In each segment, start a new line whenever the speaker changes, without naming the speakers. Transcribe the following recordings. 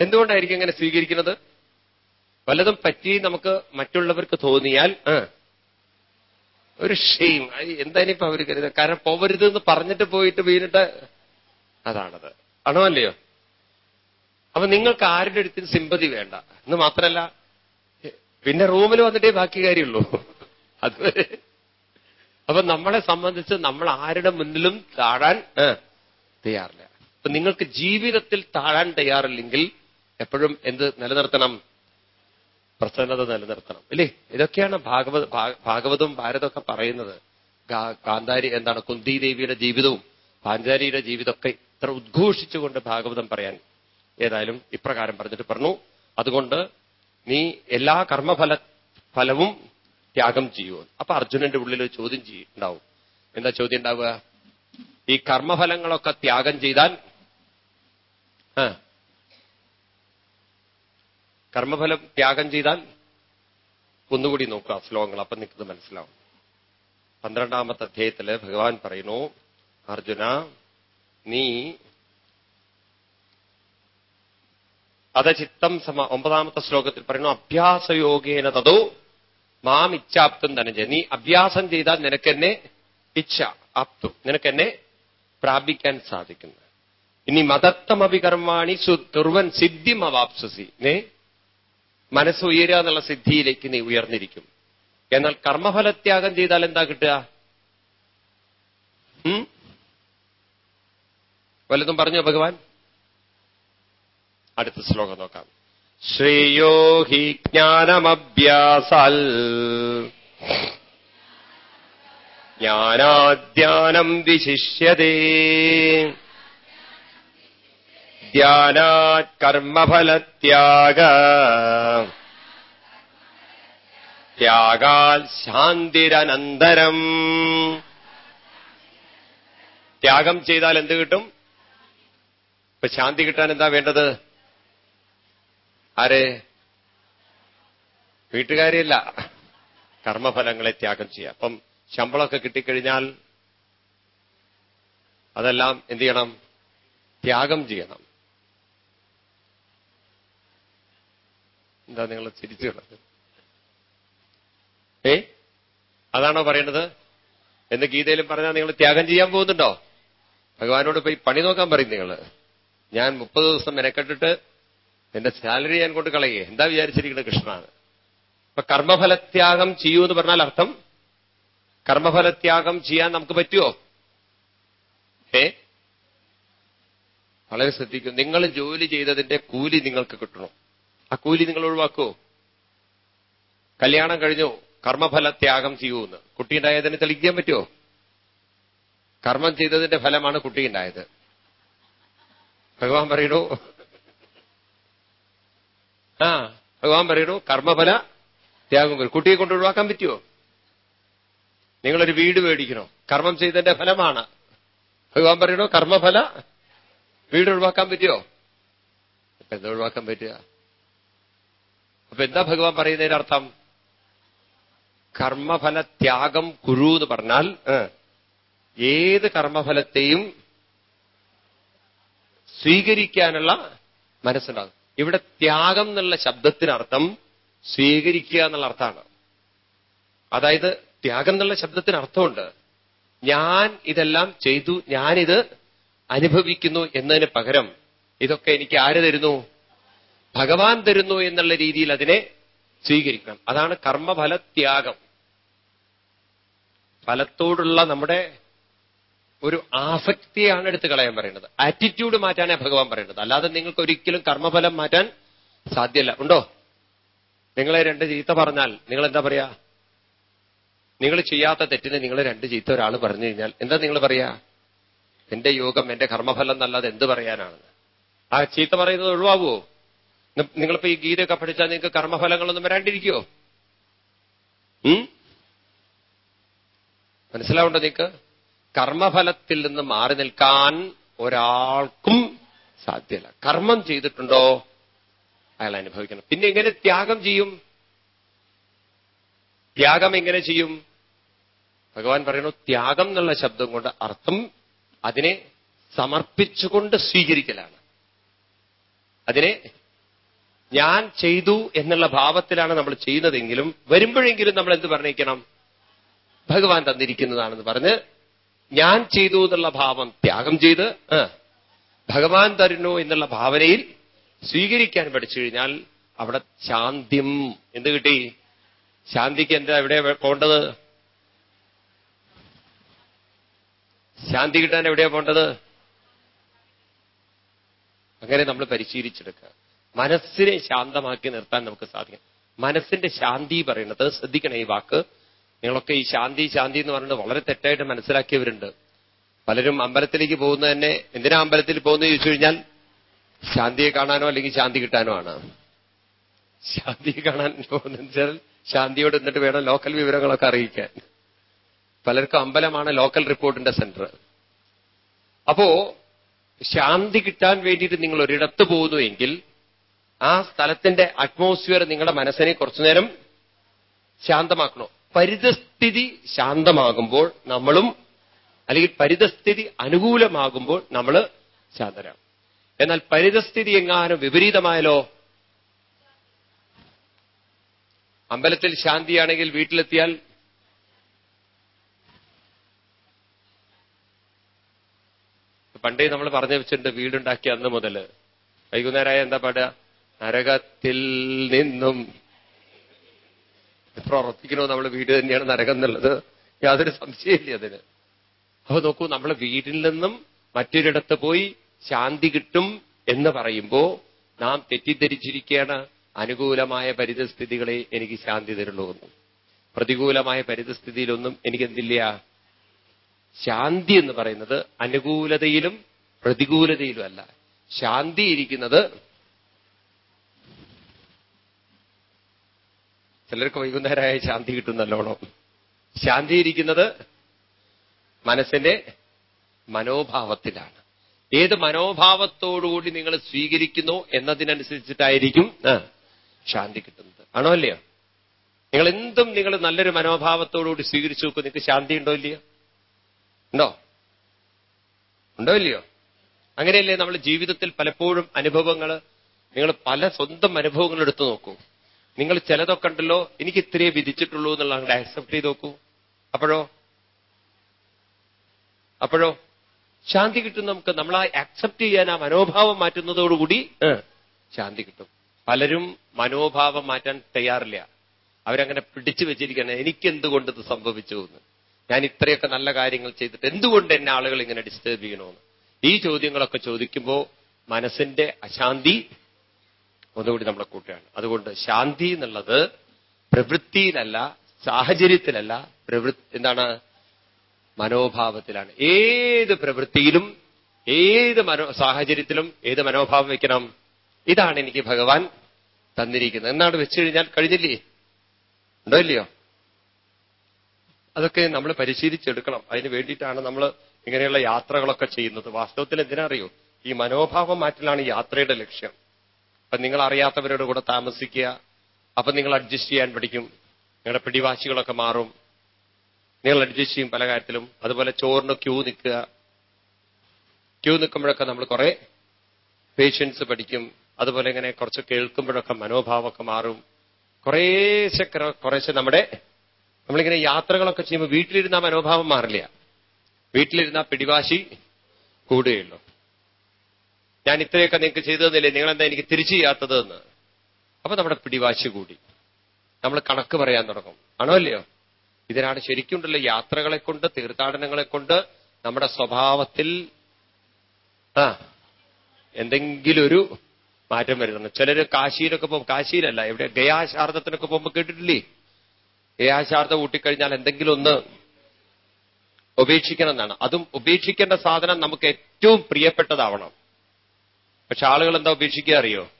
എന്തുകൊണ്ടായിരിക്കും അങ്ങനെ സ്വീകരിക്കുന്നത്? വല്ലതും പറ്റി നമുക്ക് മറ്റുള്ളവർക്ക് തോന്നിയാൽ ഒരു ഷെയിം എന്തായാലും ഇപ്പൊ അവർ കരുതുക കാരണം പോവരുത് എന്ന് പറഞ്ഞിട്ട് പോയിട്ട് വീണിട്ട് അതാണത്. ആണോ അല്ലയോ? അപ്പൊ നിങ്ങൾക്ക് ആരുടെ അടുത്തും സിമ്പതി വേണ്ട. എന്ന് മാത്രമല്ല പിന്നെ റൂമിൽ വന്നിട്ടേ ബാക്കി കാര്യമുള്ളൂ. അതുവരെ അപ്പൊ നമ്മളെ സംബന്ധിച്ച് നമ്മൾ ആരുടെ മുന്നിലും താഴാൻ തയ്യാറില്ല. അപ്പൊ നിങ്ങൾക്ക് ജീവിതത്തിൽ താഴാൻ തയ്യാറില്ലെങ്കിൽ എപ്പോഴും എന്ത് നിലനിർത്തണം? പ്രസന്നത നിലനിർത്തണം. ഇല്ലേ? ഇതൊക്കെയാണ് ഭാഗവത ഭാഗവതവും ഭാരതമൊക്കെ പറയുന്നത്. കാന്താരി എന്താണ്? കുന്തി ദേവിയുടെ ജീവിതവും പാഞ്ചാരിയുടെ ജീവിതമൊക്കെ ഇത്ര ഉദ്ഘോഷിച്ചുകൊണ്ട് ഭാഗവതം പറയാൻ. ഏതായാലും ഇപ്രകാരം പറഞ്ഞിട്ട് പറഞ്ഞു. അതുകൊണ്ട് നീ എല്ലാ കർമ്മഫല ഫലവും ത്യാഗം ചെയ്യുമോ അപ്പൊ അർജുനന്റെ ഉള്ളിൽ ഒരു ചോദ്യം ചെയ്യുണ്ടാവും എന്താ ചോദ്യം ഉണ്ടാവുക? ഈ കർമ്മഫലങ്ങളൊക്കെ ത്യാഗം ചെയ്താൽ കർമ്മഫലം ത്യാഗം ചെയ്താൽ ഒന്നുകൂടി നോക്കുക ശ്ലോകങ്ങൾ. അപ്പം നിൽക്കുന്നത് മനസ്സിലാവും. പന്ത്രണ്ടാമത്തെ അധ്യായത്തിൽ ഭഗവാൻ പറയുന്നു അർജുന നീ അതചിത്തം സമ ഒമ്പതാമത്തെ ശ്ലോകത്തിൽ പറയുന്നു അഭ്യാസയോഗേന തതോ മാം ഇച്ഛാപ്തും ധനഞ്ജയ നീ അഭ്യാസം ചെയ്താൽ നിനക്കെന്നെ ഇച്ഛ ആപ്തു നിനക്കെന്നെ പ്രാപിക്കാൻ സാധിക്കുന്നു. ഇനി മതത്തമഭികർമാണി കർമാണി തുർവൻ സിദ്ധിം അവാപ്സസി നേ മനസ്സ് ഉയരുക എന്നുള്ള സിദ്ധിയിലേക്ക് നീ ഉയർന്നിരിക്കും. എന്നാൽ കർമ്മഫലത്യാഗം ചെയ്താൽ എന്താ കിട്ടുക? വല്ലതും പറഞ്ഞോ ഭഗവാൻ? അടുത്ത ശ്ലോകം നോക്കാം. ശ്രേയോ ഹി ജ്ഞാനമഭ്യാസാൽ. ജ്ഞാനാധ്യാനം വിശിഷ്യതേ. ധ്യാനാത് കർമ്മഫലത്യാഗ. ത്യാഗാൽ ശാന്തിരനന്തരം. ത്യാഗം ചെയ്താൽ എന്ത് കിട്ടും? ഇപ്പൊ ശാന്തി കിട്ടാൻ എന്താ വേണ്ടത്? ആരെ? വീട്ടുകാരിയല്ല. കർമ്മഫലങ്ങളെ ത്യാഗം ചെയ്യാം അപ്പം ശമ്പളമൊക്കെ കിട്ടിക്കഴിഞ്ഞാൽ അതെല്ലാം എന്ത് ചെയ്യണം? ത്യാഗം ചെയ്യണം. എന്താ നിങ്ങൾ ചിരിച്ചുള്ളത് ഏ? അതാണോ പറയേണ്ടത് എന്ന് ഗീതയിലും പറഞ്ഞാൽ നിങ്ങൾ ത്യാഗം ചെയ്യാൻ പോകുന്നുണ്ടോ? ഭഗവാനോട് പോയി പണി നോക്കാൻ പറയും നിങ്ങൾ ഞാൻ മുപ്പത് ദിവസം മെനക്കെട്ടിട്ട് എന്റെ സാലറി ഞാൻ കൊണ്ട് കളയേ. എന്താ വിചാരിച്ചിരിക്കുന്നത് കൃഷ്ണനാണ് അപ്പൊ കർമ്മഫലത്യാഗം ചെയ്യൂ എന്ന് പറഞ്ഞാൽ അർത്ഥം? കർമ്മഫലത്യാഗം ചെയ്യാൻ നമുക്ക് പറ്റുമോ ഏ? വളരെ ശ്രദ്ധിക്കും. നിങ്ങൾ ജോലി ചെയ്തതിന്റെ കൂലി നിങ്ങൾക്ക് കിട്ടണം. ആ കൂലി നിങ്ങൾ ഒഴിവാക്കുമോ കല്യാണം കഴിഞ്ഞു. കർമ്മഫലത്യാഗം ചെയ്യൂന്ന് കുട്ടിയുണ്ടായതിനെ തെളിയിക്കാൻ പറ്റുമോ? കർമ്മം ചെയ്തതിന്റെ ഫലമാണ് കുട്ടിയുണ്ടായത്. ഭഗവാൻ പറയണു ആ ഭഗവാൻ പറയണു കർമ്മഫല ത്യാഗം വരും കുട്ടിയെ കൊണ്ട് ഒഴിവാക്കാൻ പറ്റുമോ? നിങ്ങളൊരു വീട് മേടിക്കണോ? കർമ്മം ചെയ്തതിന്റെ ഫലമാണ്. ഭഗവാൻ പറയണോ കർമ്മഫല വീട് ഒഴിവാക്കാൻ പറ്റുമോ? എന്താ ഒഴിവാക്കാൻ പറ്റുക? അപ്പൊ എന്താ ഭഗവാൻ പറയുന്നതിന്റെ അർത്ഥം കർമ്മഫല ത്യാഗം കുരു എന്ന് പറഞ്ഞാൽ ഏത് കർമ്മഫലത്തെയും സ്വീകരിക്കാനുള്ള മനസ്സുണ്ടാകും. ഇവിടെ ത്യാഗം എന്നുള്ള ശബ്ദത്തിനർത്ഥം സ്വീകരിക്കുക എന്നുള്ള അർത്ഥമാണ്. അതായത് ത്യാഗം എന്നുള്ള ശബ്ദത്തിന് അർത്ഥമുണ്ട്. ഞാൻ ഇതെല്ലാം ചെയ്തു ഞാനിത് അനുഭവിക്കുന്നു എന്നതിന് പകരം ഇതൊക്കെ എനിക്ക് ആര് തരുന്നു? ഭഗവാൻ തരുന്നു എന്നുള്ള രീതിയിൽ അതിനെ സ്വീകരിക്കണം. അതാണ് കർമ്മഫലത്യാഗം. ഫലത്തോടുള്ള നമ്മുടെ ഒരു ആസക്തിയാണ് എടുത്തു കളയാൻ പറയുന്നത്. ആറ്റിറ്റ്യൂഡ് മാറ്റാനേ ഭഗവാൻ പറയുന്നത്. അല്ലാതെ നിങ്ങൾക്ക് ഒരിക്കലും കർമ്മഫലം മാറ്റാൻ സാധ്യല്ല. ഉണ്ടോ? നിങ്ങളെ രണ്ട് ചീത്ത പറഞ്ഞാൽ നിങ്ങൾ എന്താ പറയാ? നിങ്ങൾ ചെയ്യാത്ത തെറ്റിന് നിങ്ങൾ രണ്ട് ചീത്ത ഒരാൾ പറഞ്ഞു കഴിഞ്ഞാൽ എന്താ നിങ്ങൾ പറയാ? എന്റെ യോഗം എന്റെ കർമ്മഫലം എന്നല്ലാതെ എന്ത് പറയാനാണ് ആ ചീത്ത പറയുന്നത് ഒഴിവാകുമോ നിങ്ങളിപ്പോ ഈ ഗീതയൊക്കെ പഠിച്ചാൽ നിങ്ങൾക്ക് കർമ്മഫലങ്ങളൊന്നും വരാണ്ടിരിക്കുമോ മനസ്സിലാവുണ്ടോ നിങ്ങൾക്ക് കർമ്മഫലത്തിൽ നിന്ന് മാറി നിൽക്കാൻ ഒരാൾക്കും സാധ്യമല്ല കർമ്മം ചെയ്തിട്ടുണ്ടോ? അയാൾ അനുഭവിക്കണം. പിന്നെ എങ്ങനെ ത്യാഗം ചെയ്യും? ത്യാഗം എങ്ങനെ ചെയ്യും? ഭഗവാൻ പറയുന്നു ത്യാഗം എന്നുള്ള ശബ്ദം കൊണ്ട് അർത്ഥം അതിനെ സമർപ്പിച്ചുകൊണ്ട് സ്വീകരിക്കലാണ്. അതിനെ ഞാൻ ചെയ്തു എന്നുള്ള ഭാവത്തിലാണ് നമ്മൾ ചെയ്യുന്നതെങ്കിലും വരുമ്പോഴെങ്കിലും നമ്മൾ എന്ത് പറഞ്ഞേക്കണം? ഭഗവാൻ തന്നിരിക്കുന്നതാണെന്ന് പറഞ്ഞ് ഞാൻ ചെയ്തു എന്നുള്ള ഭാവം ത്യാഗം ചെയ്ത് ഭഗവാൻ തരുന്നു എന്നുള്ള ഭാവനയിൽ സ്വീകരിക്കാൻ പഠിച്ചു കഴിഞ്ഞാൽ അവിടെ ശാന്തിം എന്ത് കിട്ടി? ശാന്തിക്ക് എന്താ എവിടെ പോണ്ടത്? ശാന്തി കിട്ടാൻ എവിടെയാ പോണ്ടത്? അങ്ങനെ നമ്മൾ പരിശീലിച്ചെടുക്കുക. മനസ്സിനെ ശാന്തമാക്കി നിർത്താൻ നമുക്ക് സാധിക്കും മനസ്സിന്റെ ശാന്തി പറയുന്നത് ശ്രദ്ധിക്കണം ഈ വാക്ക്. നിങ്ങളൊക്കെ ഈ ശാന്തി ശാന്തി എന്ന് പറഞ്ഞത് വളരെ തെറ്റായിട്ട് മനസ്സിലാക്കിയവരുണ്ട്. പലരും അമ്പലത്തിലേക്ക് പോകുന്ന തന്നെ എന്തിനാ അമ്പലത്തിൽ പോകുന്നത് ചോദിച്ചു കഴിഞ്ഞാൽ ശാന്തിയെ കാണാനോ അല്ലെങ്കിൽ ശാന്തി കിട്ടാനോ ആണ്. ശാന്തി കാണാൻ പോകുന്ന ശാന്തിയോട് എന്നിട്ട് വേണം ലോക്കൽ വിവരങ്ങളൊക്കെ അറിയിക്കാൻ. പലർക്കും അമ്പലമാണ് ലോക്കൽ റിപ്പോർട്ടിന്റെ സെന്റർ അപ്പോ ശാന്തി കിട്ടാൻ വേണ്ടിയിട്ട് നിങ്ങൾ ഒരിടത്ത് പോകുന്നു എങ്കിൽ ആ സ്ഥലത്തിന്റെ അറ്റ്മോസ്ഫിയർ നിങ്ങളുടെ മനസ്സിനെ കുറച്ചുനേരം ശാന്തമാക്കണോ? പരിതസ്ഥിതി ശാന്തമാകുമ്പോൾ നമ്മളും അല്ലെങ്കിൽ പരിതസ്ഥിതി അനുകൂലമാകുമ്പോൾ നമ്മൾ ശാന്തരാകും. എന്നാൽ പരിതസ്ഥിതി എങ്ങാനും വിപരീതമായാലോ? അമ്പലത്തിൽ ശാന്തിയാണെങ്കിൽ വീട്ടിലെത്തിയാൽ പണ്ടേ നമ്മൾ പറഞ്ഞു വെച്ചിട്ടുണ്ട് വീടുണ്ടാക്കിയ അന്ന് മുതൽ വൈകുന്നേരമായ എന്താ പാടുക? നരകത്തിൽ നിന്നും പ്രവർത്തിക്കണോ നമ്മുടെ വീട് തന്നെയാണ് നരകം എന്നുള്ളത്. യാതൊരു സംശയമില്ല അതിന്. അപ്പൊ നോക്കൂ നമ്മളെ വീട്ടിൽ നിന്നും മറ്റൊരിടത്ത് പോയി ശാന്തി കിട്ടും എന്ന് പറയുമ്പോ നാം തെറ്റിദ്ധരിച്ചിരിക്കുകയാണ് അനുകൂലമായ പരിതസ്ഥിതികളെ എനിക്ക് ശാന്തി തരുള്ളൂ എന്ന്. പ്രതികൂലമായ പരിതസ്ഥിതിയിലൊന്നും എനിക്ക് എന്തില്ല ശാന്തി എന്ന് പറയുന്നത് അനുകൂലതയിലും പ്രതികൂലതയിലും അല്ല. ശാന്തി ഇരിക്കുന്നത് ചിലർക്ക് വൈകുന്നേരമായ ശാന്തി കിട്ടും നല്ലോണം. ശാന്തി ഇരിക്കുന്നത് മനസ്സിന്റെ മനോഭാവത്തിലാണ്. ഏത് മനോഭാവത്തോടുകൂടി നിങ്ങൾ സ്വീകരിക്കുന്നു എന്നതിനനുസരിച്ചിട്ടായിരിക്കും ശാന്തി കിട്ടുന്നത്. ആണോ അല്ലയോ നിങ്ങൾ എന്തും നിങ്ങൾ നല്ലൊരു മനോഭാവത്തോടുകൂടി സ്വീകരിച്ചു നോക്കും നിങ്ങൾക്ക് ശാന്തി ഉണ്ടോ ഇല്ലയോ? ഉണ്ടോ? ഉണ്ടോ ഇല്ലയോ? അങ്ങനെയല്ലേ നമ്മൾ ജീവിതത്തിൽ പലപ്പോഴും അനുഭവങ്ങൾ നിങ്ങൾ പല സ്വന്തം അനുഭവങ്ങൾ എടുത്തു നോക്കൂ. നിങ്ങൾ ചിലതൊക്കെ ഉണ്ടല്ലോ എനിക്ക് ഇത്രയേ വിധിച്ചിട്ടുള്ളൂ എന്നുള്ള അങ്ങോട്ട് ആക്സെപ്റ്റ് ചെയ്ത് നോക്കൂ. അപ്പോഴോ? അപ്പോഴോ? ശാന്തി കിട്ടും നമുക്ക്. നമ്മൾ ആ ആക്സെപ്റ്റ് ചെയ്യാൻ ആ മനോഭാവം മാറ്റുന്നതോടുകൂടി ശാന്തി കിട്ടും. പലരും മനോഭാവം മാറ്റാൻ തയ്യാറില്ല. അവരങ്ങനെ പിടിച്ചു വെച്ചിരിക്കുകയാണ് എനിക്ക് എന്തുകൊണ്ട് ഇത് സംഭവിച്ചു എന്ന്. ഞാൻ ഇത്രയൊക്കെ നല്ല കാര്യങ്ങൾ ചെയ്തിട്ട് എന്തുകൊണ്ട് എന്നെ ആളുകൾ ഇങ്ങനെ ഡിസ്റ്റർബ് ചെയ്യണമെന്ന് ഈ ചോദ്യങ്ങളൊക്കെ ചോദിക്കുമ്പോൾ മനസ്സിന്റെ അശാന്തി ഒന്നുകൂടി നമ്മളെ കൂട്ടുകയാണ്. അതുകൊണ്ട് ശാന്തി എന്നുള്ളത് പ്രവൃത്തിയിലല്ല സാഹചര്യത്തിലല്ല പ്രവൃത്തി എന്താണ്? മനോഭാവത്തിലാണ്. ഏത് പ്രവൃത്തിയിലും ഏത് മനോ സാഹചര്യത്തിലും ഏത് മനോഭാവം വയ്ക്കണം ഇതാണ് എനിക്ക് ഭഗവാൻ തന്നിരിക്കുന്നത്. എന്നാണ് വെച്ചു കഴിഞ്ഞാൽ കഴിഞ്ഞില്ലേ? ഉണ്ടോ ഇല്ലയോ? അതൊക്കെ നമ്മൾ പരിശീലിച്ചെടുക്കണം. അതിന് വേണ്ടിയിട്ടാണ് നമ്മൾ ഇങ്ങനെയുള്ള യാത്രകളൊക്കെ ചെയ്യുന്നത്. വാസ്തവത്തിൽ എന്തിനാ അറിയോ? ഈ മനോഭാവം മാറ്റലാണ് യാത്രയുടെ ലക്ഷ്യം. അപ്പൊ നിങ്ങൾ അറിയാത്തവരോട് കൂടെ താമസിക്കുക. അപ്പൊ നിങ്ങൾ അഡ്ജസ്റ്റ് ചെയ്യാൻ പഠിക്കും. നിങ്ങളുടെ പിടിവാശികളൊക്കെ മാറും. നിങ്ങൾ അഡ്ജസ്റ്റ് ചെയ്യും പല കാര്യത്തിലും. അതുപോലെ ചോറിന് ക്യൂ നിൽക്കുക. ക്യൂ നിൽക്കുമ്പോഴൊക്കെ നമ്മൾ കുറെ പേഷ്യൻസ് പഠിക്കും. അതുപോലെ ഇങ്ങനെ കുറച്ച് കേൾക്കുമ്പോഴൊക്കെ മനോഭാവമൊക്കെ മാറും. കുറേശ്ശെ കുറേശ്ശെ നമ്മുടെ നമ്മളിങ്ങനെ യാത്രകളൊക്കെ ചെയ്യുമ്പോൾ വീട്ടിലിരുന്ന മനോഭാവം മാറില്ല. വീട്ടിലിരുന്ന പിടിവാശി കൂടുകയുള്ളൂ. ഞാൻ ഇത്രയൊക്കെ നിങ്ങൾക്ക് ചെയ്തു തന്നില്ലേ നിങ്ങളെന്താ എനിക്ക് തിരിച്ചു ചെയ്യാത്തത് എന്ന് അപ്പൊ നമ്മുടെ പിടിവാശി കൂടി. നമ്മൾ കണക്ക് പറയാൻ തുടങ്ങും. ആണോ അല്ലയോ ഇതിനാണ് ശരിക്കുണ്ടല്ലോ യാത്രകളെ കൊണ്ട് തീർത്ഥാടനങ്ങളെ കൊണ്ട് നമ്മുടെ സ്വഭാവത്തിൽ ആ എന്തെങ്കിലും ഒരു മാറ്റം വരുന്നുണ്ട് ചിലര് കാശിയിലൊക്കെ പോകും. കാശിയിലല്ല എവിടെ? ഗയാശാർദ്ദത്തിനൊക്കെ പോകുമ്പോൾ കേട്ടിട്ടില്ലേ? ഗയാശാർദ്ദ കൂട്ടിക്കഴിഞ്ഞാൽ എന്തെങ്കിലും ഒന്ന് ഉപേക്ഷിക്കണം എന്നാണ്. അതും ഉപേക്ഷിക്കേണ്ട സാധനം നമുക്ക് ഏറ്റവും പ്രിയപ്പെട്ടതാവണം. പക്ഷെ ആളുകൾ എന്താ ഉപേക്ഷിക്കുക അറിയോ?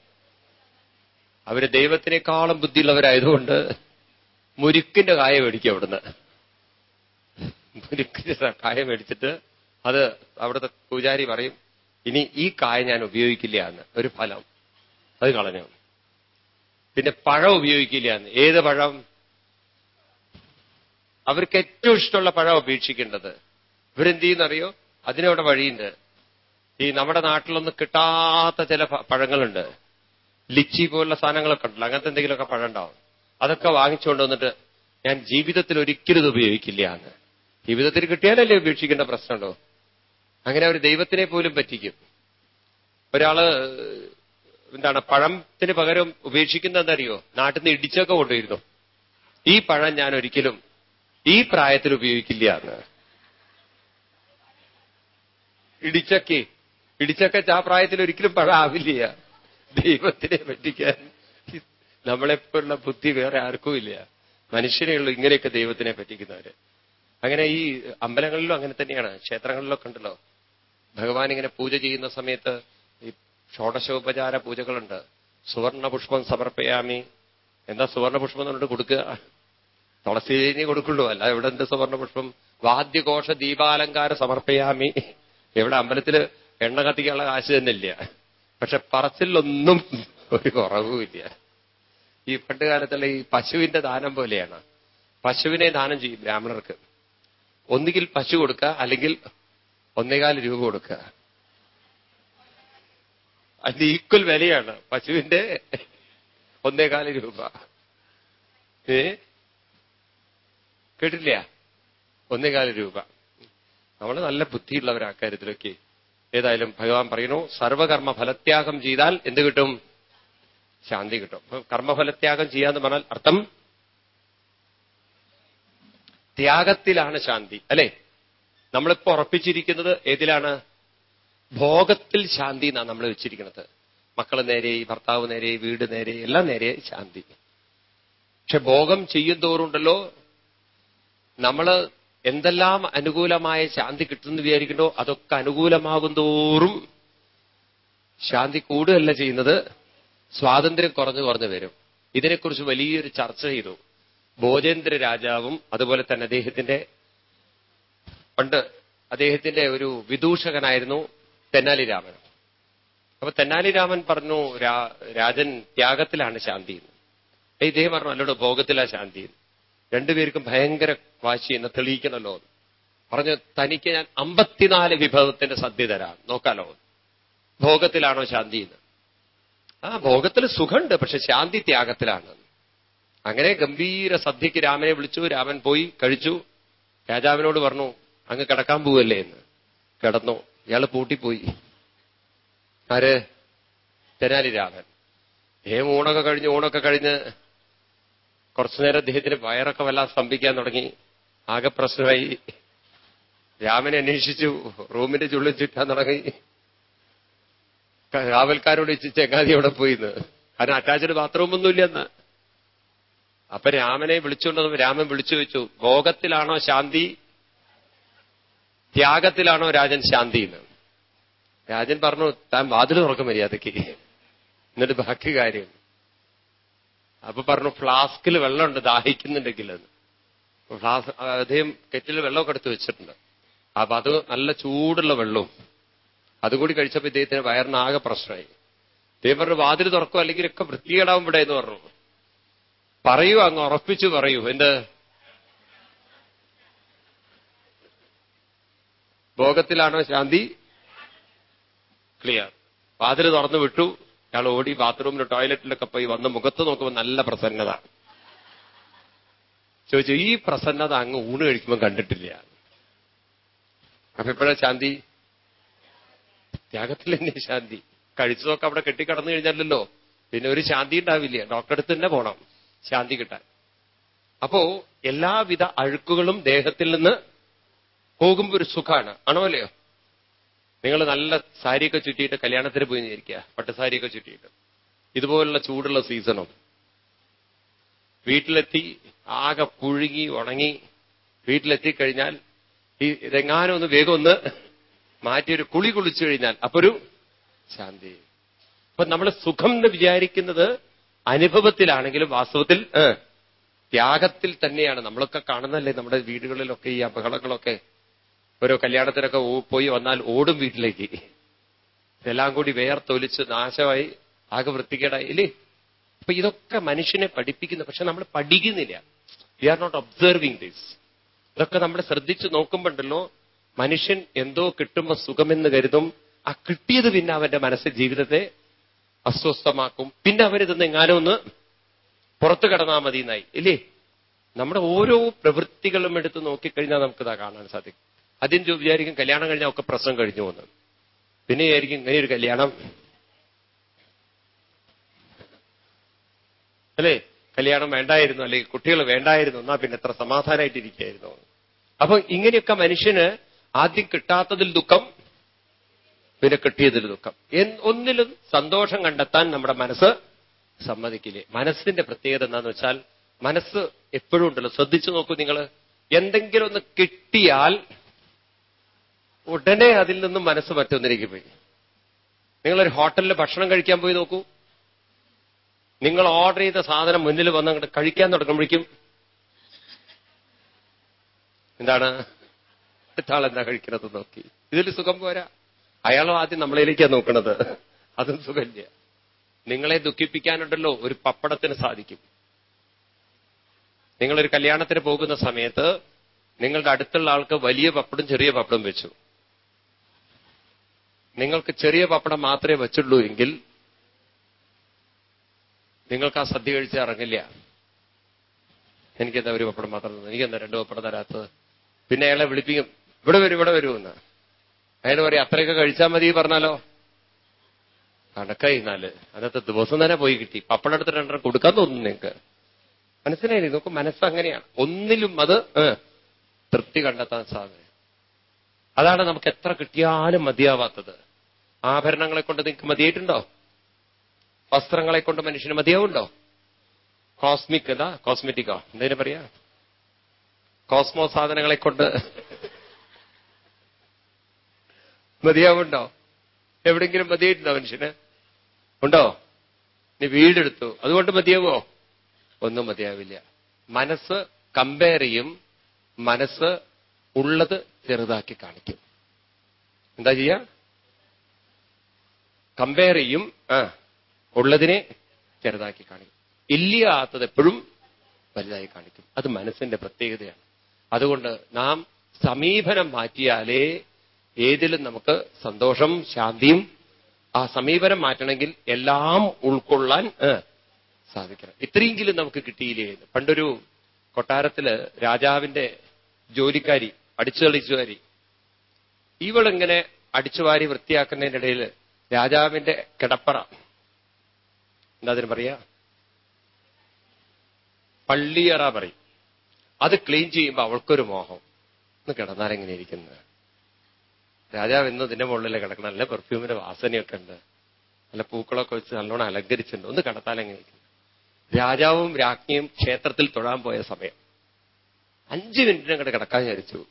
അവർ ദൈവത്തിനേക്കാളും ബുദ്ധിയുള്ളവരായതുകൊണ്ട് മുരുക്കിന്റെ കായ മേടിക്കും അവിടുന്ന്. മുരുക്കിന്റെ കായ മേടിച്ചിട്ട് അത് അവിടുത്തെ പൂജാരി പറയും ഇനി ഈ കായ ഞാൻ ഉപയോഗിക്കില്ല എന്ന്. ഒരു ഫലം. അത് കളഞ്ഞു. പിന്നെ പഴം ഉപയോഗിക്കില്ല എന്ന്. ഏത് പഴം? അവർക്ക് ഏറ്റവും ഇഷ്ടമുള്ള പഴം ഉപേക്ഷിക്കേണ്ടത്. ഇവരെന്ത് ചെയ്യുന്നറിയോ? അതിനവിടെ വഴിയുണ്ട്. ഈ നമ്മുടെ നാട്ടിലൊന്നും കിട്ടാത്ത ചില പഴങ്ങളുണ്ട്. ലിച്ചി പോലുള്ള സാധനങ്ങളൊക്കെ ഉണ്ടല്ലോ. അങ്ങനത്തെ എന്തെങ്കിലുമൊക്കെ പഴം ഉണ്ടാവും. അതൊക്കെ വാങ്ങിച്ചുകൊണ്ട് വന്നിട്ട് ഞാൻ ജീവിതത്തിൽ ഒരിക്കലും ഇത് ഉപയോഗിക്കില്ല എന്ന്. ജീവിതത്തിൽ കിട്ടിയാലല്ലേ ഉപേക്ഷിക്കേണ്ട പ്രശ്നമുണ്ടോ? അങ്ങനെ ഒരു ദൈവത്തിനെ പോലും പറ്റിക്കും. ഒരാൾ എന്താണ് പഴത്തിന് പകരം ഉപേക്ഷിക്കുന്ന എന്തറിയോ നാട്ടിൽ നിന്ന് ഇടിച്ചൊക്കെ കൊണ്ടുവരുന്നു. ഈ പഴം ഞാൻ ഒരിക്കലും ഈ പ്രായത്തിൽ ഉപയോഗിക്കില്ല എന്ന്. ഇടിച്ചക്കെ ഇടിച്ചക്ക ആ പ്രായത്തിൽ ഒരിക്കലും പഴാവില്ല ദൈവത്തിനെ പറ്റിക്കാൻ നമ്മളെപ്പോലുള്ള ബുദ്ധി വേറെ ആർക്കും ഇല്ല. ഉള്ളൂ ഇങ്ങനെയൊക്കെ ദൈവത്തിനെ പറ്റിക്കുന്നവര്. അങ്ങനെ ഈ അമ്പലങ്ങളിലും അങ്ങനെ തന്നെയാണ്. ക്ഷേത്രങ്ങളിലൊക്കെ ഉണ്ടല്ലോ. ഭഗവാൻ ഇങ്ങനെ പൂജ ചെയ്യുന്ന സമയത്ത് ഈ ഷോഡശോപചാര പൂജകളുണ്ട്. സുവർണ പുഷ്പം സമർപ്പയാമി. എന്താ സുവർണ പുഷ്പം എന്നുകൊണ്ട് കൊടുക്കുക? തുളസീനി കൊടുക്കുള്ളൂ. അല്ല എവിടെ എന്ത് സുവർണ പുഷ്പം വാദ്യഘോഷ ദീപാലങ്കാര സമർപ്പയാമി. എവിടെ അമ്പലത്തിൽ എണ്ണ കത്തിക്കാനുള്ള കാശ് തന്നെ ഇല്ല പക്ഷെ പറച്ചിലൊന്നും ഒരു കുറവുമില്ല. ഈ പണ്ട് കാലത്തുള്ള ഈ പശുവിന്റെ ദാനം പോലെയാണ്. പശുവിനെ ദാനം ചെയ്യും ബ്രാഹ്മണർക്ക്. ഒന്നുകിൽ പശു കൊടുക്കുക അല്ലെങ്കിൽ ഒന്നേകാൽ രൂപ കൊടുക്കുക. അതിന്റെ ഈക്വൽ വിലയാണ്. പശുവിന്റെ ഒന്നേകാൽ രൂപ. ഏ? കേട്ടില്ല ഒന്നേകാൽ രൂപ. നമ്മൾ നല്ല ബുദ്ധിയുള്ളവരാ കാര്യത്തിലൊക്കെ. ഏതായാലും ഭഗവാൻ പറയുന്നു സർവകർമ്മ ഫലത്യാഗം ചെയ്താൽ എന്ത് കിട്ടും? ശാന്തി കിട്ടും. കർമ്മഫലത്യാഗം ചെയ്യാന്ന് പറഞ്ഞാൽ അർത്ഥം ത്യാഗത്തിലാണ് ശാന്തി അല്ലെ? നമ്മളിപ്പോ ഉറപ്പിച്ചിരിക്കുന്നത് ഏതിലാണ്? ഭോഗത്തിൽ ശാന്തി എന്നാണ് നമ്മൾ വെച്ചിരിക്കുന്നത്. മക്കൾ നേരെ ഭർത്താവ് നേരെ വീട് നേരെ എല്ലാം നേരെ ശാന്തി. പക്ഷെ ഭോഗം ചെയ്യുന്തോറുണ്ടല്ലോ നമ്മൾ എന്തെല്ലാം അനുകൂലമായ ശാന്തി കിട്ടുമെന്ന് വിചാരിക്കണ്ടോ അതൊക്കെ അനുകൂലമാകും തോറും ശാന്തി കൂടുകയല്ല ചെയ്യുന്നത്. സ്വാതന്ത്ര്യം കുറഞ്ഞു കുറഞ്ഞു വരും. ഇതിനെക്കുറിച്ച് വലിയൊരു ചർച്ച ചെയ്തു. ഭോജേന്ദ്ര രാജാവും അതുപോലെ തന്നെ അദ്ദേഹത്തിന്റെ പണ്ട് അദ്ദേഹത്തിന്റെ ഒരു വിദൂഷകനായിരുന്നു തെന്നാലി തെന്നാലിരാമൻ. അപ്പൊ തെന്നാലിരാമൻ പറഞ്ഞു രാജൻ ത്യാഗത്തിലാണ് ശാന്തി ഇദ്ദേഹം പറഞ്ഞു അല്ലോട് ഭോഗത്തിലാ ശാന്തി രണ്ടുപേർക്കും ഭയങ്കര വാശി എന്നെ തെളിയിക്കണമല്ലോ പറഞ്ഞു തനിക്ക് ഞാൻ അമ്പത്തിനാല് വിഭവത്തിന്റെ സദ്യ തരാം. നോക്കാലോ. ഭോഗത്തിലാണോ ശാന്തി എന്ന്. ആ ഭോഗത്തിൽ സുഖമുണ്ട് പക്ഷെ ശാന്തി ത്യാഗത്തിലാണ്. അങ്ങനെ ഗംഭീര സദ്യക്ക് രാമനെ വിളിച്ചു. രാമൻ പോയി കഴിച്ചു. രാജാവിനോട് പറഞ്ഞു അങ്ങ് കിടക്കാൻ പോവല്ലേ എന്ന്. കിടന്നു. ഇയാൾ പൂട്ടിപ്പോയി. ആര്? തെനാലി രാമൻ. ഏ ഊണൊക്കെ കഴിഞ്ഞ് ഊണൊക്കെ കഴിഞ്ഞ് കുറച്ചുനേരം അദ്ദേഹത്തിന് വയറൊക്കെ വല്ലാതെ സ്തംഭിക്കാൻ തുടങ്ങി. ആകെ പ്രശ്നമായി. രാമനെ അന്വേഷിച്ചു. റൂമിന്റെ ചുള്ളിൽ ചുറ്റാൻ തുടങ്ങി. കാവൽക്കാരോട് ചെങ്ങാതി അവിടെ പോയിന്ന്. കാരണം അറ്റാച്ച്ഡ് ബാത്റൂമൊന്നുമില്ലെന്ന് അപ്പൊ രാമനെ വിളിച്ചുകൊണ്ടത് രാമൻ വിളിച്ചു വെച്ചു. ഭോഗത്തിലാണോ ശാന്തി? ത്യാഗത്തിലാണോ രാജൻ ശാന്തി എന്ന് രാജൻ പറഞ്ഞു താൻ വാതിൽ തുറക്കും മര്യാദയ്ക്ക്. എന്നിട്ട് ബാക്കി കാര്യം. അപ്പൊ പറഞ്ഞു ഫ്ലാസ്കിൽ വെള്ളമുണ്ട് ദാഹിക്കുന്നുണ്ടെങ്കിൽ അത്. ഫ്ലാസ് അദ്ദേഹം കെറ്റിൽ വെള്ളമൊക്കെ എടുത്ത് വെച്ചിട്ടുണ്ട്. അപ്പൊ അത് നല്ല ചൂടുള്ള വെള്ളവും. അതുകൂടി കഴിച്ചപ്പോ ഇദ്ദേഹത്തിന് വയറിനാകെ പ്രശ്നമായി. ഇദ്ദേഹം പറഞ്ഞു വാതിൽ തുറക്കും അല്ലെങ്കിൽ ഒക്കെ വൃത്തികേടാവും ഇവിടെ എന്ന് പറഞ്ഞു. പറയൂ അങ്ങ് ഉറപ്പിച്ചു പറയൂ. എന്ത്? ഭോഗത്തിലാണോ ശാന്തി? ക്ലിയർ. വാതിൽ തുറന്നു വിട്ടു. ഇയാൾ ഓടി ബാത്റൂമിലോ ടോയ്ലറ്റിലൊക്കെ പോയി വന്ന് മുഖത്ത് നോക്കുമ്പോൾ നല്ല പ്രസന്നത. ചോദിച്ചു ഈ പ്രസന്നത അങ്ങ് ഊണ് കഴിക്കുമ്പോൾ കണ്ടിട്ടില്ല. അപ്പൊ എപ്പോഴാ ശാന്തി? ത്യാഗത്തിൽ തന്നെ ശാന്തി? കഴിച്ചതൊക്കെ അവിടെ കെട്ടിക്കടന്നു കഴിഞ്ഞാലല്ലോ. പിന്നെ ഒരു ശാന്തി ഉണ്ടാവില്ല. ഡോക്ടറെ അടുത്ത് തന്നെ പോണം. ശാന്തി കിട്ടാൻ. അപ്പോ എല്ലാവിധ അഴുക്കുകളും ദേഹത്തിൽ നിന്ന് പോകുമ്പോ ഒരു സുഖമാണ് ആണോ അല്ലയോ? നിങ്ങൾ നല്ല സാരിയൊക്കെ ചുറ്റിയിട്ട് കല്യാണത്തിന് പോയി ഇരിക്കുക പട്ടുസാരിയൊക്കെ ചുറ്റിയിട്ട്. ഇതുപോലുള്ള ചൂടുള്ള സീസണും. വീട്ടിലെത്തി ആകെ പുഴുങ്ങി ഉണങ്ങി വീട്ടിലെത്തിക്കഴിഞ്ഞാൽ ഈ രംഗാനം ഒന്ന് വേഗം ഒന്ന് മാറ്റി ഒരു കുളി കുളിച്ചു കഴിഞ്ഞാൽ അപ്പൊ ഒരു ശാന്തി. അപ്പൊ നമ്മൾ സുഖം എന്ന് വിചാരിക്കുന്നത് അനുഭവത്തിലാണെങ്കിലും വാസ്തവത്തിൽ ത്യാഗത്തിൽ തന്നെയാണ്. നമ്മളൊക്കെ കാണുന്നല്ലേ നമ്മുടെ വീടുകളിലൊക്കെ ഈ അപകടങ്ങളൊക്കെ. ഓരോ കല്യാണത്തിനൊക്കെ പോയി വന്നാൽ ഓടും വീട്ടിലേക്ക്. ഇതെല്ലാം കൂടി വേർത്തൊലിച്ച് നാശമായി ആകെ വൃത്തികേടായി ഇല്ലേ? അപ്പൊ ഇതൊക്കെ മനുഷ്യനെ പഠിപ്പിക്കുന്നു. പക്ഷെ നമ്മൾ പഠിക്കുന്നില്ല. We are not observing this ഇതൊക്കെ നമ്മൾ ശ്രദ്ധിച്ചു നോക്കുമ്പോണ്ടല്ലോ മനുഷ്യൻ എന്തോ കിട്ടുമ്പോ സുഖമെന്ന് കരുതും ആ കിട്ടിയത് പിന്നെ അവന്റെ മനസ്സ് ജീവിതത്തെ അസ്വസ്ഥമാക്കും. പിന്നെ അവരിതൊന്ന് എങ്ങാനും ഒന്ന് പുറത്തു കടന്നാൽ മതി എന്നായി ഇല്ലേ? നമ്മുടെ ഓരോ പ്രവൃത്തികളും എടുത്ത് നോക്കിക്കഴിഞ്ഞാൽ നമുക്കിതാ കാണാൻ സാധിക്കും. ആദ്യം വിചാരിക്കും കല്യാണം കഴിഞ്ഞാൽ ഒക്കെ പ്രശ്നം കഴിഞ്ഞു പോകുന്നത്. പിന്നെ വിചാരിക്കും ഇങ്ങനെ ഒരു കല്യാണം. അല്ലേ? കല്യാണം വേണ്ടായിരുന്നു അല്ലെങ്കിൽ കുട്ടികൾ വേണ്ടായിരുന്നു എന്നാ പിന്നെ എത്ര സമാധാനമായിട്ടിരിക്കുകയായിരുന്നു അപ്പൊ ഇങ്ങനെയൊക്കെ മനുഷ്യന് ആദ്യം കിട്ടാത്തതിൽ ദുഃഖം പിന്നെ കിട്ടിയതിൽ ദുഃഖം. ഒന്നിലും സന്തോഷം കണ്ടെത്താൻ നമ്മുടെ മനസ്സ് സമ്മതിക്കില്ലേ. മനസ്സിന്റെ പ്രത്യേകത എന്താന്ന് വെച്ചാൽ മനസ്സ് എപ്പോഴും ഉണ്ടല്ലോ. ശ്രദ്ധിച്ചു നോക്കൂ നിങ്ങൾ എന്തെങ്കിലും ഒന്ന് കിട്ടിയാൽ ഉടനെ അതിൽ നിന്നും മനസ്സ് മറ്റൊന്നിലേക്ക് പോയി. നിങ്ങളൊരു ഹോട്ടലിൽ ഭക്ഷണം കഴിക്കാൻ പോയി നോക്കൂ. നിങ്ങൾ ഓർഡർ ചെയ്ത സാധനം മുന്നിൽ വന്ന് കഴിക്കാൻ തുടങ്ങുമ്പോഴേക്കും എന്താണ്? അടുത്താൾ എന്താ കഴിക്കുന്നത് നോക്കി. ഇതിൽ സുഖം പോരാ. അയാളോ ആദ്യം നമ്മളിലേക്കാണ് നോക്കുന്നത് അതും സുഖമില്ല. നിങ്ങളെ ദുഃഖിപ്പിക്കാനുണ്ടല്ലോ ഒരു പപ്പടത്തിന് സാധിക്കും. നിങ്ങളൊരു കല്യാണത്തിന് പോകുന്ന സമയത്ത് നിങ്ങളുടെ അടുത്തുള്ള ആൾക്ക് വലിയ പപ്പടും ചെറിയ പപ്പടും വെച്ചു. നിങ്ങൾക്ക് ചെറിയ പപ്പടം മാത്രമേ വെച്ചുള്ളൂ എങ്കിൽ നിങ്ങൾക്ക് ആ സദ്യ കഴിച്ച് ഇറങ്ങില്ല. എനിക്കെന്താ ഒരു പപ്പടം മാത്രം തന്നു എനിക്കെന്താ രണ്ട് പപ്പടം തരാത്തത്? പിന്നെ അയാളെ വിളിപ്പിക്കും. ഇവിടെ വരും ഇവിടെ എന്ന്. അയാൾ പറയും അത്രയൊക്കെ കഴിച്ചാൽ മതി പറഞ്ഞാലോ? കണക്കായി എന്നാൽ. അന്നത്തെ ദിവസം തന്നെ പോയി കിട്ടി. പപ്പടം എടുത്ത് രണ്ടെണ്ണം കൊടുക്കാൻ തോന്നുന്നു നിങ്ങൾക്ക് മനസ്സിലായില്ലേ? നോക്കും മനസ്സങ്ങനെയാണ് ഒന്നിലും അത് തൃപ്തി കണ്ടെത്താൻ സാധ്യത അതാണ് നമുക്ക് എത്ര കിട്ടിയാലും മതിയാവാത്തത്. ആഭരണങ്ങളെ കൊണ്ട് നിങ്ങൾക്ക് മതിയായിട്ടുണ്ടോ? വസ്ത്രങ്ങളെ കൊണ്ട് മനുഷ്യന് മതിയാവുണ്ടോ? കോസ്മിക് എന്താ കോസ്മെറ്റിക്കോ എന്തേലും പറയാ? കോസ്മോ സാധനങ്ങളെ കൊണ്ട് മതിയാവുണ്ടോ? എവിടെങ്കിലും മതിയായിട്ടുണ്ടോ മനുഷ്യന്? ഉണ്ടോ? നീ വീടെടുത്തു. അതുകൊണ്ട് മതിയാവോ? ഒന്നും മതിയാവില്ല. മനസ്സ് കമ്പയർ ചെയ്യും. മനസ്സ് ഉള്ളത് ചെറുതാക്കി കാണിക്കും. എന്താ ചെയ്യ? കമ്പയർ ചെയ്യും ആ ഉള്ളതിനെ ചെറുതാക്കി കാണിക്കും. ഇല്ലാത്തത് എപ്പോഴും വലുതായി കാണിക്കും. അത് മനസ്സിന്റെ പ്രത്യേകതയാണ്. അതുകൊണ്ട് നാം സമീപനം മാറ്റിയാലേ ഏതിലും നമുക്ക് സന്തോഷം ശാന്തിയും ആ സമീപനം മാറ്റണമെങ്കിൽ എല്ലാം ഉൾക്കൊള്ളാൻ സാധിക്കണം. ഇത്രയെങ്കിലും നമുക്ക് കിട്ടിയില്ലേ പണ്ടൊരു കൊട്ടാരത്തിൽ രാജാവിന്റെ ജോലിക്കാരി അടിച്ചു തെളിച്ചുകാരി ഇവളിങ്ങനെ അടിച്ചുവാരി വൃത്തിയാക്കുന്നതിനിടയിൽ രാജാവിന്റെ കിടപ്പറ. എന്താ അതിന് പറയാ? പള്ളിയറ പറയും. അത് ക്ലീൻ ചെയ്യുമ്പോൾ അവൾക്കൊരു മോഹം. ഒന്ന് കിടന്നാലെങ്ങനെ ഇരിക്കുന്നത് രാജാവ് ഇന്ന് ഇതിന്റെ മുകളിൽ കിടക്കണം? നല്ല പെർഫ്യൂമിന്റെ വാസനയൊക്കെ ഉണ്ട്. നല്ല പൂക്കളൊക്കെ വെച്ച് നല്ലോണം അലങ്കരിച്ചിട്ടുണ്ട്. ഒന്ന് കിടത്താലെങ്ങനെ ഇരിക്കുന്നു? രാജാവും രാജ്ഞിയും ക്ഷേത്രത്തിൽ തൊഴാൻ പോയ സമയം. അഞ്ച് മിനിറ്റിനങ്ങോട്ട് കിടക്കാൻ വിചാരിച്ചു.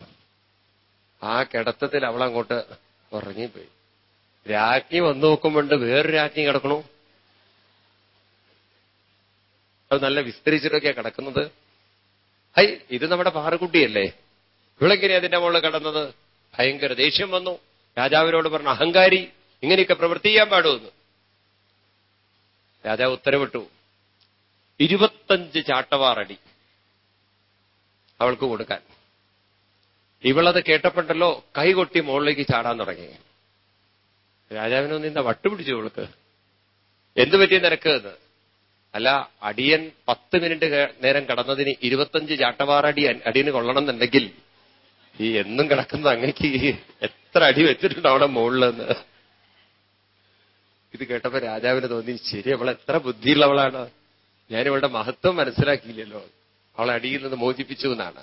ആ കിടത്തത്തിൽ അവളങ്ങോട്ട് ഉറങ്ങിപ്പോയി. രാജ്ഞി വന്നു നോക്കുമ്പോണ്ട് വേറൊരു രാജ്ഞി കിടക്കണു. അത് നല്ല വിസ്തരിച്ചിട്ടൊക്കെയാ കിടക്കുന്നത്. ഹൈ ഇത് നമ്മുടെ പാറുകുട്ടിയല്ലേ? ഇവളെങ്ങനെയാ അതിന്റെ മുകളിൽ കിടന്നത്? ഭയങ്കര ദേഷ്യം വന്നു. രാജാവിനോട് പറഞ്ഞു അഹങ്കാരി ഇങ്ങനെയൊക്കെ പ്രവർത്തിക്കാൻ പാടുമെന്ന് രാജാവ് ഉത്തരവിട്ടു ഇരുപത്തഞ്ച് ചാട്ടവാറടി അവൾക്ക് കൊടുക്കാൻ. ഇവളത് കേട്ടപ്പെട്ടല്ലോ കൈകൊട്ടി മുകളിലേക്ക് ചാടാൻ തുടങ്ങി. രാജാവിനൊന്നും എന്താ വട്ടുപിടിച്ചു ഇവൾക്ക് എന്തു പറ്റിയ നിരക്ക് എന്ന് അല്ല അടിയൻ പത്ത് മിനിറ്റ് നേരം കടന്നതിന് ഇരുപത്തഞ്ച് ചാട്ടവാറടി അടിയന് കൊള്ളണം എന്നുണ്ടെങ്കിൽ ഈ എന്നും കിടക്കുന്ന അങ്ങക്ക് എത്ര അടി വെച്ചിട്ടുണ്ട് അവിടെ മുകളിലെന്ന്. ഇത് കേട്ടപ്പോ രാജാവിന് തോന്നി ശരി അവൾ എത്ര ബുദ്ധിയുള്ളവളാണ്. ഞാൻ ഇവളുടെ മഹത്വം മനസ്സിലാക്കിയില്ലല്ലോ. അവളെ അടിയിൽ നിന്ന് മോചിപ്പിച്ചു എന്നാണ്.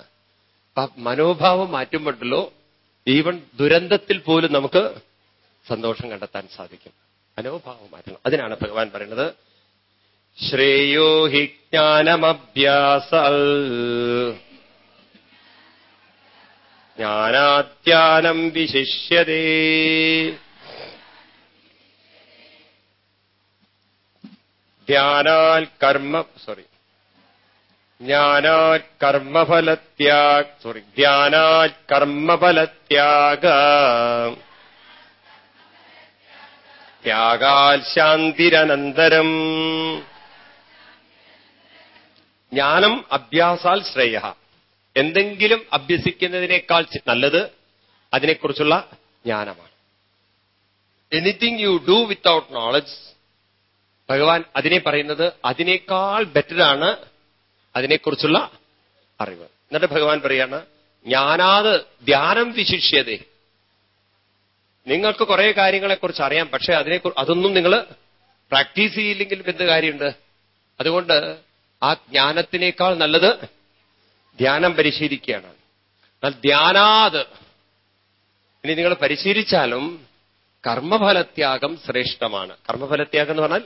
അപ്പൊ മനോഭാവം മാറ്റുമ്പോണ്ടല്ലോ ഈവൻ ദുരന്തത്തിൽ പോലും നമുക്ക് സന്തോഷം കണ്ടെത്താൻ സാധിക്കും. മനോഭാവം മാറ്റണം അതിനാണ് ഭഗവാൻ പറയുന്നത് ശ്രേയോ ഹി ജ്ഞാനമഭ്യാസ ജ്ഞാനാധ്യാനം വിശിഷ്യതേ. ധ്യാനാൽ കർമ്മ സോറി ജ്ഞാനാത് കർമ്മഫലത്യാഗ് സോറി ധ്യാനാത് കർമ്മഫലത്യാഗ. ത്യാഗാൽ ശാന്തിരനന്തരം ജ്ഞാനം അഭ്യാസാൽ ശ്രേയ. എന്തെങ്കിലും അഭ്യസിക്കുന്നതിനേക്കാൾ നല്ലത് അതിനെക്കുറിച്ചുള്ള ജ്ഞാനമാണ്. Anything you do without knowledge ഭഗവാൻ അതിനെ പറയുന്നത് അതിനേക്കാൾ ബെറ്ററാണ് അതിനെക്കുറിച്ചുള്ള അറിവ്. എന്നിട്ട് ഭഗവാൻ പറയാണ് ജ്ഞാനാത് ധ്യാനം വിശിഷ്യതേ. നിങ്ങൾക്ക് കുറെ കാര്യങ്ങളെക്കുറിച്ച് അറിയാം പക്ഷെ അതിനെ അതൊന്നും നിങ്ങൾ പ്രാക്ടീസ് ചെയ്യില്ലെങ്കിലും എന്ത് കാര്യമുണ്ട്? അതുകൊണ്ട് ആ ജ്ഞാനത്തിനേക്കാൾ നല്ലത് ധ്യാനം പരിശീലിക്കുകയാണ്. എന്നാൽ ധ്യാനാത്. ഇനി നിങ്ങൾ പരിശീലിച്ചാലും കർമ്മഫലത്യാഗം ശ്രേഷ്ഠമാണ്. കർമ്മഫലത്യാഗം എന്ന് പറഞ്ഞാൽ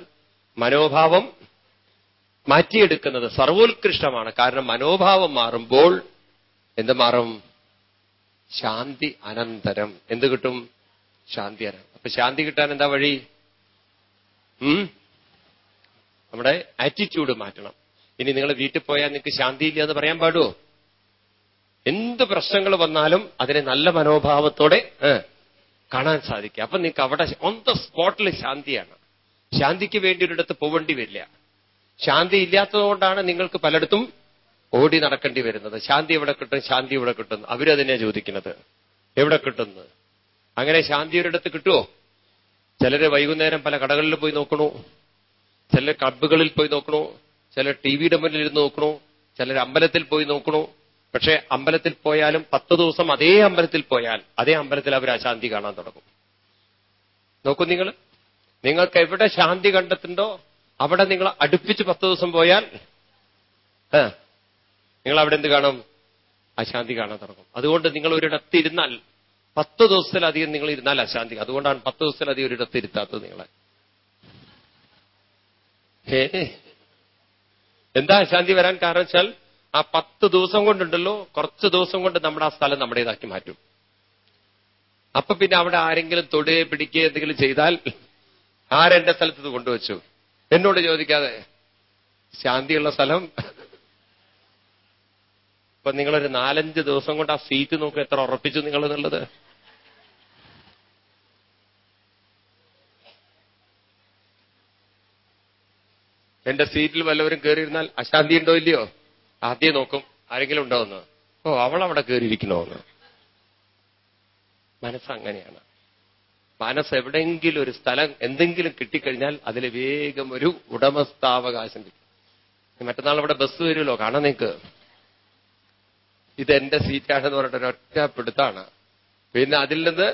മനോഭാവം മാറ്റിയെടുക്കുന്നത് സർവോത്കൃഷ്ടമാണ്. കാരണം മനോഭാവം മാറുമ്പോൾ എന്ത് മാറും? ശാന്തി അനന്തരം. എന്ത് കിട്ടും? ശാന്തി അനന്തരം അപ്പൊ ശാന്തി കിട്ടാൻ എന്താ വഴി? നമ്മുടെ ആറ്റിറ്റ്യൂഡ് മാറ്റണം. ഇനി നിങ്ങൾ വീട്ടിൽ പോയാൽ നിങ്ങൾക്ക് ശാന്തിയില്ല എന്ന് പറയാൻ പാടുമോ എന്ത് പ്രശ്നങ്ങൾ വന്നാലും അതിനെ നല്ല മനോഭാവത്തോടെ കാണാൻ സാധിക്കും. അപ്പൊ നിങ്ങൾക്ക് അവിടെ ഓൺ ദ സ്പോട്ടിൽ ശാന്തിയാണ്. ശാന്തിക്ക് വേണ്ടി ഒരിടത്ത് പോവേണ്ടി വരില്ല. ശാന്തി ഇല്ലാത്തതുകൊണ്ടാണ് നിങ്ങൾക്ക് പലയിടത്തും ഓടി നടക്കേണ്ടി വരുന്നത്. ശാന്തി എവിടെ കിട്ടും? ശാന്തി എവിടെ കിട്ടും അവരതിനെ ചോദിക്കുന്നത്. എവിടെ കിട്ടുന്നത് അങ്ങനെ ശാന്തി ഒരിടത്ത് കിട്ടുമോ ചിലര് വൈകുന്നേരം പല കടകളിൽ പോയി നോക്കണു. ചില ക്ലബുകളിൽ പോയി നോക്കണു. ചില ടി വിയുടെ മുന്നിൽ ഇരുന്ന് നോക്കണു. ചിലർ അമ്പലത്തിൽ പോയി നോക്കണു. പക്ഷെ അമ്പലത്തിൽ പോയാലും പത്ത് ദിവസം അതേ അമ്പലത്തിൽ പോയാൽ അതേ അമ്പലത്തിൽ അവർ അശാന്തി കാണാൻ തുടങ്ങും. നോക്കൂ നിങ്ങൾ. നിങ്ങൾക്ക് എവിടെ ശാന്തി കണ്ടെത്തുണ്ടോ അവിടെ നിങ്ങൾ അടുപ്പിച്ച് പത്ത് ദിവസം പോയാൽ നിങ്ങൾ അവിടെ എന്ത് കാണും? അശാന്തി കാണാൻ തുടങ്ങും. അതുകൊണ്ട് നിങ്ങൾ ഒരിടത്ത് ഇരുന്നാൽ പത്ത് ദിവസത്തിലധികം നിങ്ങൾ ഇരുന്നാൽ അശാന്തി. അതുകൊണ്ടാണ് പത്ത് ദിവസത്തിലധികം ഒരിടത്ത് ഇരുത്താത്തത് നിങ്ങളെ. എന്താ അശാന്തി വരാൻ കാരണം വെച്ചാൽ ആ പത്ത് ദിവസം കൊണ്ടുണ്ടല്ലോ കുറച്ച് ദിവസം കൊണ്ട് നമ്മുടെ ആ സ്ഥലം നമ്മുടേതാക്കി മാറ്റും. അപ്പൊ പിന്നെ അവിടെ ആരെങ്കിലും തൊടുകയെ പിടിക്കുകയോ എന്തെങ്കിലും ചെയ്താൽ ആരെന്റെ സ്ഥലത്ത് ഇത് കൊണ്ടുവച്ചു? എന്നോട് ചോദിക്കാതെ ശാന്തിയുള്ള സ്ഥലം ഇപ്പൊ നിങ്ങളൊരു നാലഞ്ച് ദിവസം കൊണ്ട് ആ സീറ്റ് നോക്ക് എത്ര ഉറപ്പിച്ചു നിങ്ങൾ എന്നുള്ളത് എന്റെ സീറ്റിൽ വല്ലവരും കയറിയിരുന്നാൽ അശാന്തി ഉണ്ടോ ഇല്ലയോ? ആദ്യം നോക്കും ആരെങ്കിലും ഉണ്ടോ എന്ന്. ഓ അവൾ അവിടെ കയറിയിരിക്കണോ എന്ന് മനസ്സ് അങ്ങനെയാണ് മനസ്സ് എവിടെയെങ്കിലും ഒരു സ്ഥലം എന്തെങ്കിലും കിട്ടിക്കഴിഞ്ഞാൽ അതിൽ വേഗം ഒരു ഉടമസ്ഥാവകാശം കിട്ടും. മറ്റന്നാൾ അവിടെ ബസ് വരുമല്ലോ കാണാൻ നിൽക്ക് ഇതെന്റെ സീറ്റാണെന്ന് പറഞ്ഞിട്ട് ഒരൊറ്റ പിടുത്താണ്. പിന്നെ അതിൽ നിന്ന്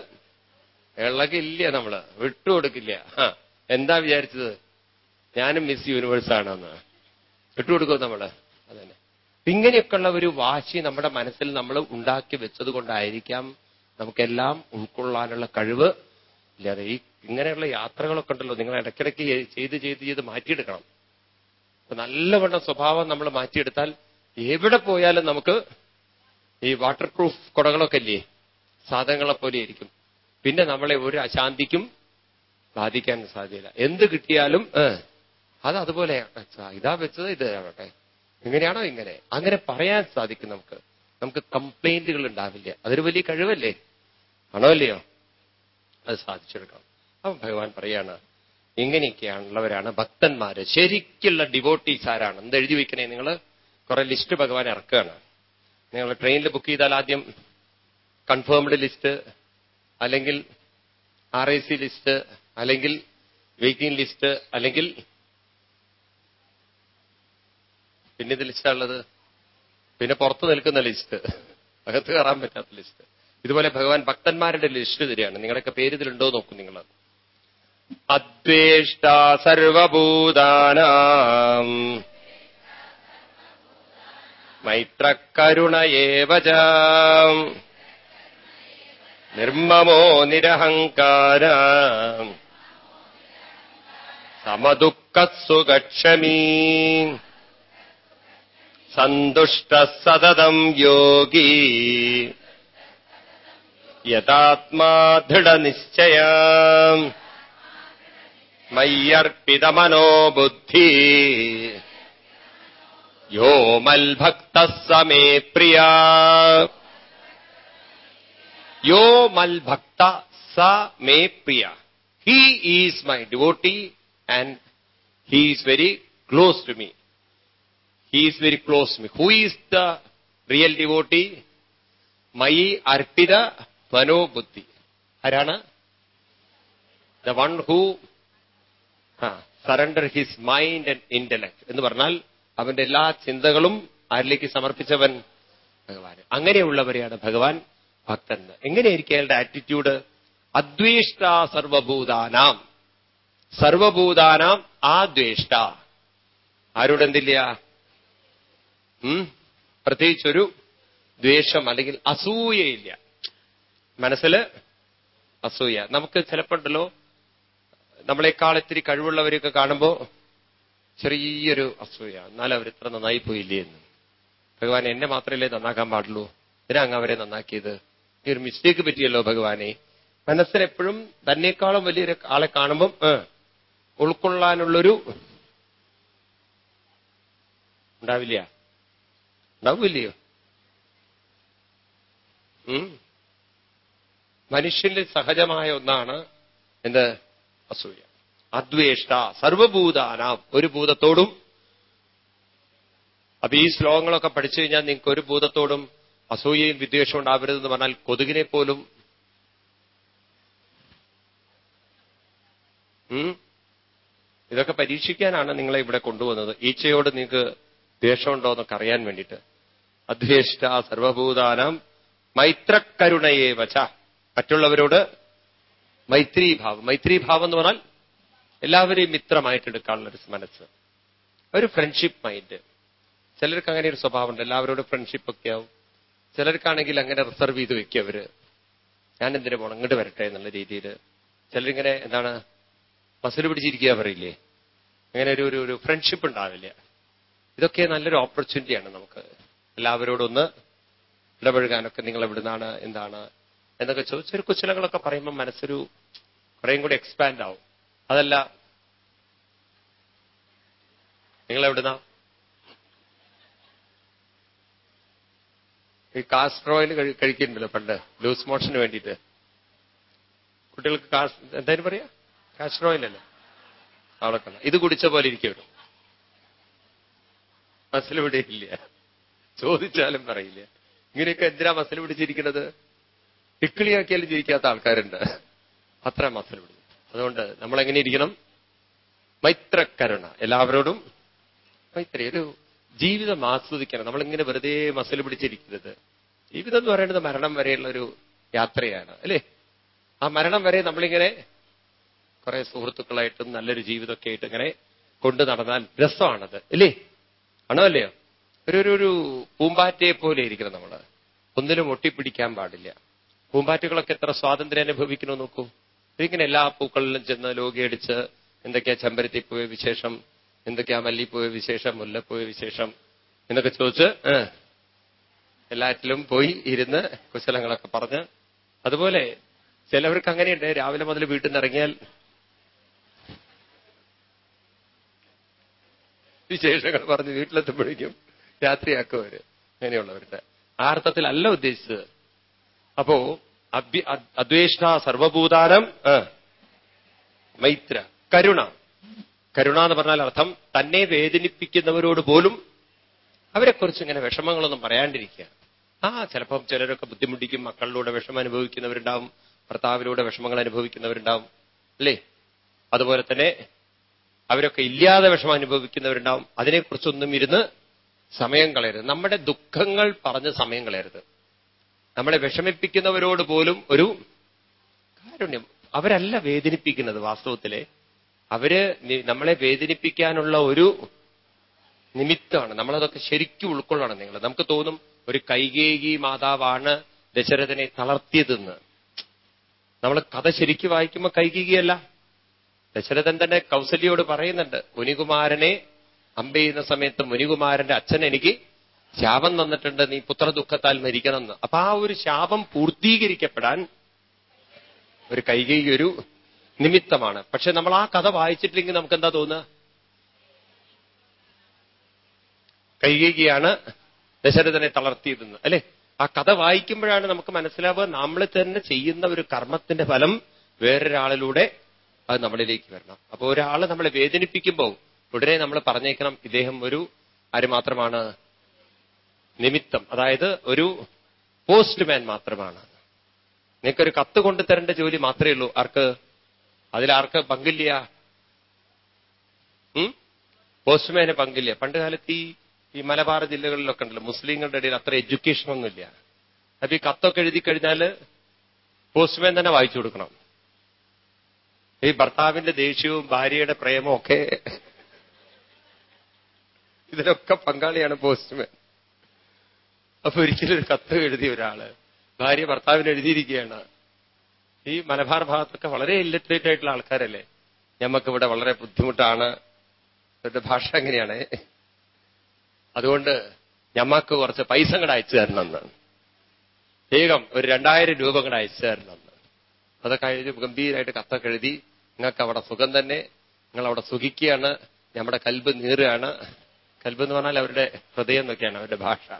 ഇളകില്ല നമ്മൾ. വിട്ടുകൊടുക്കില്ല എന്താ വിചാരിച്ചത്? ഞാനും മിസ് യൂണിവേഴ്സ് ആണെന്ന്. വിട്ടുകൊടുക്കും നമ്മൾ. അതന്നെ. ഇങ്ങനെയൊക്കെയുള്ള ഒരു വാശി നമ്മുടെ മനസ്സിൽ നമ്മൾ ഉണ്ടാക്കി വെച്ചത് കൊണ്ടായിരിക്കാം നമുക്കെല്ലാം ഉൾക്കൊള്ളാനുള്ള കഴിവ്. ഇല്ലാതെ ഈ ഇങ്ങനെയുള്ള യാത്രകളൊക്കെ ഉണ്ടല്ലോ. നിങ്ങൾ ഇടയ്ക്കിടയ്ക്ക് ചെയ്ത് ചെയ്ത് ചെയ്ത് മാറ്റിയെടുക്കണം. നല്ലവണ്ണം സ്വഭാവം നമ്മൾ മാറ്റിയെടുത്താൽ എവിടെ പോയാലും നമുക്ക് ഈ വാട്ടർ പ്രൂഫ് കുടകളൊക്കെ ഇല്ലേ സാധനങ്ങളെ പോലെ ഇരിക്കും. പിന്നെ നമ്മളെ ഒരു അശാന്തിക്കും ബാധിക്കാൻ സാധ്യത എന്ത് കിട്ടിയാലും അത് അതുപോലെ ഇതാ വെച്ചത് ഇത് ആവട്ടെ. ഇങ്ങനെയാണോ ഇങ്ങനെ? അങ്ങനെ പറയാൻ സാധിക്കും നമുക്ക്. നമുക്ക് കംപ്ലൈന്റുകൾ ഉണ്ടാവില്ല? അതൊരു വലിയ കഴിവല്ലേ? ആണോ അല്ലയോ അത് സാധിച്ചെടുക്കണം. അപ്പൊ ഭഗവാൻ പറയാണ് ഇങ്ങനെയൊക്കെയാണുള്ളവരാണ് ഭക്തന്മാര്. ശരിക്കുള്ള ഡിവോട്ടീസ് ആരാണ്? എന്ത് എഴുതി വെക്കണേ നിങ്ങൾ കുറെ ലിസ്റ്റ് ഭഗവാൻ ഇറക്കുകയാണ്. നിങ്ങൾ ട്രെയിനിൽ ബുക്ക് ചെയ്താൽ ആദ്യം കൺഫേംഡ് ലിസ്റ്റ് അല്ലെങ്കിൽ ആർ ഐ സി ലിസ്റ്റ് അല്ലെങ്കിൽ വെയിറ്റിംഗ് ലിസ്റ്റ് അല്ലെങ്കിൽ പിന്നെ ഇത് ലിസ്റ്റാണുള്ളത് പിന്നെ പുറത്ത് നിൽക്കുന്ന ലിസ്റ്റ് അകത്ത് കയറാൻ പറ്റാത്ത ലിസ്റ്റ് ഇതുപോലെ ഭഗവാൻ ഭക്തന്മാരുടെ ലിസ്റ്റ് തരികയാണ്. നിങ്ങളുടെയൊക്കെ പേര് ഇതിലുണ്ടോ നോക്കും നിങ്ങൾ. അദ്വേഷ്ട സർവഭൂതാനാം मैत्रकरुण एव च। निर्ममो निरहङ्कार। समदुःखः सु गच्छमी सन्तुष्टः सतदम् योगी। यदात्मा दृढनिश्चय। मय्यर्पितमनो बुद्धि। യോ മൽഭക്ത സമേ പ്രിയ യോ മൽഭക്ത സ മേ പ്രിയ he is my devotee and he is very close to me he is very close me. Who is the real devotee? മയി അർപ്പിത മനോബുദ്ധി ആരാണ്? The one who surrender his mind and intellect എന്ന് പറഞ്ഞാൽ അവന്റെ എല്ലാ ചിന്തകളും ആരിലേക്ക് സമർപ്പിച്ചവൻ ഭഗവാൻ അങ്ങനെയുള്ളവരെയാണ് ഭഗവാൻ ഭക്തൻ. എങ്ങനെയായിരിക്കും അയാളുടെ ആറ്റിറ്റ്യൂഡ് അദ്വേഷ്ട സർവഭൂതാനാം. സർവഭൂതാനാം ആ ദ്വേഷ്ട ആരോട് എന്തില്ല? പ്രത്യേകിച്ചൊരു ദ്വേഷം അല്ലെങ്കിൽ അസൂയയില്ല. മനസ്സിൽ അസൂയ. നമുക്ക് ചിലപ്പോണ്ടല്ലോ നമ്മളെക്കാൾ ഇത്തിരി കഴിവുള്ളവരെയൊക്കെ കാണുമ്പോ ചെറിയൊരു അസൂയ. എന്നാൽ അവരിത്ര നന്നായി പോയില്ലേ എന്ന്. ഭഗവാൻ എന്നെ മാത്രമല്ലേ നന്നാക്കാൻ പാടുള്ളൂ? ഇതിനാ അങ്ങ് അവരെ നന്നാക്കിയത്? ഈ ഒരു മിസ്റ്റേക്ക് പറ്റിയല്ലോ ഭഗവാനെ. മനസ്സിനെപ്പോഴും തന്നെക്കാളും വലിയൊരു ആളെ കാണുമ്പം ഉൾക്കൊള്ളാനുള്ളൊരു ഉണ്ടാവില്ല. ഉണ്ടാവില്ലയോ. മനുഷ്യന്റെ സഹജമായ ഒന്നാണ് എന്ത്? അസൂയ. അദ്വേഷ്ട സർവഭൂതാനാം. ഒരു ഭൂതത്തോടും. അപ്പൊ ഈ ശ്ലോകങ്ങളൊക്കെ പഠിച്ചു കഴിഞ്ഞാൽ നിങ്ങൾക്ക് ഒരു ഭൂതത്തോടും അസൂയയും വിദ്വേഷവും ഉണ്ടാവരുതെന്ന് പറഞ്ഞാൽ കൊതുകിനെ പോലും? ഇതൊക്കെ പരീക്ഷിക്കാനാണ് നിങ്ങളെ ഇവിടെ കൊണ്ടുവന്നത്. ഈച്ചയോട് നിങ്ങൾക്ക് ദ്വേഷമുണ്ടോ എന്നൊക്കെ അറിയാൻ വേണ്ടിയിട്ട്. അദ്വേഷ്ട സർവഭൂതാനം. മൈത്രക്കരുണയെ വച്ച മറ്റുള്ളവരോട് മൈത്രീഭാവം. മൈത്രീഭാവം എന്ന് പറഞ്ഞാൽ എല്ലാവരെയും മിത്രമായിട്ട് എടുക്കാനുള്ള ഒരു മനസ്സ്. ഒരു ഫ്രണ്ട്ഷിപ്പ് മൈൻഡ് ചിലർക്ക് അങ്ങനെ ഒരു സ്വഭാവമുണ്ട്. എല്ലാവരോടും ഫ്രണ്ട്ഷിപ്പ് ഒക്കെ ആവും. ചിലർക്കാണെങ്കിൽ അങ്ങനെ റിസർവ് ചെയ്ത് വെക്കുക അവർ. ഞാൻ എന്തിനു പോകണം ഇങ്ങോട്ട് വരട്ടെ എന്നുള്ള രീതിയിൽ. ചിലരിങ്ങനെ എന്താണ് മസിൽ പിടിച്ചിരിക്കുക പറയില്ലേ? അങ്ങനെ ഒരു ഒരു ഫ്രണ്ട്ഷിപ്പ് ഉണ്ടാവില്ല. ഇതൊക്കെ നല്ലൊരു ഓപ്പർച്യൂണിറ്റിയാണ് നമുക്ക്. എല്ലാവരോടൊന്ന് ഇടപഴകാനൊക്കെ നിങ്ങൾ എവിടുന്നാണ് എന്താണ് എന്നൊക്കെ ചോദിച്ചൊരു കുശലങ്ങളൊക്കെ പറയുമ്പോൾ മനസ്സൊരു കുറേയും കൂടി എക്സ്പാൻഡ് ആവും. അതല്ല. നിങ്ങൾ എവിടുന്ന ഈ കാസ്റ്റർ ഓയിൽ കഴിക്കുന്നുണ്ടല്ലോ പണ്ട്. ലൂസ് മോഷന് വേണ്ടിയിട്ട്. കുട്ടികൾക്ക് കാസ് എന്തായാലും പറയാ? കാസ്റ്റർ ഓയിൽ അല്ലേ? കണ്ട ഇത് കുടിച്ച പോലെ ഇരിക്കും മസിൽ പിടിയില്ല ചോദിച്ചാലും പറയില്ല. ഇങ്ങനെയൊക്കെ എന്തിനാ മസിൽ പിടിച്ചിരിക്കുന്നത്? ഇക്കിളിയാക്കിയാലും ജീവിക്കാത്ത ആൾക്കാരുണ്ട്. അത്ര മസിൽ പിടിക്കും അതുകൊണ്ട് നമ്മൾ എങ്ങനെ ഇരിക്കണം? മൈത്രക്കരുണ. എല്ലാവരോടും മൈത്രി ഒരു ജീവിതം ആസ്വദിക്കണം. നമ്മളിങ്ങനെ വെറുതെ മസിൽ പിടിച്ചിരിക്കരുത്. ജീവിതം എന്ന് പറയുന്നത് മരണം വരെയുള്ള ഒരു യാത്രയാണ് അല്ലേ? ആ മരണം വരെ നമ്മളിങ്ങനെ കുറെ സുഹൃത്തുക്കളായിട്ടും നല്ലൊരു ജീവിതമൊക്കെ ആയിട്ട് ഇങ്ങനെ കൊണ്ടു നടന്നാൽ രസമാണത് അല്ലേ? ആണോ അല്ലയോ? ഒരു ഒരു പൂമ്പാറ്റയെ പോലെ ഇരിക്കണം നമ്മൾ. ഒന്നിലും ഒട്ടിപ്പിടിക്കാൻ പാടില്ല. പൂമ്പാറ്റകളൊക്കെ എത്ര സ്വാതന്ത്ര്യം അനുഭവിക്കണോ നോക്കൂ. ഇതിങ്ങനെ എല്ലാ പൂക്കളിലും ചെന്ന് ലോകിയടിച്ച് എന്തൊക്കെയാ ചെമ്പരത്തിപ്പോയ വിശേഷം എന്തൊക്കെയാ മല്ലിപ്പോയ വിശേഷം മുല്ലപ്പോയ വിശേഷം എന്നൊക്കെ ചോദിച്ച് എല്ലാറ്റിലും പോയി ഇരുന്ന് കുശലങ്ങളൊക്കെ പറഞ്ഞ്. അതുപോലെ ചിലവർക്ക് അങ്ങനെയുണ്ട്. രാവിലെ മുതൽ വീട്ടിൽ നിന്ന് ഇറങ്ങിയാൽ വിശേഷങ്ങൾ പറഞ്ഞ് വീട്ടിലെത്തുമ്പോഴേക്കും രാത്രിയാക്കും അവർ. അങ്ങനെയുള്ളവരുടെ ആ അർത്ഥത്തിലല്ല ഉദ്ദേശിച്ചത്. അപ്പോ അദ്വേഷ്ട സർവഭൂതാനം മൈത്ര കരുണ. കരുണ എന്ന് പറഞ്ഞാൽ അർത്ഥം തന്നെ വേദനിപ്പിക്കുന്നവരോട് പോലും അവരെക്കുറിച്ച് ഇങ്ങനെ വിഷമങ്ങളൊന്നും പറയാണ്ടിരിക്കുക. ആ ചിലപ്പം ചിലരൊക്കെ ബുദ്ധിമുട്ടിക്കും മക്കളിലൂടെ വിഷമം അനുഭവിക്കുന്നവരുണ്ടാവും ഭർത്താവിലൂടെ വിഷമങ്ങൾ അനുഭവിക്കുന്നവരുണ്ടാവും അല്ലേ? അതുപോലെ തന്നെ അവരൊക്കെ ഇല്ലാതെ വിഷമം അനുഭവിക്കുന്നവരുണ്ടാവും. അതിനെക്കുറിച്ചൊന്നും ഇരുന്ന് സമയം കളയരുത്. നമ്മുടെ ദുഃഖങ്ങൾ പറഞ്ഞ് സമയം കളയരുത്. നമ്മളെ വിഷമിപ്പിക്കുന്നവരോട് പോലും ഒരു കാരുണ്യം. അവരല്ല വേദനിപ്പിക്കുന്നത് വാസ്തവത്തിലെ. അവർ നമ്മളെ വേദനിപ്പിക്കാനുള്ള ഒരു നിമിത്തമാണ്. നമ്മളതൊക്കെ ശരിക്കും ഉൾക്കൊള്ളണം നിങ്ങൾ നമുക്ക് തോന്നും ഒരു കൈകേകി മാതാവാണ് ദശരഥനെ തളർത്തിയതെന്ന്. നമ്മൾ കഥ ശരിക്കും വായിക്കുമ്പോൾ കൈകേകിയല്ല. ദശരഥൻ തന്നെ കൗസല്യോട് പറയുന്നുണ്ട് മുനികുമാരനെ അമ്പെയ്യുന്ന സമയത്ത് മുനികുമാരന്റെ അച്ഛൻ എനിക്ക് ശാപം തന്നിട്ടുണ്ട് നീ പുത്രദുഃഖത്താൽ മരിക്കണമെന്ന്. അപ്പൊ ആ ഒരു ശാപം പൂർത്തീകരിക്കപ്പെടാൻ ഒരു കൈകൈ ഒരു നിമിത്തമാണ്. പക്ഷെ നമ്മൾ ആ കഥ വായിച്ചിട്ടില്ലെങ്കിൽ നമുക്ക് എന്താ തോന്നുക? കൈകൈകിയാണ് ദശരഥനെ തളർത്തിയതെന്ന്. അല്ലെ? ആ കഥ വായിക്കുമ്പോഴാണ് നമുക്ക് മനസ്സിലാവുക നമ്മൾ തന്നെ ചെയ്യുന്ന ഒരു കർമ്മത്തിന്റെ ഫലം വേറൊരാളിലൂടെ അത് നമ്മളിലേക്ക് വരണം. അപ്പൊ ഒരാൾ നമ്മളെ വേദനിപ്പിക്കുമ്പോൾ ഉടനെ നമ്മൾ പറഞ്ഞേക്കണം ഇദ്ദേഹം ഒരു ആര് മാത്രമാണ് നിമിത്തം. അതായത് ഒരു പോസ്റ്റ്മാൻ മാത്രമാണ്. നിങ്ങൾക്കൊരു കത്ത് കൊണ്ടുതരേണ്ട ജോലി മാത്രമേ ഉള്ളൂ. ആർക്ക്? അതിലാർക്ക് പങ്കില്ല? പോസ്റ്റ്മാന് പങ്കില്ല. പണ്ട് കാലത്ത് ഈ ഈ മലബാർ ജില്ലകളിലൊക്കെ ഉണ്ടല്ലോ. മുസ്ലിങ്ങളുടെ ഇടയിൽ അത്ര എഡ്യൂക്കേഷൻ ഒന്നുമില്ല അപ്പൊ ഈ കത്തൊക്കെ എഴുതി കഴിഞ്ഞാൽ പോസ്റ്റ്മാൻ തന്നെ വായിച്ചു കൊടുക്കണം. ഈ ഭർത്താവിന്റെ ദേഷ്യവും ഭാര്യയുടെ പ്രേമവും ഒക്കെ ഇതിലൊക്കെ പങ്കാളിയാണ് പോസ്റ്റ്മാൻ. അപ്പൊ ഒരിക്കലൊരു ഒരു കത്ത് എഴുതിയ ഒരാൾ ഭാര്യ ഭർത്താവിന് എഴുതിയിരിക്കുകയാണ്. ഈ മലബാർ ഭാഗത്തൊക്കെ വളരെ ഇല്ലറ്ററേറ്റ് ആയിട്ടുള്ള ആൾക്കാരല്ലേ? ഞമ്മക്കിവിടെ വളരെ ബുദ്ധിമുട്ടാണ്. ഇവരുടെ ഭാഷ എങ്ങനെയാണ്? അതുകൊണ്ട് ഞമ്മക്ക് കുറച്ച് പൈസ കൂടെ അയച്ചു തരണമെന്ന് വേഗം ഒരു രണ്ടായിരം രൂപ കൂടെ അയച്ചു തരണമെന്ന് അതൊക്കെ എഴുതി ഗംഭീരമായിട്ട് കത്തൊക്കെ എഴുതി നിങ്ങൾക്ക് അവിടെ സുഖം തന്നെ. നിങ്ങൾ അവിടെ സുഖിക്കുകയാണ്. നമ്മുടെ കൽബ് നീറുകയാണ്. കൽബ് എന്ന് പറഞ്ഞാൽ അവരുടെ ഹൃദയം എന്നൊക്കെയാണ് അവരുടെ ഭാഷ.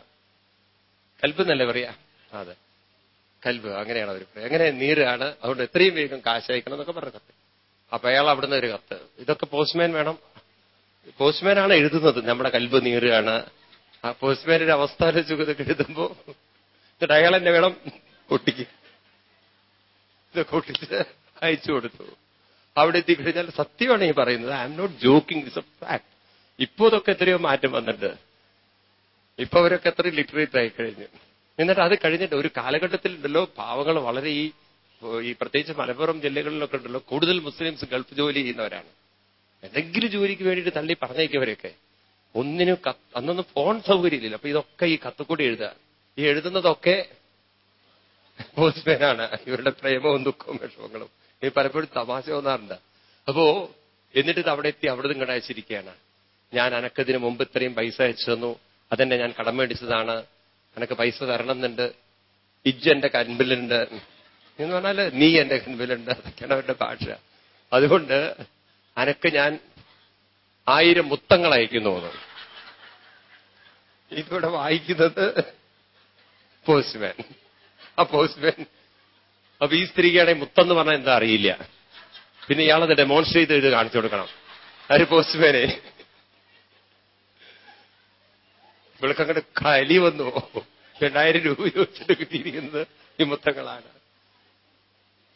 കൽബ് എന്നല്ലേ പറയാ? അതെ. കൽബ് അങ്ങനെയാണ് അവർ എങ്ങനെ നീരാണ്? അതുകൊണ്ട് എത്രയും വേഗം കാശ് അയക്കണം എന്നൊക്കെ പറഞ്ഞ കത്ത്. അപ്പൊ അയാൾ അവിടുന്ന് ഒരു കത്ത്. ഇതൊക്കെ പോസ്റ്റ്മാൻ വേണം. പോസ്റ്റ്മാനാണ് എഴുതുന്നത്. നമ്മുടെ കൽബ് നീറുകയാണ് ആ പോസ്റ്റ്മാനിന്റെ അവസ്ഥ ഇതൊക്കെ എഴുതുമ്പോ എന്നിട്ട് അയാൾ എന്നെ വേണം ഒട്ടിക്ക് ഇതൊക്കെ ഒട്ടിച്ച് അയച്ചു കൊടുത്തു. അവിടെ എത്തിക്കഴിഞ്ഞാൽ സത്യമാണ് ഈ പറയുന്നത്. I am not joking it's a fact ഇപ്പോ ഇതൊക്കെ എത്രയോ മാറ്റം വന്നിട്ട് ഇപ്പൊ അവരൊക്കെ എത്ര ലിറ്ററേറ്റ് ആയി കഴിഞ്ഞു. എന്നിട്ട് അത് കഴിഞ്ഞിട്ട് ഒരു കാലഘട്ടത്തിൽ ഉണ്ടല്ലോ പാവങ്ങൾ വളരെ ഈ ഈ പ്രത്യേകിച്ച് മലപ്പുറം ജില്ലകളിലൊക്കെ ഉണ്ടല്ലോ കൂടുതൽ മുസ്ലിംസ് ഗൾഫ് ജോലി ചെയ്യുന്നവരാണ്. എന്തെങ്കിലും ജോലിക്ക് വേണ്ടിയിട്ട് തള്ളി പറഞ്ഞേക്കവരൊക്കെ ഒന്നിനും അന്നൊന്നും ഫോൺ സൗകര്യമില്ല. അപ്പൊ ഇതൊക്കെ ഈ കത്തുകൂടി എഴുതുക ഈ എഴുതുന്നതൊക്കെ പോസ്റ്റ്മാനാണ് ഇവരുടെ പ്രേമവും ദുഃഖവും വിഷമങ്ങളും. ഈ പലപ്പോഴും തമാശ തോന്നാറുണ്ട്. അപ്പോ എന്നിട്ട് അവിടെ എത്തി അവിടെ നിങ്ങളുടെ അയച്ചിരിക്കുകയാണ്. ഞാൻ അനക്കതിന് മുമ്പ് ഇത്രയും പൈസ അയച്ചു തന്നു. അതെന്നെ ഞാൻ കടം മേടിച്ചതാണ്. എനക്ക് പൈസ തരണം എന്നുണ്ട് ഇജ്ജ് എന്റെ കൻപിലുണ്ട്. എന്ന് പറഞ്ഞാൽ നീ എന്റെ കൻപിലുണ്ട്. അതൊക്കെയാണ് അവരുടെ ഭാഷ. അതുകൊണ്ട് അനക്ക് ഞാൻ ആയിരം മുത്തങ്ങൾ അയക്കുന്നു ഇതിവിടെ വായിക്കുന്നത് പോസ്റ്റ്മാൻ ആ പോസ്റ്റ്മാൻ അപ്പൊ ഈ സ്ത്രീക്കാണെങ്കിൽ മുത്തെന്ന് പറഞ്ഞാൽ എന്താ അറിയില്ല. പിന്നെ ഇയാളത് ഡെമോൺസ്ട്രേറ്റ് ചെയ്ത് കാണിച്ചു കൊടുക്കണം. ആര് പോസ്റ്റ്മാനെ ഇവൾക്കങ്ങോട്ട് കലി വന്നു. രണ്ടായിരം രൂപ ചോദിച്ചിട്ട് കിട്ടിയിരിക്കുന്നത് ഈ മുത്തങ്ങളാണ്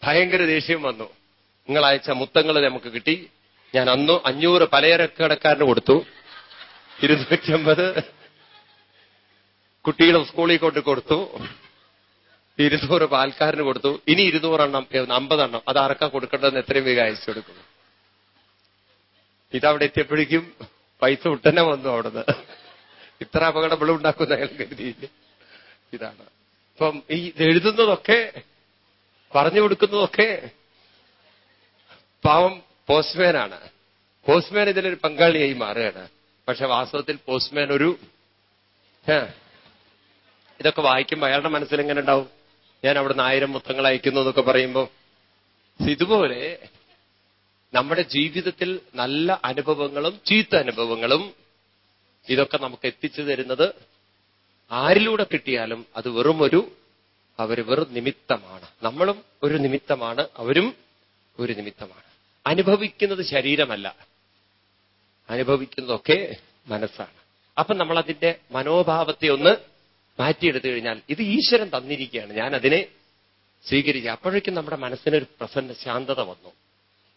ഭയങ്കര ദേഷ്യം വന്നു. നിങ്ങൾ അയച്ച മുത്തങ്ങൾ നമുക്ക് കിട്ടി. ഞാൻ അന്ന് അഞ്ഞൂറ് പലചരക്കടക്കാരന് കൊടുത്തു. ഇരുന്നൂറ്റമ്പത് കുട്ടികളെ സ്കൂളിൽ കൊണ്ട് കൊടുത്തു. ഇരുന്നൂറ് പാൽക്കാരന് കൊടുത്തു. ഇനി ഇരുന്നൂറെണ്ണം അമ്പതെണ്ണം. അത് ആർക്കാ കൊടുക്കേണ്ടതെന്ന് എത്രയും വേഗം അയച്ചു കൊടുക്കുന്നു ഇതവിടെ എത്തിയപ്പോഴേക്കും പൈസ ഉടനെ വന്നു അവിടുന്ന്. ഇത്ര അപകടങ്ങളും ഉണ്ടാക്കുന്ന അയാൾ കരുതിയില്ല ഇതാണ്. അപ്പം ഈ എഴുതുന്നതൊക്കെ പറഞ്ഞു കൊടുക്കുന്നതൊക്കെ പാവം പോസ്റ്റ്മാനാണ്. പോസ്റ്റ്മാൻ ഇതിലൊരു പങ്കാളിയായി മാറുകയാണ്. പക്ഷെ വാസ്തവത്തിൽ പോസ്റ്റ്മാൻ ഒരു ഇതൊക്കെ വായിക്കുമ്പോൾ അയാളുടെ മനസ്സിൽ എങ്ങനെ ഉണ്ടാവും? ഞാൻ അവിടുന്ന് ആയിരം മുത്തങ്ങൾ അയക്കുന്നു എന്നൊക്കെ പറയുമ്പോൾ ഇതുപോലെ നമ്മുടെ ജീവിതത്തിൽ നല്ല അനുഭവങ്ങളും ചീത്ത അനുഭവങ്ങളും ഇതൊക്കെ നമുക്ക് എത്തിച്ചു തരുന്നത് ആരിലൂടെ കിട്ടിയാലും അത് വെറും ഒരു അവർ വെറും നിമിത്തമാണ്. നമ്മളും ഒരു നിമിത്തമാണ് അവരും ഒരു നിമിത്തമാണ്. അനുഭവിക്കുന്നത് ശരീരമല്ല. അനുഭവിക്കുന്നതൊക്കെ മനസ്സാണ്. അപ്പൊ നമ്മൾ അതിന്റെ മനോഭാവത്തെ ഒന്ന് മാറ്റിയെടുത്തു കഴിഞ്ഞാൽ ഇത് ഈശ്വരൻ തന്നിരിക്കുകയാണ്. ഞാൻ അതിനെ സ്വീകരിച്ചു അപ്പോഴേക്കും നമ്മുടെ മനസ്സിനൊരു പ്രസന്ന ശാന്തത വന്നു.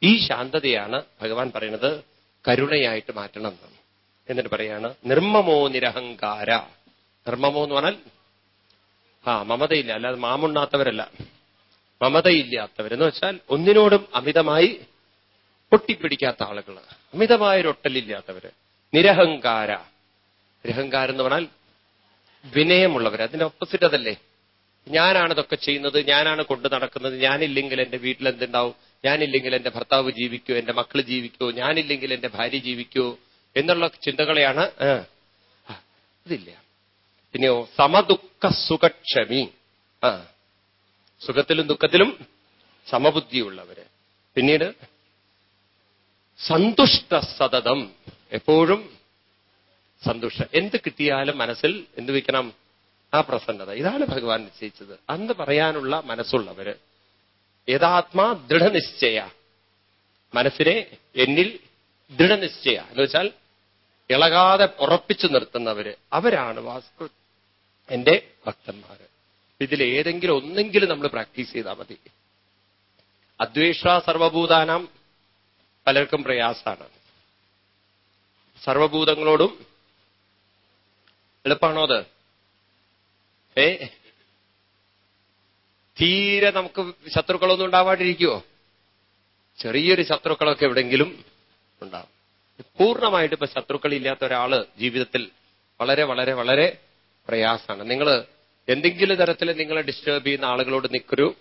ഈ ശാന്തതയാണ് ഭഗവാൻ പറയുന്നത് കരുണയായിട്ട് മാറ്റണം എന്ന്. എന്നിട്ട് പറയാണ് നിർമ്മമോ നിരഹങ്കാര. നിർമ്മമോ എന്ന് പറഞ്ഞാൽ ആ മമതയില്ല അല്ലാതെ മാമുണ്ണാത്തവരല്ല. മമതയില്ലാത്തവരെന്ന് വെച്ചാൽ ഒന്നിനോടും അമിതമായി പൊട്ടിപ്പിടിക്കാത്ത ആളുകൾ അമിതമായൊരൊട്ടലില്ലാത്തവര്. നിരഹങ്കാര. നിരഹങ്കാരം എന്ന് പറഞ്ഞാൽ വിനയമുള്ളവർ അതിന്റെ ഓപ്പോസിറ്റ് അതല്ലേ? ഞാനാണ് ഇതൊക്കെ ചെയ്യുന്നത് ഞാനാണ് കൊണ്ടു നടക്കുന്നത് ഞാനില്ലെങ്കിൽ എന്റെ വീട്ടിൽ എന്തുണ്ടാവും ഞാനില്ലെങ്കിൽ എന്റെ ഭർത്താവ് ജീവിക്കോ എന്റെ മക്കൾ ജീവിക്കോ ഞാനില്ലെങ്കിൽ എന്റെ ഭാര്യ ജീവിക്കോ എന്നുള്ള ചിന്തകളെയാണ് ഇതില്ല. പിന്നെയോ സമദുഃഖ സുഖക്ഷമി ആ സുഖത്തിലും ദുഃഖത്തിലും സമബുദ്ധിയുള്ളവര്. പിന്നീട് സന്തുഷ്ട സതതം എപ്പോഴും സന്തുഷ്ട. എന്ത് കിട്ടിയാലും മനസ്സിൽ എന്ത് വയ്ക്കണം? ആ പ്രസന്നത. ഇതാണ് ഭഗവാൻ നിശ്ചയിച്ചത്. അന്ന് പറയാനുള്ള മനസ്സുള്ളവര്. യഥാത്മാ ദൃഢനിശ്ചയ. മനസ്സിനെ എന്നിൽ ദൃഢനിശ്ചയ. എന്ന് വെച്ചാൽ ഇളകാതെ ഉറപ്പിച്ചു നിർത്തുന്നവര് അവരാണ് വാസ്തു എന്റെ ഭക്തന്മാര്. ഇതിൽ ഏതെങ്കിലും ഒന്നെങ്കിലും നമ്മൾ പ്രാക്ടീസ് ചെയ്താൽ മതി. അദ്വേഷ സർവഭൂതാനം പലർക്കും പ്രയാസാണ്. സർവഭൂതങ്ങളോടും എളുപ്പമാണോ അത്? ഏ? തീരെ നമുക്ക് ശത്രുക്കളൊന്നും ഉണ്ടാവാണ്ടിരിക്കുമോ ചെറിയൊരു ശത്രുക്കളൊക്കെ എവിടെങ്കിലും ഉണ്ടാവും. പൂർണമായിട്ട് ഇപ്പൊ ശത്രുക്കളില്ലാത്ത ഒരാൾ ജീവിതത്തിൽ വളരെ വളരെ വളരെ പ്രയാസമാണ്. നിങ്ങൾ എന്തെങ്കിലും തരത്തിൽ നിങ്ങളെ ഡിസ്റ്റർബ് ചെയ്യുന്ന ആളുകളോട് നിൽക്കൊരു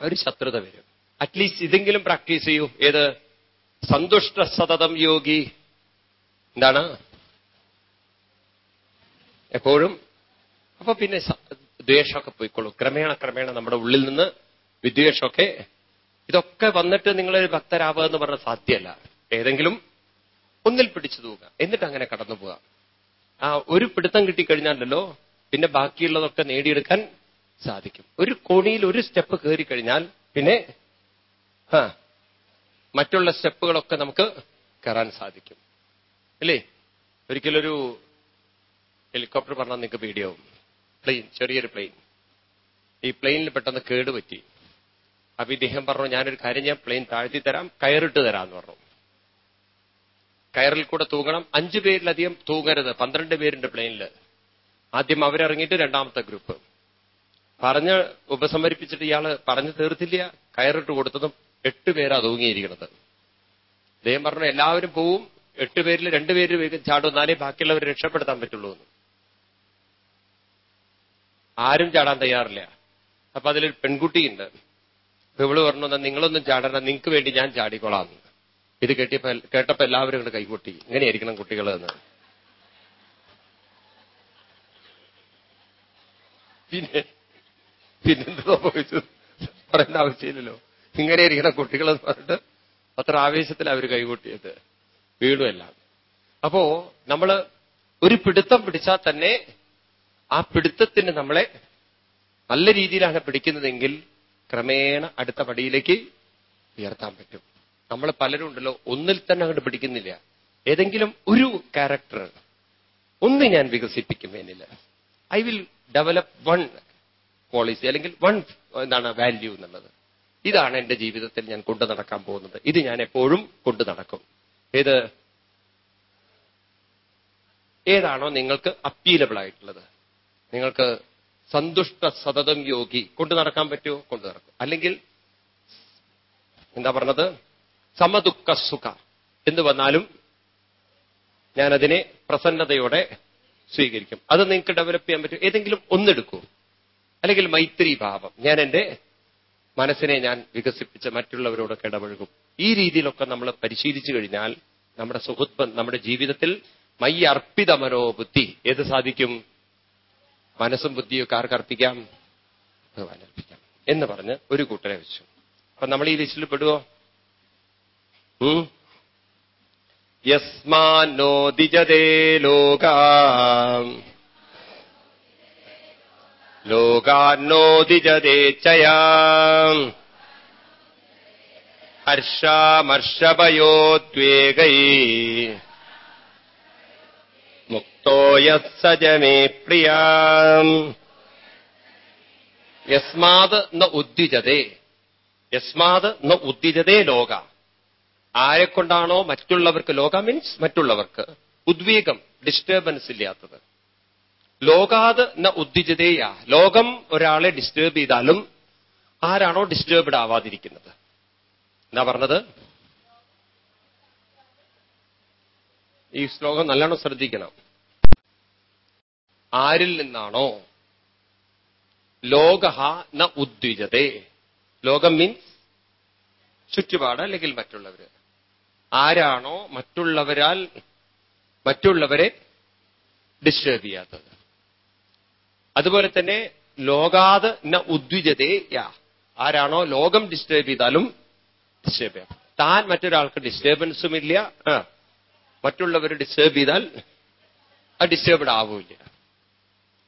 ഒരു ശത്രുത വരും. അറ്റ്ലീസ്റ്റ് ഇതെങ്കിലും പ്രാക്ടീസ് ചെയ്യൂ. ഏത്? സന്തുഷ്ട സതതം യോഗി. എന്താണ്? എപ്പോഴും. അപ്പൊ പിന്നെ ദ്വേഷമൊക്കെ പോയിക്കോളൂ. ക്രമേണ ക്രമേണ നമ്മുടെ ഉള്ളിൽ നിന്ന് വിദ്വേഷമൊക്കെ ഇതൊക്കെ വന്നിട്ട് നിങ്ങളൊരു ഭക്തരാവുക എന്ന് പറഞ്ഞ സാധ്യമല്ല. ഏതെങ്കിലും ഒന്നിൽ പിടിച്ചു തൂക. എന്നിട്ട് അങ്ങനെ കടന്നു പോകാം. ആ ഒരു പിടുത്തം കിട്ടിക്കഴിഞ്ഞാലല്ലോ പിന്നെ ബാക്കിയുള്ളതൊക്കെ നേടിയെടുക്കാൻ സാധിക്കും. ഒരു കോണിയിൽ ഒരു സ്റ്റെപ്പ് കയറി കഴിഞ്ഞാൽ പിന്നെ ആ മറ്റുള്ള സ്റ്റെപ്പുകളൊക്കെ നമുക്ക് കയറാൻ സാധിക്കും. അല്ലേ? ഒരിക്കലൊരു ഹെലികോപ്റ്റർ പറഞ്ഞാൽ നിങ്ങൾക്ക് പേടിയാവും. പ്ലെയിൻ ചെറിയൊരു പ്ലെയിൻ. ഈ പ്ലെയിനിൽ പെട്ടെന്ന് കേടുപറ്റി. അപ്പൊ ഇദ്ദേഹം പറഞ്ഞു ഞാനൊരു കാര്യം ഞാൻ പ്ലെയിൻ താഴ്ത്തി തരാം കയറിട്ട് തരാം എന്ന് പറഞ്ഞു. കയറിൽ കൂടെ തൂങ്ങണം. അഞ്ചു പേരിലധികം തൂങ്ങരുത്. പന്ത്രണ്ട് പേരുണ്ട് പ്ലെയിനിൽ ആദ്യം അവരിറങ്ങിയിട്ട് രണ്ടാമത്തെ ഗ്രൂപ്പ് പറഞ്ഞ് ഉപസമരിപ്പിച്ചിട്ട് ഇയാൾ പറഞ്ഞു തീർത്തില്ല. കയറിട്ട് കൊടുത്തതും എട്ട് പേരാ തൂങ്ങിയിരിക്കുന്നത്. അദ്ദേഹം പറഞ്ഞു എല്ലാവരും പോവും. എട്ട് പേരിൽ രണ്ടുപേര് വേഗം ചാടും. എന്നാലേ ബാക്കിയുള്ളവരെ രക്ഷപ്പെടുത്താൻ പറ്റുള്ളൂ എന്ന്. ആരും ചാടാൻ തയ്യാറില്ല. അപ്പൊ അതിലൊരു പെൺകുട്ടിയുണ്ട്. ഇവൾ പറഞ്ഞു നിങ്ങളൊന്നും ചാടണ്ട. നിങ്ങൾക്ക് വേണ്ടി ഞാൻ ചാടിക്കോളാം. ഇത് കേട്ടിയപ്പോ കേട്ടപ്പോ എല്ലാവരും ഇങ്ങോട്ട് കൈകൊട്ടി ഇങ്ങനെയായിരിക്കണം കുട്ടികൾ എന്ന്. പിന്നെ പിന്നെന്ത് ചോദിച്ചു പറയേണ്ട ആവശ്യമില്ലല്ലോ. ഇങ്ങനെയായിരിക്കണം കുട്ടികൾ എന്ന് പറഞ്ഞിട്ട് അത്ര ആവേശത്തിൽ അവർ കൈകൊട്ടിയത് വീടുമെല്ലാം അപ്പോ നമ്മൾ ഒരു പിടുത്തം പിടിച്ചാൽ തന്നെ ആ പിടുത്തത്തിന് നമ്മളെ നല്ല രീതിയിലാണ് പിടിക്കുന്നതെങ്കിൽ ക്രമേണ അടുത്ത പടിയിലേക്ക് ഉയർത്താൻ പറ്റും. നമ്മൾ പലരും ഉണ്ടല്ലോ ഒന്നിൽ തന്നെ അങ്ങോട്ട് പിടിക്കുന്നില്ല. ഏതെങ്കിലും ഒരു ക്യാരക്ടർ ഒന്ന് ഞാൻ വികസിപ്പിക്കും എന്നില്ല I will develop one policy അല്ലെങ്കിൽ വൺ എന്താണ് വാല്യൂ എന്നുള്ളത്. ഇതാണ് എന്റെ ജീവിതത്തിൽ ഞാൻ കൊണ്ടു നടക്കാൻ പോകുന്നത്. ഇത് ഞാൻ എപ്പോഴും കൊണ്ടു നടക്കും. ഏത്? ഏതാണോ നിങ്ങൾക്ക് അപ്പീലബിൾ ആയിട്ടുള്ളത്. നിങ്ങൾക്ക് സന്തുഷ്ട സതതം യോഗി കൊണ്ടു നടക്കാൻ പറ്റുമോ? കൊണ്ടു നടക്കും. അല്ലെങ്കിൽ എന്താ പറഞ്ഞത്? സമദുഃഖ സുഖ എന്ന് വന്നാലും ഞാനതിനെ പ്രസന്നതയോടെ സ്വീകരിക്കും. അത് നിങ്ങൾക്ക് ഡെവലപ്പ് ചെയ്യാൻ പറ്റും. ഏതെങ്കിലും ഒന്നെടുക്കൂ. അല്ലെങ്കിൽ മൈത്രി ഭാവം ഞാൻ എന്റെ മനസ്സിനെ ഞാൻ വികസിപ്പിച്ച് മറ്റുള്ളവരോടൊക്കെ ഇടപഴകും. ഈ രീതിയിലൊക്കെ നമ്മൾ പരിശീലിച്ചു കഴിഞ്ഞാൽ നമ്മുടെ സുഹൃത്ത് നമ്മുടെ ജീവിതത്തിൽ മൈ അർപ്പിത മനോബുദ്ധി ഏത് സാധിക്കും? മനസ്സും ബുദ്ധിയൊക്കെ ആർക്കർപ്പിക്കാം ഭഗവാൻ അർപ്പിക്കാം. എന്ന് പറഞ്ഞ് ഒരു കൂട്ടരെ വെച്ചു. അപ്പൊ നമ്മൾ ഈ ലിസ്റ്റിൽ പെടുവോ? യസ്മാന്നോദിജതേ ലോക ലോകാന്നോദിജതേ ചയാ ഹർഷാമർഷഭയോദ്വേഗൈ മുക്തോ യസജമേ പ്രിയാം യസ്മാത് ന ഉദ്വിജതേ യസ്മാത് ന ഉദ്വിജതേ ലോക ആരെക്കൊണ്ടാണോ മറ്റുള്ളവർക്ക് ലോക മീൻസ് മറ്റുള്ളവർക്ക് ഉദ്വേഗം ഡിസ്റ്റർബൻസ് ഇല്ലാത്തത്. ലോകാത് ന ഉദ്വിജതേയ ലോകം ഒരാളെ ഡിസ്റ്റർബ് ചെയ്താലും ആരാണോ ഡിസ്റ്റർബ്ഡ് ആവാതിരിക്കുന്നത്. എന്നാ പറഞ്ഞത്? ഈ ശ്ലോകം നല്ലോണം ശ്രദ്ധിക്കണം. ആരിൽ നിന്നാണോ? ലോക ന ഉദ്വിജതേ ലോകം മീൻസ് ചുറ്റുപാട് അല്ലെങ്കിൽ മറ്റുള്ളവര്. ആരാണോ മറ്റുള്ളവരാൽ മറ്റുള്ളവരെ ഡിസ്റ്റേബ് ചെയ്യാത്തത്. അതുപോലെ തന്നെ ലോകാത് ന ഉദ്വിജതേ യാ. ആരാണോ ലോകം ഡിസ്റ്റേബ് ചെയ്താലും ഡിസ്റ്റേബ് ചെയ്യാം. താൻ മറ്റൊരാൾക്ക് ഡിസ്റ്റേബൻസും ഇല്ല. മറ്റുള്ളവർ ഡിസ്റ്റേബ് ചെയ്താൽ ആ ഡിസ്റ്റേബ്ഡ് ആവില്ല.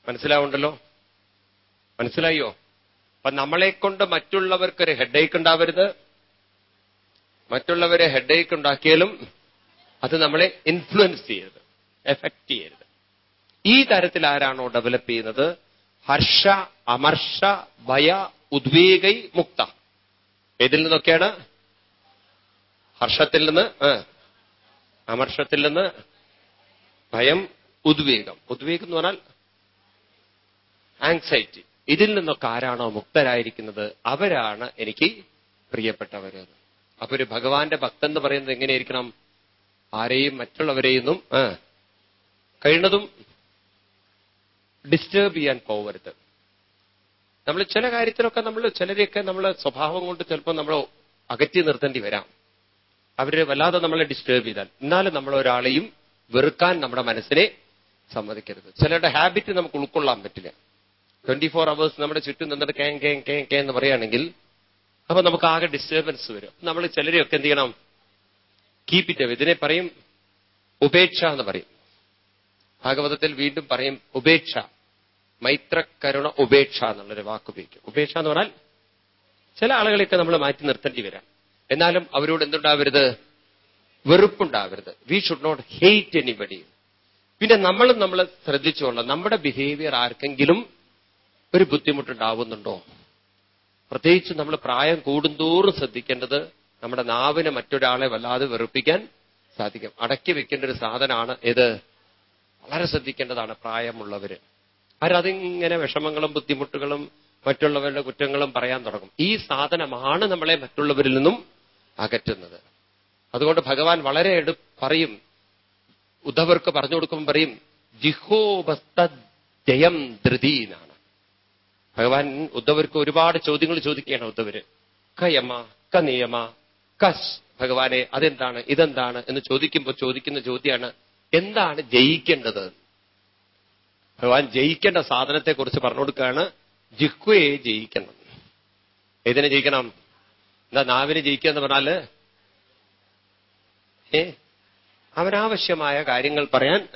മനസ്സിലാവുണ്ടല്ലോ? മനസ്സിലായോ? അപ്പൊ നമ്മളെ കൊണ്ട് മറ്റുള്ളവർക്കൊരു ഹെഡേക്ക് ഉണ്ടാവരുത്. മറ്റുള്ളവരെ ഹെഡേക്ക് ഉണ്ടാക്കിയാലും അത് നമ്മളെ ഇൻഫ്ലുവൻസ് ചെയ്യരുത് എഫക്ട് ചെയ്യരുത്. ഈ തരത്തിൽ ആരാണോ ഡെവലപ്പ് ചെയ്യുന്നത്? ഹർഷ അമർഷ ഭയ ഉദ്വേഗൈ മുക്ത. ഏതിൽ നിന്നൊക്കെയാണ്? ഹർഷത്തിൽ നിന്ന് അമർഷത്തിൽ നിന്ന് ഭയം ഉദ്വേഗം. ഉദ്വേഗം എന്ന് പറഞ്ഞാൽ ആങ്സൈറ്റി ഇതിൽ നിന്നൊക്കെ ആരാണോ മുക്തരായിരിക്കുന്നത്? അവരാണ് എനിക്ക് പ്രിയപ്പെട്ടവര് അപ്പൊ ഒരു ഭഗവാന്റെ ഭക്തൻ എന്ന് പറയുന്നത് എങ്ങനെയായിരിക്കണം? ആരെയും മറ്റുള്ളവരെയൊന്നും കഴിയുന്നതും ഡിസ്റ്റേബ് ചെയ്യാൻ പോകരുത് നമ്മൾ ചില കാര്യത്തിലൊക്കെ നമ്മൾ ചിലരെയൊക്കെ നമ്മളെ സ്വഭാവം കൊണ്ട് ചിലപ്പോൾ നമ്മൾ അകറ്റി നിർത്തേണ്ടി വരാം. അവരെ വല്ലാതെ നമ്മളെ ഡിസ്റ്റേബ് ചെയ്താൽ. എന്നാലും നമ്മൾ ഒരാളെയും വെറുക്കാൻ നമ്മുടെ മനസ്സിനെ സമ്മതിക്കരുത്. ചിലരുടെ ഹാബിറ്റ് നമുക്ക് ഉൾക്കൊള്ളാൻ പറ്റില്ല. ട്വന്റി ഫോർ അവേഴ്സ് നമ്മുടെ ചുറ്റും നിന്നിട്ട് കേ കേ കേ കേ എന്ന് പറയുകയാണെങ്കിൽ അപ്പൊ നമുക്ക് ആകെ ഡിസ്റ്റർബൻസ് വരും. നമ്മൾ ചിലരെയൊക്കെ എന്ത് ചെയ്യണം? കീപ്പ് ഇറ്റ് ഇതിനെ പറയും ഉപേക്ഷ എന്ന് പറയും. ഭാഗവതത്തിൽ വീണ്ടും പറയും ഉപേക്ഷ. മൈത്രക്കരുണ ഉപേക്ഷ എന്നുള്ളൊരു വാക്ക് ഉപയോഗിക്കും. ഉപേക്ഷ എന്ന് പറഞ്ഞാൽ ചില ആളുകളെയൊക്കെ നമ്മൾ മാറ്റി നിർത്തേണ്ടി വരാം. എന്നാലും അവരോട് എന്തുണ്ടാവരുത്? വെറുപ്പുണ്ടാവരുത്. We should not hate anybody പിന്നെ നമ്മളും നമ്മൾ ശ്രദ്ധിച്ചുകൊള്ളാം നമ്മുടെ ബിഹേവിയർ ആർക്കെങ്കിലും ഒരു ബുദ്ധിമുട്ടുണ്ടാവുന്നുണ്ടോ? പ്രത്യേകിച്ച് നമ്മൾ പ്രായം കൂടുന്തോറും ശ്രദ്ധിക്കേണ്ടത് നമ്മുടെ നാവിനെ മറ്റൊരാളെ വല്ലാതെ വെറുപ്പിക്കാൻ സാധിക്കും. അടക്കി വെക്കേണ്ട ഒരു സാധനമാണ് ഇത്. വളരെ ശ്രദ്ധിക്കേണ്ടതാണ് പ്രായമുള്ളവര് അവരതിങ്ങനെ വിഷമങ്ങളും ബുദ്ധിമുട്ടുകളും മറ്റുള്ളവരുടെ കുറ്റങ്ങളും പറയാൻ തുടങ്ങും. ഈ സാധനമാണ് നമ്മളെ മറ്റുള്ളവരിൽ നിന്നും അകറ്റുന്നത്. അതുകൊണ്ട് ഭഗവാൻ വളരെ എടു പറയും. ഉദ്ധവർക്ക് പറഞ്ഞു കൊടുക്കുമ്പോൾ പറയും ജിഹോബസ്ത ജയം ധൃതി എന്നാണ് ഭഗവാൻ ഉദ്ധവർക്ക് ഒരുപാട് ചോദ്യങ്ങൾ ചോദിക്കുകയാണ് ഉദ്ധവര്. കയമ ക നിയമ കസ് ഭഗവാനെ അതെന്താണ് ഇതെന്താണ് എന്ന് ചോദിക്കുമ്പോൾ ചോദിക്കുന്ന ചോദ്യമാണ് എന്താണ് ജയിക്കേണ്ടത്? ഭഗവാൻ ജയിക്കേണ്ട സാധനത്തെക്കുറിച്ച് പറഞ്ഞു കൊടുക്കുകയാണ് ജിഹ്വയെ ജയിക്കണം. ഏതിനെ ജയിക്കണം? എന്താ നാവിനെ ജയിക്കുക എന്ന് പറഞ്ഞാൽ? ഏ? അവനാവശ്യമായ കാര്യങ്ങൾ പറയാൻ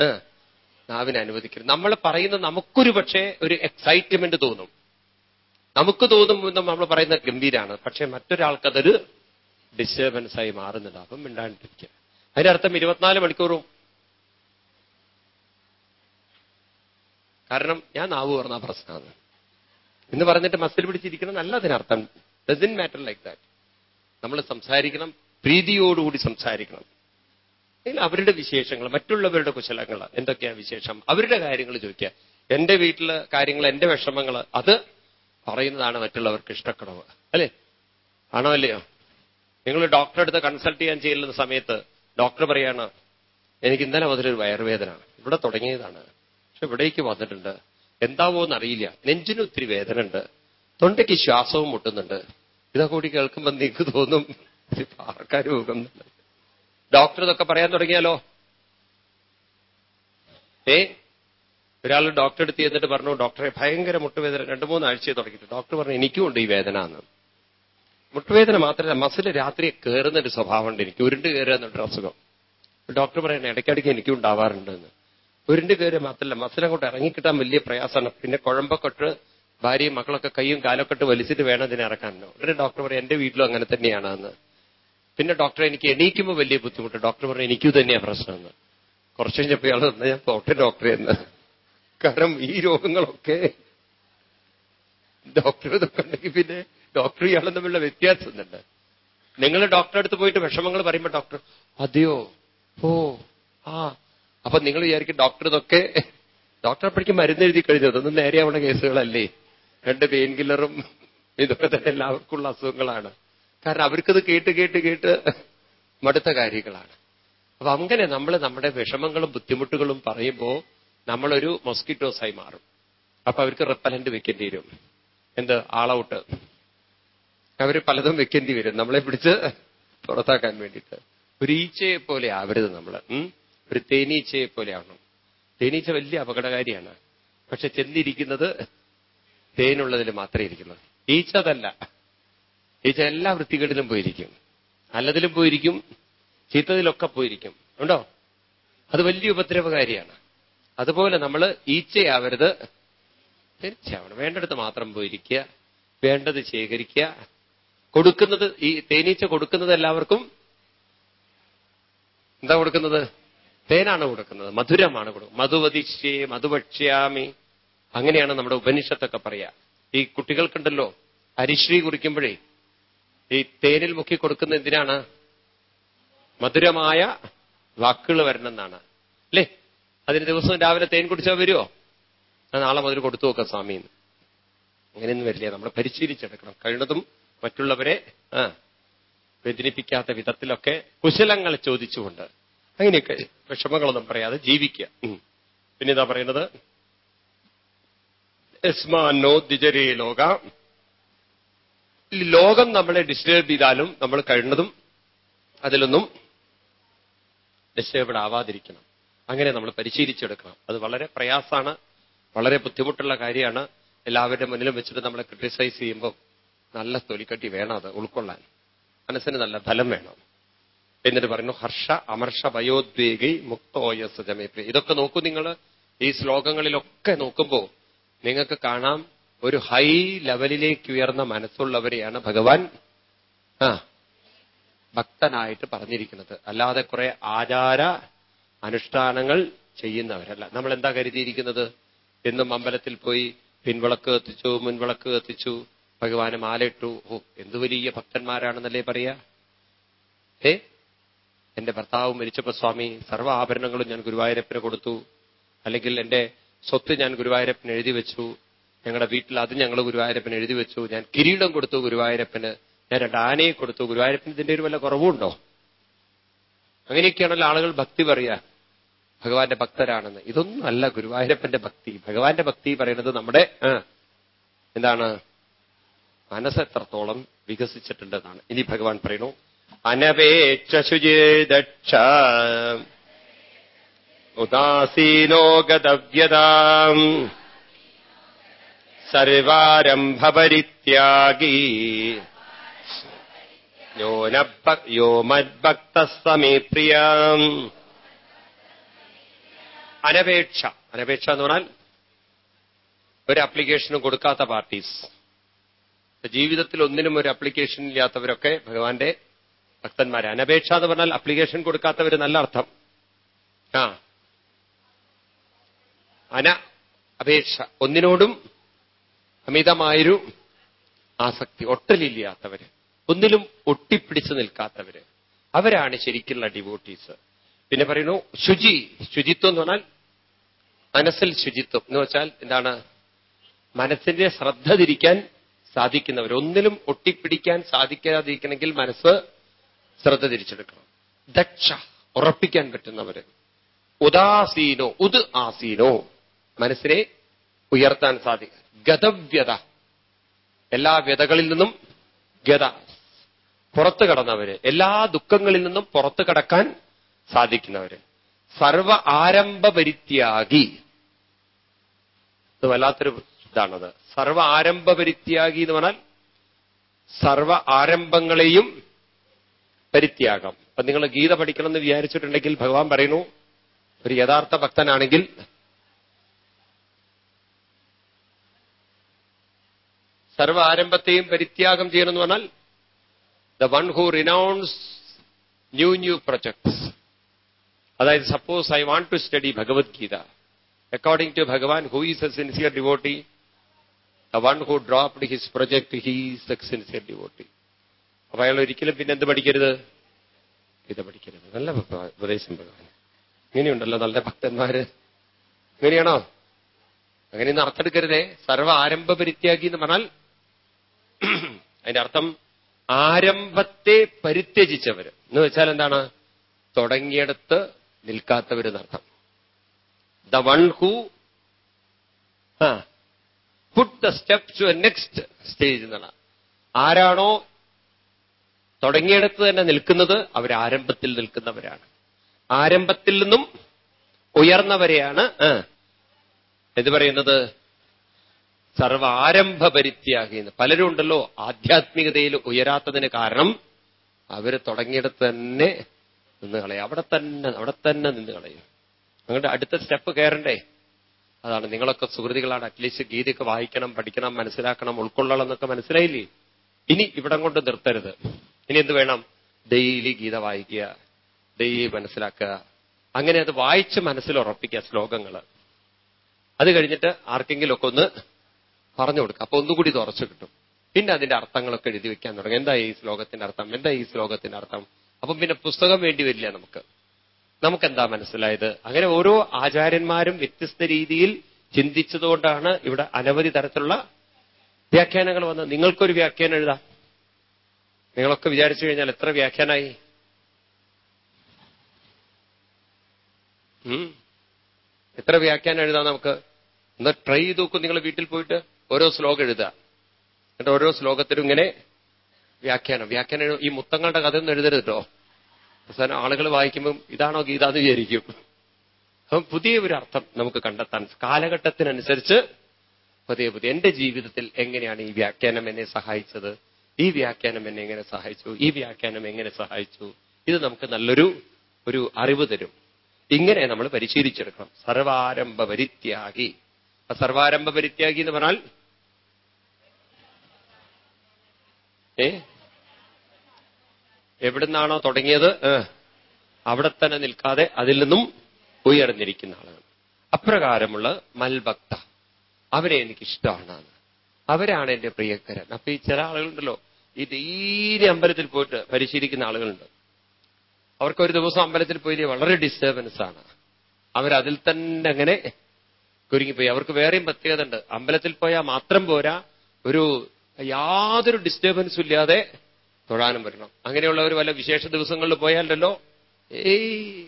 നാവിനെ അനുവദിക്കരുത്. നമ്മൾ പറയുന്നത് നമുക്കൊരു പക്ഷേ ഒരു എക്സൈറ്റ്മെന്റ് തോന്നും. നമുക്ക് തോന്നുമ്പോൾ നമ്മൾ പറയുന്നത് ഗംഭീരാണ്. പക്ഷെ മറ്റൊരാൾക്കതൊരു ഡിസ്റ്റർബൻസ് ആയി മാറുന്നുണ്ട്. അപ്പം മിണ്ടാണ്ടിരിക്കുക. അതിന്റെ അർത്ഥം ഇരുപത്തിനാല് മണിക്കൂറും. കാരണം ഞാൻ നാവ് പറഞ്ഞ പ്രശ്നമാണ്. എന്ന് പറഞ്ഞിട്ട് മസിൽ പിടിച്ചിരിക്കണം നല്ല അതിനർത്ഥം ഡസിൻ മാറ്റർ ലൈക്ക് ദാറ്റ് നമ്മൾ സംസാരിക്കണം പ്രീതിയോടുകൂടി സംസാരിക്കണം. അവരുടെ വിശേഷങ്ങൾ മറ്റുള്ളവരുടെ കുശലങ്ങൾ എന്തൊക്കെയാണ് വിശേഷം? അവരുടെ കാര്യങ്ങൾ ചോദിക്കുക. എന്റെ വീട്ടിലെ കാര്യങ്ങൾ എന്റെ വിഷമങ്ങൾ അത് പറയുന്നതാണ് മറ്റുള്ളവർക്ക് ഇഷ്ടക്കുറവ് അല്ലേ? ആണോ അല്ലയോ? നിങ്ങൾ ഡോക്ടറെ അടുത്ത് കൺസൾട്ട് ചെയ്യാൻ ചെയ്യുന്ന സമയത്ത് ഡോക്ടർ പറയാണ് എനിക്ക് ഇന്നലെ മുതലൊരു വയറുവേദന. ഇവിടെ തുടങ്ങിയതാണ്. പക്ഷെ ഇവിടേക്ക് വന്നിട്ടുണ്ട്. എന്താവോന്ന് എന്നറിയില്ല നെഞ്ചിന് ഒത്തിരി വേദന ഉണ്ട് തൊണ്ടയ്ക്ക് ശ്വാസവും മുട്ടുന്നുണ്ട്. ഇതൊക്കെ കൂടി കേൾക്കുമ്പോൾ നിങ്ങൾക്ക് തോന്നും ആൾക്കാർ പോകുന്നുണ്ട് ഡോക്ടർ ഇതൊക്കെ പറയാൻ തുടങ്ങിയാലോ? ഏ? ഒരാൾ ഡോക്ടറെ അടുത്ത് ചെന്നിട്ട് പറഞ്ഞു ഡോക്ടറെ ഭയങ്കര മുട്ടുവേദന. രണ്ടു മൂന്ന് ആഴ്ചയെ തുടങ്ങിയിട്ട്. ഡോക്ടർ പറഞ്ഞു എനിക്കും ഉണ്ട് ഈ വേദന എന്ന്. മുട്ടുവേദന മാത്രമല്ല മസിൽ രാത്രി കയറുന്ന ഒരു സ്വഭാവമുണ്ട്. എനിക്ക് ഉരുണ്ട് കയറുക എന്നൊരു അസുഖം. ഡോക്ടർ പറയുന്നത് ഇടയ്ക്കിടയ്ക്ക് എനിക്കും ഉണ്ടാവാറുണ്ട് എന്ന്. ഉരുണ്ട് കയറുക മാത്രമല്ല മസിൽ അങ്ങോട്ട് ഇറങ്ങിക്കിട്ടാൻ വലിയ പ്രയാസമാണ്. പിന്നെ കുഴമ്പൊക്കെ ഭാര്യയും മക്കളൊക്കെ കൈയും കാലൊക്കെ ഇട്ട് വലിച്ചിട്ട് വേണം ഇതിനെ ഇറക്കാനോ ഉടനെ ഡോക്ടർ പറയും എന്റെ വീട്ടിലും അങ്ങനെ തന്നെയാണ് എന്ന്. പിന്നെ ഡോക്ടറെ എനിക്ക് എണീക്കുമ്പോൾ വലിയ ബുദ്ധിമുട്ട്. ഡോക്ടർ പറഞ്ഞു എനിക്കും തന്നെയാ പ്രശ്നമെന്ന് കുറച്ച് കഴിഞ്ഞപ്പോൾ ഇയാൾ ഞാൻ പോട്ടെ ഡോക്ടറെ എന്ന്. കാരണം ഈ രോഗങ്ങളൊക്കെ ഡോക്ടറെ ഇതൊക്കെ ഉണ്ടെങ്കിൽ പിന്നെ ഡോക്ടർ ഇയാളും തമ്മിലുള്ള വ്യത്യാസം തന്നെ. നിങ്ങൾ ഡോക്ടറെ അടുത്ത് പോയിട്ട് വിഷമങ്ങൾ പറയുമ്പോൾ ഡോക്ടർ അതെയോ? ഓ ആ. അപ്പൊ നിങ്ങൾ വിചാരിക്കും ഡോക്ടർ ഇതൊക്കെ ഡോക്ടർ അപ്പോഴേക്കും മരുന്ന് എഴുതി കഴിഞ്ഞത് അതൊന്നും നേരെയാവുന്ന കേസുകളല്ലേ. രണ്ട് പെയിൻ കില്ലറും ഇതൊക്കെ തന്നെ എല്ലാവർക്കും ഉള്ള അസുഖങ്ങളാണ്. കാരണം അവർക്കത് കേട്ട് കേട്ട് കേട്ട് മടുത്ത കാര്യങ്ങളാണ്. അപ്പൊ അങ്ങനെ നമ്മൾ നമ്മുടെ വിഷമങ്ങളും ബുദ്ധിമുട്ടുകളും പറയുമ്പോൾ നമ്മളൊരു മൊസ്കിറ്റോസായി മാറും. അപ്പൊ അവർക്ക് റിപ്പലന്റ് വെക്കേണ്ടി വരും. എന്ത്? ആളൗട്ട് അവർ പലതും വെക്കേണ്ടി വരും. നമ്മളെ പിടിച്ച് പുറത്താക്കാൻ വേണ്ടിയിട്ട്. ഒരു ഈച്ചയെ പോലെ ആവരുത് നമ്മൾ ഒരു തേനീച്ചയെ പോലെ ആവണം. തേനീച്ച വലിയ അപകടകാരിയാണ്. പക്ഷെ ചെന്നിരിക്കുന്നത് തേനുള്ളതിൽ മാത്രമേ ഇരിക്കുന്നത് ഈച്ച അതല്ല. ഈച്ച എല്ലാ വൃത്തികളിലും പോയിരിക്കും. നല്ലതിലും പോയിരിക്കും ചീത്തതിലൊക്കെ പോയിരിക്കും. ഉണ്ടോ? അത് വലിയ ഉപദ്രവകാരിയാണ്. അതുപോലെ നമ്മൾ ഈച്ചയാവരുത്. തീർച്ചയാവണം വേണ്ടടുത്ത് മാത്രം പോയിരിക്കുക. വേണ്ടത് ശേഖരിക്കുക. കൊടുക്കുന്നത് ഈ തേനീച്ച കൊടുക്കുന്നത് എല്ലാവർക്കും എന്താ കൊടുക്കുന്നത്? തേനാണ് കൊടുക്കുന്നത്. മധുരമാണ് കൊടുക്കുന്നത് മധുവതിഷ്യേ മധുഭക്ഷ്യാമി അങ്ങനെയാണ് നമ്മുടെ ഉപനിഷത്തൊക്കെ പറയാ. ഈ കുട്ടികൾക്കുണ്ടല്ലോ ഹരിശ്രീ കുറിക്കുമ്പോഴേ ഈ തേനിൽ മുക്കി കൊടുക്കുന്ന എന്തിനാണ്? മധുരമായ വാക്കുകൾ വരണമെന്നാണ്. അല്ലേ? അതിന് ദിവസവും രാവിലെ തേൻ കുടിച്ചാൽ വരുമോ നാളെ മുതൽ കൊടുത്തു നോക്കാം സ്വാമി അങ്ങനെയൊന്നും വരില്ല. നമ്മളെ പരിശീലിച്ചെടുക്കണം. കഴിയുന്നതും മറ്റുള്ളവരെ ആ വ്യതിരിപ്പിക്കാത്ത വിധത്തിലൊക്കെ കുശലങ്ങൾ ചോദിച്ചുകൊണ്ട്. അങ്ങനെയൊക്കെ വിഷമങ്ങളൊന്നും പറയാതെ ജീവിക്കുക. പിന്നെ ഇതാ പറയുന്നത് യസ്മാനോ ദിജരേ ലോക. ലോകം നമ്മളെ ഡിസ്റ്റേബ് ചെയ്താലും നമ്മൾ കഴിയുന്നതും അതിലൊന്നും ഡിസ്റ്റേബിൾ ആവാതിരിക്കണം. അങ്ങനെ നമ്മൾ പരിശീലിച്ചെടുക്കണം. അത് വളരെ പ്രയാസമാണ് വളരെ ബുദ്ധിമുട്ടുള്ള കാര്യമാണ്. എല്ലാവരുടെ മുന്നിലും വെച്ചിട്ട് നമ്മളെ ക്രിട്ടിസൈസ് ചെയ്യുമ്പോൾ നല്ല തൊലിക്കട്ടി വേണം അത് ഉൾക്കൊള്ളാൻ. മനസ്സിന് നല്ല ഫലം വേണം. എന്നിട്ട് പറയുന്നു ഹർഷ അമർഷ ഭയോദ്വേഗി മുക്തോയസ് സജമേപ്രിയ ഇതൊക്കെ നോക്കൂ നിങ്ങൾ. ഈ ശ്ലോകങ്ങളിലൊക്കെ നോക്കുമ്പോൾ നിങ്ങൾക്ക് കാണാം ഒരു ഹൈ ലെവലിലേക്ക് ഉയർന്ന മനസ്സുള്ളവരെയാണ് ഭഗവാൻ ആ ഭക്തനായിട്ട് പറഞ്ഞിരിക്കുന്നത്. അല്ലാതെ കുറെ ആചാര അനുഷ്ഠാനങ്ങൾ ചെയ്യുന്നവരല്ല. നമ്മൾ എന്താ കരുതിയിരിക്കുന്നത്? എന്നും അമ്പലത്തിൽ പോയി പിൻവിളക്ക് കത്തിച്ചു മുൻവിളക്ക് കത്തിച്ചു ഭഗവാന് മാലയിട്ടു. ഓ എന്തു വലിയ ഭക്തന്മാരാണെന്നല്ലേ പറയാ? ഏ എന്റെ ഭർത്താവ് മരിച്ചപ്പോ സ്വാമി സർവ ആഭരണങ്ങളും ഞാൻ ഗുരുവായൂരപ്പന് കൊടുത്തു. അല്ലെങ്കിൽ എന്റെ സ്വത്ത് ഞാൻ ഗുരുവായൂരപ്പന് എഴുതി വെച്ചു. ഞങ്ങളുടെ വീട്ടിൽ അത് ഞങ്ങൾ ഗുരുവായൂരപ്പന് എഴുതി വെച്ചു. ഞാൻ കിരീടം കൊടുത്തു ഗുരുവായൂരപ്പന്. ഞാൻ രണ്ട് ആനയെ കൊടുത്തു. ഗുരുവായൂരപ്പന് ഇതിന്റെ ഒരു വല്ല കുറവുണ്ടോ? അങ്ങനെയൊക്കെയാണല്ലോ ആളുകൾ ഭക്തി പറയുക. ഭഗവാന്റെ ഭക്തരാണെന്ന്. ഇതൊന്നും അല്ല ഗുരുവായൂരപ്പന്റെ ഭക്തി. ഭഗവാന്റെ ഭക്തി പറയുന്നത് നമ്മുടെ എന്താണ്? എന്താണ് മനസ്സെത്രത്തോളം വികസിച്ചിട്ടുണ്ടെന്നാണ്. ഇനി ഭഗവാൻ പറയുന്നു അനപേക്ഷ ഉദാസീനോ യോ മദ്ഭക്തസ്തമേ പ്രിയം അനപേക്ഷ. അനപേക്ഷ എന്ന് പറഞ്ഞാൽ ഒരു അപ്ലിക്കേഷനും കൊടുക്കാത്ത പാർട്ടീസ് ജീവിതത്തിൽ ഒന്നിനും ഒരു അപ്ലിക്കേഷൻ ഇല്ലാത്തവരൊക്കെ ഭഗവാന്റെ ഭക്തന്മാരെ. അനപേക്ഷ എന്ന് പറഞ്ഞാൽ അപ്ലിക്കേഷൻ കൊടുക്കാത്തവർ നല്ല അർത്ഥം. ആ. അന അപേക്ഷ. ഒന്നിനോടും അമിതമായൊരു ആസക്തി ഒട്ടലില്ലാത്തവര്. ഒന്നിലും ഒട്ടിപ്പിടിച്ചു നിൽക്കാത്തവര്. അവരാണ് ശരിക്കുള്ള ഡിവോട്ടീസ് പിന്നെ പറയുന്നു ശുചി ശുചിത്വം എന്ന് പറഞ്ഞാൽ മനസ്സിൽ ശുചിത്വം. എന്ന് വെച്ചാൽ എന്താണ്? മനസ്സിന്റെ ശ്രദ്ധ തിരിക്കാൻ സാധിക്കുന്നവർ ഒന്നിലും ഒട്ടിപ്പിടിക്കാൻ സാധിക്കാതിരിക്കണമെങ്കിൽ മനസ്സ് ശ്രദ്ധ തിരിച്ചെടുക്കണം. ദക്ഷ ഉറപ്പിക്കാൻ പറ്റുന്നവര്. ഉദാസീനോ ഉദ് ആസീനോ മനസ്സിനെ ഉയർത്താൻ സാധിക്കും. ഗതവ്യത എല്ലാ വ്യതകളിൽ നിന്നും ഗത പുറത്തു കടന്നവര് എല്ലാ ദുഃഖങ്ങളിൽ നിന്നും പുറത്തു കടക്കാൻ സാധിക്കുന്നവര്. സർവ ആരംഭ പരിത്യാഗി. ഇത് വല്ലാത്തൊരു ഇതാണത്. സർവ ആരംഭ പരിത്യാഗി എന്ന് പറഞ്ഞാൽ സർവ ആരംഭങ്ങളെയും പരിത്യാഗം. അപ്പൊ നിങ്ങൾ ഗീത പഠിക്കണം എന്ന് വിചാരിച്ചിട്ടുണ്ടെങ്കിൽ ഭഗവാൻ പറയുന്നു ഒരു യഥാർത്ഥ ഭക്തനാണെങ്കിൽ സർവ ആരംഭത്തെയും പരിത്യാഗം ചെയ്യണമെന്ന് പറഞ്ഞാൽ the one who renounce new new projects അതായത് suppose I want to study Bhagavad Gita according to Bhagavan who is a sincere devotee the one who dropped his project he's a sincere devotee അപ്പൊ അയാൾ ഒരിക്കലും പിന്നെ എന്ത് പഠിക്കരുത്? ഗീത പഠിക്കരുത്. നല്ല ഉപദേശം ഭഗവാൻ. ഇങ്ങനെയുണ്ടല്ലോ നല്ല ഭക്തന്മാര്. ഇങ്ങനെയാണോ? അങ്ങനെയൊന്നും അർത്ഥമെടുക്കരുതേ. സർവ ആരംഭ പരിത്യാഗി എന്ന് പറഞ്ഞാൽ അതിന്റെ അർത്ഥം ആരംഭത്തെ പരിത്യജിച്ചവര്. എന്ന് വെച്ചാൽ എന്താണ്? തുടങ്ങിയെടുത്ത് നിൽക്കാത്തവരെന്നർത്ഥം the one who put the step to a next stage എന്നാണ് ആരാണോ തുടങ്ങിയെടുത്ത് തന്നെ നിൽക്കുന്നത് അവർ ആരംഭത്തിൽ നിൽക്കുന്നവരാണ്. ആരംഭത്തിൽ നിന്നും ഉയർന്നവരെയാണ് എന്ത് പറയുന്നത്? സർവ ആരംഭ പരിത്യാഗിന്ന് പലരും ഉണ്ടല്ലോ ആധ്യാത്മികതയിൽ ഉയരാത്തതിന് കാരണം അവർ തുടങ്ങിയിടത്ത് തന്നെ നിന്ന് കളയും. അവിടെ തന്നെ അവിടെ തന്നെ നിന്ന് കളയും. നിങ്ങളുടെ അടുത്ത സ്റ്റെപ്പ് കയറണ്ടേ? അതാണ്. നിങ്ങളൊക്കെ സുഹൃതികളാണ്. അറ്റ്ലീസ്റ്റ് ഗീതയൊക്കെ വായിക്കണം പഠിക്കണം മനസ്സിലാക്കണം ഉൾക്കൊള്ളണം എന്നൊക്കെ മനസ്സിലായില്ലേ? ഇനി ഇവിടം കൊണ്ട് നിർത്തരുത്. ഇനി എന്ത് വേണം? ഡെയിലി ഗീത വായിക്കുക ഡെയിലി മനസ്സിലാക്കുക. അങ്ങനെ അത് വായിച്ച് മനസ്സിൽ ഉറപ്പിക്കുക ശ്ലോകങ്ങൾ അത് കഴിഞ്ഞിട്ട് ആർക്കെങ്കിലും ഒക്കെ ഒന്ന് പറഞ്ഞു കൊടുക്കുക. അപ്പൊ ഒന്നുകൂടി തുറച്ചു കിട്ടും. പിന്നെ അതിന്റെ അർത്ഥങ്ങളൊക്കെ എഴുതി വെക്കാൻ തുടങ്ങും. എന്താ ഈ ശ്ലോകത്തിന്റെ അർത്ഥം? എന്താ ഈ ശ്ലോകത്തിന്റെ അർത്ഥം? അപ്പം പിന്നെ പുസ്തകം വേണ്ടി വരില്ല നമുക്ക്. എന്താ മനസ്സിലായത്? അങ്ങനെ ഓരോ ആചാര്യന്മാരും വ്യത്യസ്ത രീതിയിൽ ചിന്തിച്ചതുകൊണ്ടാണ് ഇവിടെ അനവധി തരത്തിലുള്ള വ്യാഖ്യാനങ്ങൾ വന്നത്. നിങ്ങൾക്കൊരു വ്യാഖ്യാനം എഴുതാം. നിങ്ങളൊക്കെ വിചാരിച്ചു കഴിഞ്ഞാൽ എത്ര വ്യാഖ്യാനായി. എത്ര വ്യാഖ്യാനം എഴുതാം നമുക്ക്? ഒന്ന് ട്രൈ ചെയ്ത് നോക്കും നിങ്ങൾ വീട്ടിൽ പോയിട്ട്. ഓരോ ശ്ലോകം എഴുതുക. എന്നിട്ട് ഓരോ ശ്ലോകത്തിലും ഇങ്ങനെ വ്യാഖ്യാനം. വ്യാഖ്യാനം ഈ മുത്തങ്ങളുടെ കഥയൊന്നും എഴുതരുത് കേട്ടോ അവസാനം ആളുകൾ വായിക്കുമ്പം ഇതാണോ ഗീത എന്ന് വിചാരിക്കും. അപ്പം പുതിയ ഒരു അർത്ഥം നമുക്ക് കണ്ടെത്താൻ കാലഘട്ടത്തിനനുസരിച്ച് പുതിയ പുതിയ എന്റെ ജീവിതത്തിൽ എങ്ങനെയാണ് ഈ വ്യാഖ്യാനം എന്നെ സഹായിച്ചത്? ഈ വ്യാഖ്യാനം എന്നെ എങ്ങനെ സഹായിച്ചു? ഈ വ്യാഖ്യാനം എങ്ങനെ സഹായിച്ചു? ഇത് നമുക്ക് നല്ലൊരു ഒരു അറിവ് തരും. ഇങ്ങനെ നമ്മൾ പരിശീലിച്ചെടുക്കണം. സർവാരംഭ പരിത്യാഗി സർവാരംഭ പരിത്യാഗി എന്ന് പറഞ്ഞാൽ ഏ? എവിടുന്നാണോ തുടങ്ങിയത്? അവിടെ തന്നെ നിൽക്കാതെ അതിൽ നിന്നും ഉയർന്നിരിക്കുന്ന ആളാണ് അപ്രകാരമുള്ള മൽഭക്ത. അവരെ എനിക്കിഷ്ടമാണ്. അവരാണ് എന്റെ പ്രിയക്കരൻ അപ്പൊ ഈ ചില ആളുകളുണ്ടല്ലോ ഈ തീരെ അമ്പലത്തിൽ പോയിട്ട് പരിശീലിക്കുന്ന ആളുകളുണ്ട്. അവർക്ക് ഒരു ദിവസം അമ്പലത്തിൽ പോയി വളരെ ഡിസ്റ്റർബൻസ് ആണ്. അവരതിൽ തന്നെ അങ്ങനെ കുരുങ്ങിപ്പോയി. അവർക്ക് വേറെയും പ്രത്യേകത ഉണ്ട് അമ്പലത്തിൽ പോയാൽ മാത്രം പോരാ ഒരു യാതൊരു ഡിസ്റ്റർബൻസും ഇല്ലാതെ തൊഴാനും വരണം. അങ്ങനെയുള്ളവർ വല്ല വിശേഷ ദിവസങ്ങളിൽ പോയാലല്ലോ ഏയ്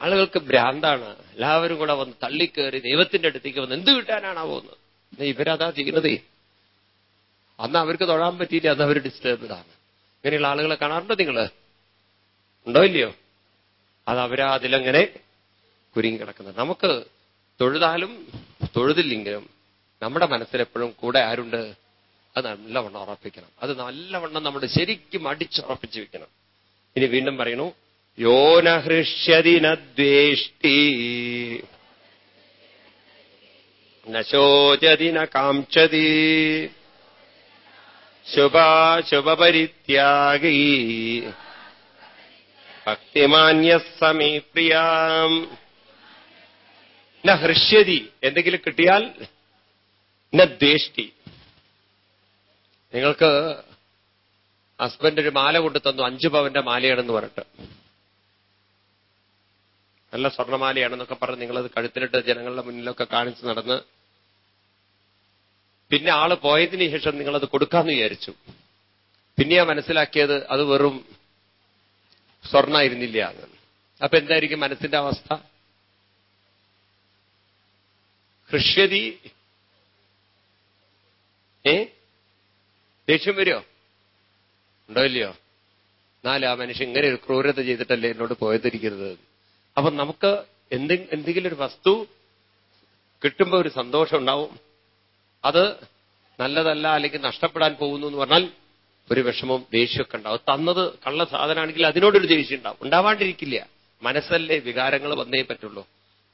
ആളുകൾക്ക് ഭ്രാന്താണ്. എല്ലാവരും കൂടെ വന്ന് തള്ളിക്കേറി ദൈവത്തിന്റെ അടുത്തേക്ക് വന്ന് എന്ത് കിട്ടാനാണോ പോകുന്നത് ഇവരതാ ചെയ്യുന്നതേ. അന്ന് അവർക്ക് തൊഴാൻ പറ്റിയില്ല അന്ന് അവർ ഡിസ്റ്റർബ്ഡ് ആണ്. ഇങ്ങനെയുള്ള ആളുകളെ കാണാറുണ്ടോ നിങ്ങൾ? ഉണ്ടോ ഇല്ലയോ? അത് അവരാ അതിലങ്ങനെ കുരുങ്ങി കിടക്കുന്നത്. നമുക്ക് തൊഴുതാലും തൊഴുതില്ലെങ്കിലും നമ്മുടെ മനസ്സിലെപ്പോഴും കൂടെ ആരുണ്ട്? അത് നല്ലവണ്ണം ഉറപ്പിക്കണം. അത് നല്ലവണ്ണം നമ്മൾ ശരിക്കും അടിച്ചുറപ്പിച്ചു വെക്കണം. ഇനി വീണ്ടും പറയുന്നു യോനഹൃഷ്യതിനദ്വേഷ്ടി നശോചതിന കാംക്ഷതി ശുഭാശുഭപരിത്യാഗീ ഭക്തിമാന്യ സമീപ്രിയാം. ഹൃഷ്യതി എന്തെങ്കിലും കിട്ടിയാൽ ന ദ്വേഷ്ടി നിങ്ങൾക്ക് ഹസ്ബൻഡ് ഒരു മാല കൊണ്ടു തന്നു അഞ്ചു പവന്റെ മാലയാണെന്ന് പറഞ്ഞിട്ട്. നല്ല സ്വർണമാലയാണെന്നൊക്കെ പറഞ്ഞ് നിങ്ങളത് കഴുത്തിലിട്ട് ജനങ്ങളുടെ മുന്നിലൊക്കെ കാണിച്ച് നടന്ന് പിന്നെ ആൾ പോയതിന് ശേഷം നിങ്ങളത് കൊടുക്കാമെന്ന് വിചാരിച്ചു. പിന്നെയാ മനസ്സിലാക്കിയത് അത് വെറും സ്വർണായിരുന്നില്ല അത് അപ്പൊ എന്തായിരിക്കും മനസ്സിന്റെ അവസ്ഥ? ഹൃഷ്യതി ഏ? ദേഷ്യം വരുമോ ഉണ്ടോ ഇല്ലയോ? എന്നാലും ആ മനുഷ്യൻ ഇങ്ങനെ ഒരു ക്രൂരത ചെയ്തിട്ടല്ലേ എന്നോട് പോയതിരിക്കരുത്. അപ്പൊ നമുക്ക് എന്തെ എന്തെങ്കിലും ഒരു വസ്തു കിട്ടുമ്പോൾ ഒരു സന്തോഷം ഉണ്ടാവും. അത് നല്ലതല്ല അല്ലെങ്കിൽ നഷ്ടപ്പെടാൻ പോകുന്നു എന്ന് പറഞ്ഞാൽ ഒരു വിഷമവും ദേഷ്യമൊക്കെ ഉണ്ടാവും. തന്നത് കള്ള സാധനമാണെങ്കിൽ അതിനോടൊരു ദേഷ്യം ഉണ്ടാവും. ഉണ്ടാവാണ്ടിരിക്കില്ല. മനസ്സല്ലേ വികാരങ്ങൾ വന്നേ പറ്റുള്ളൂ.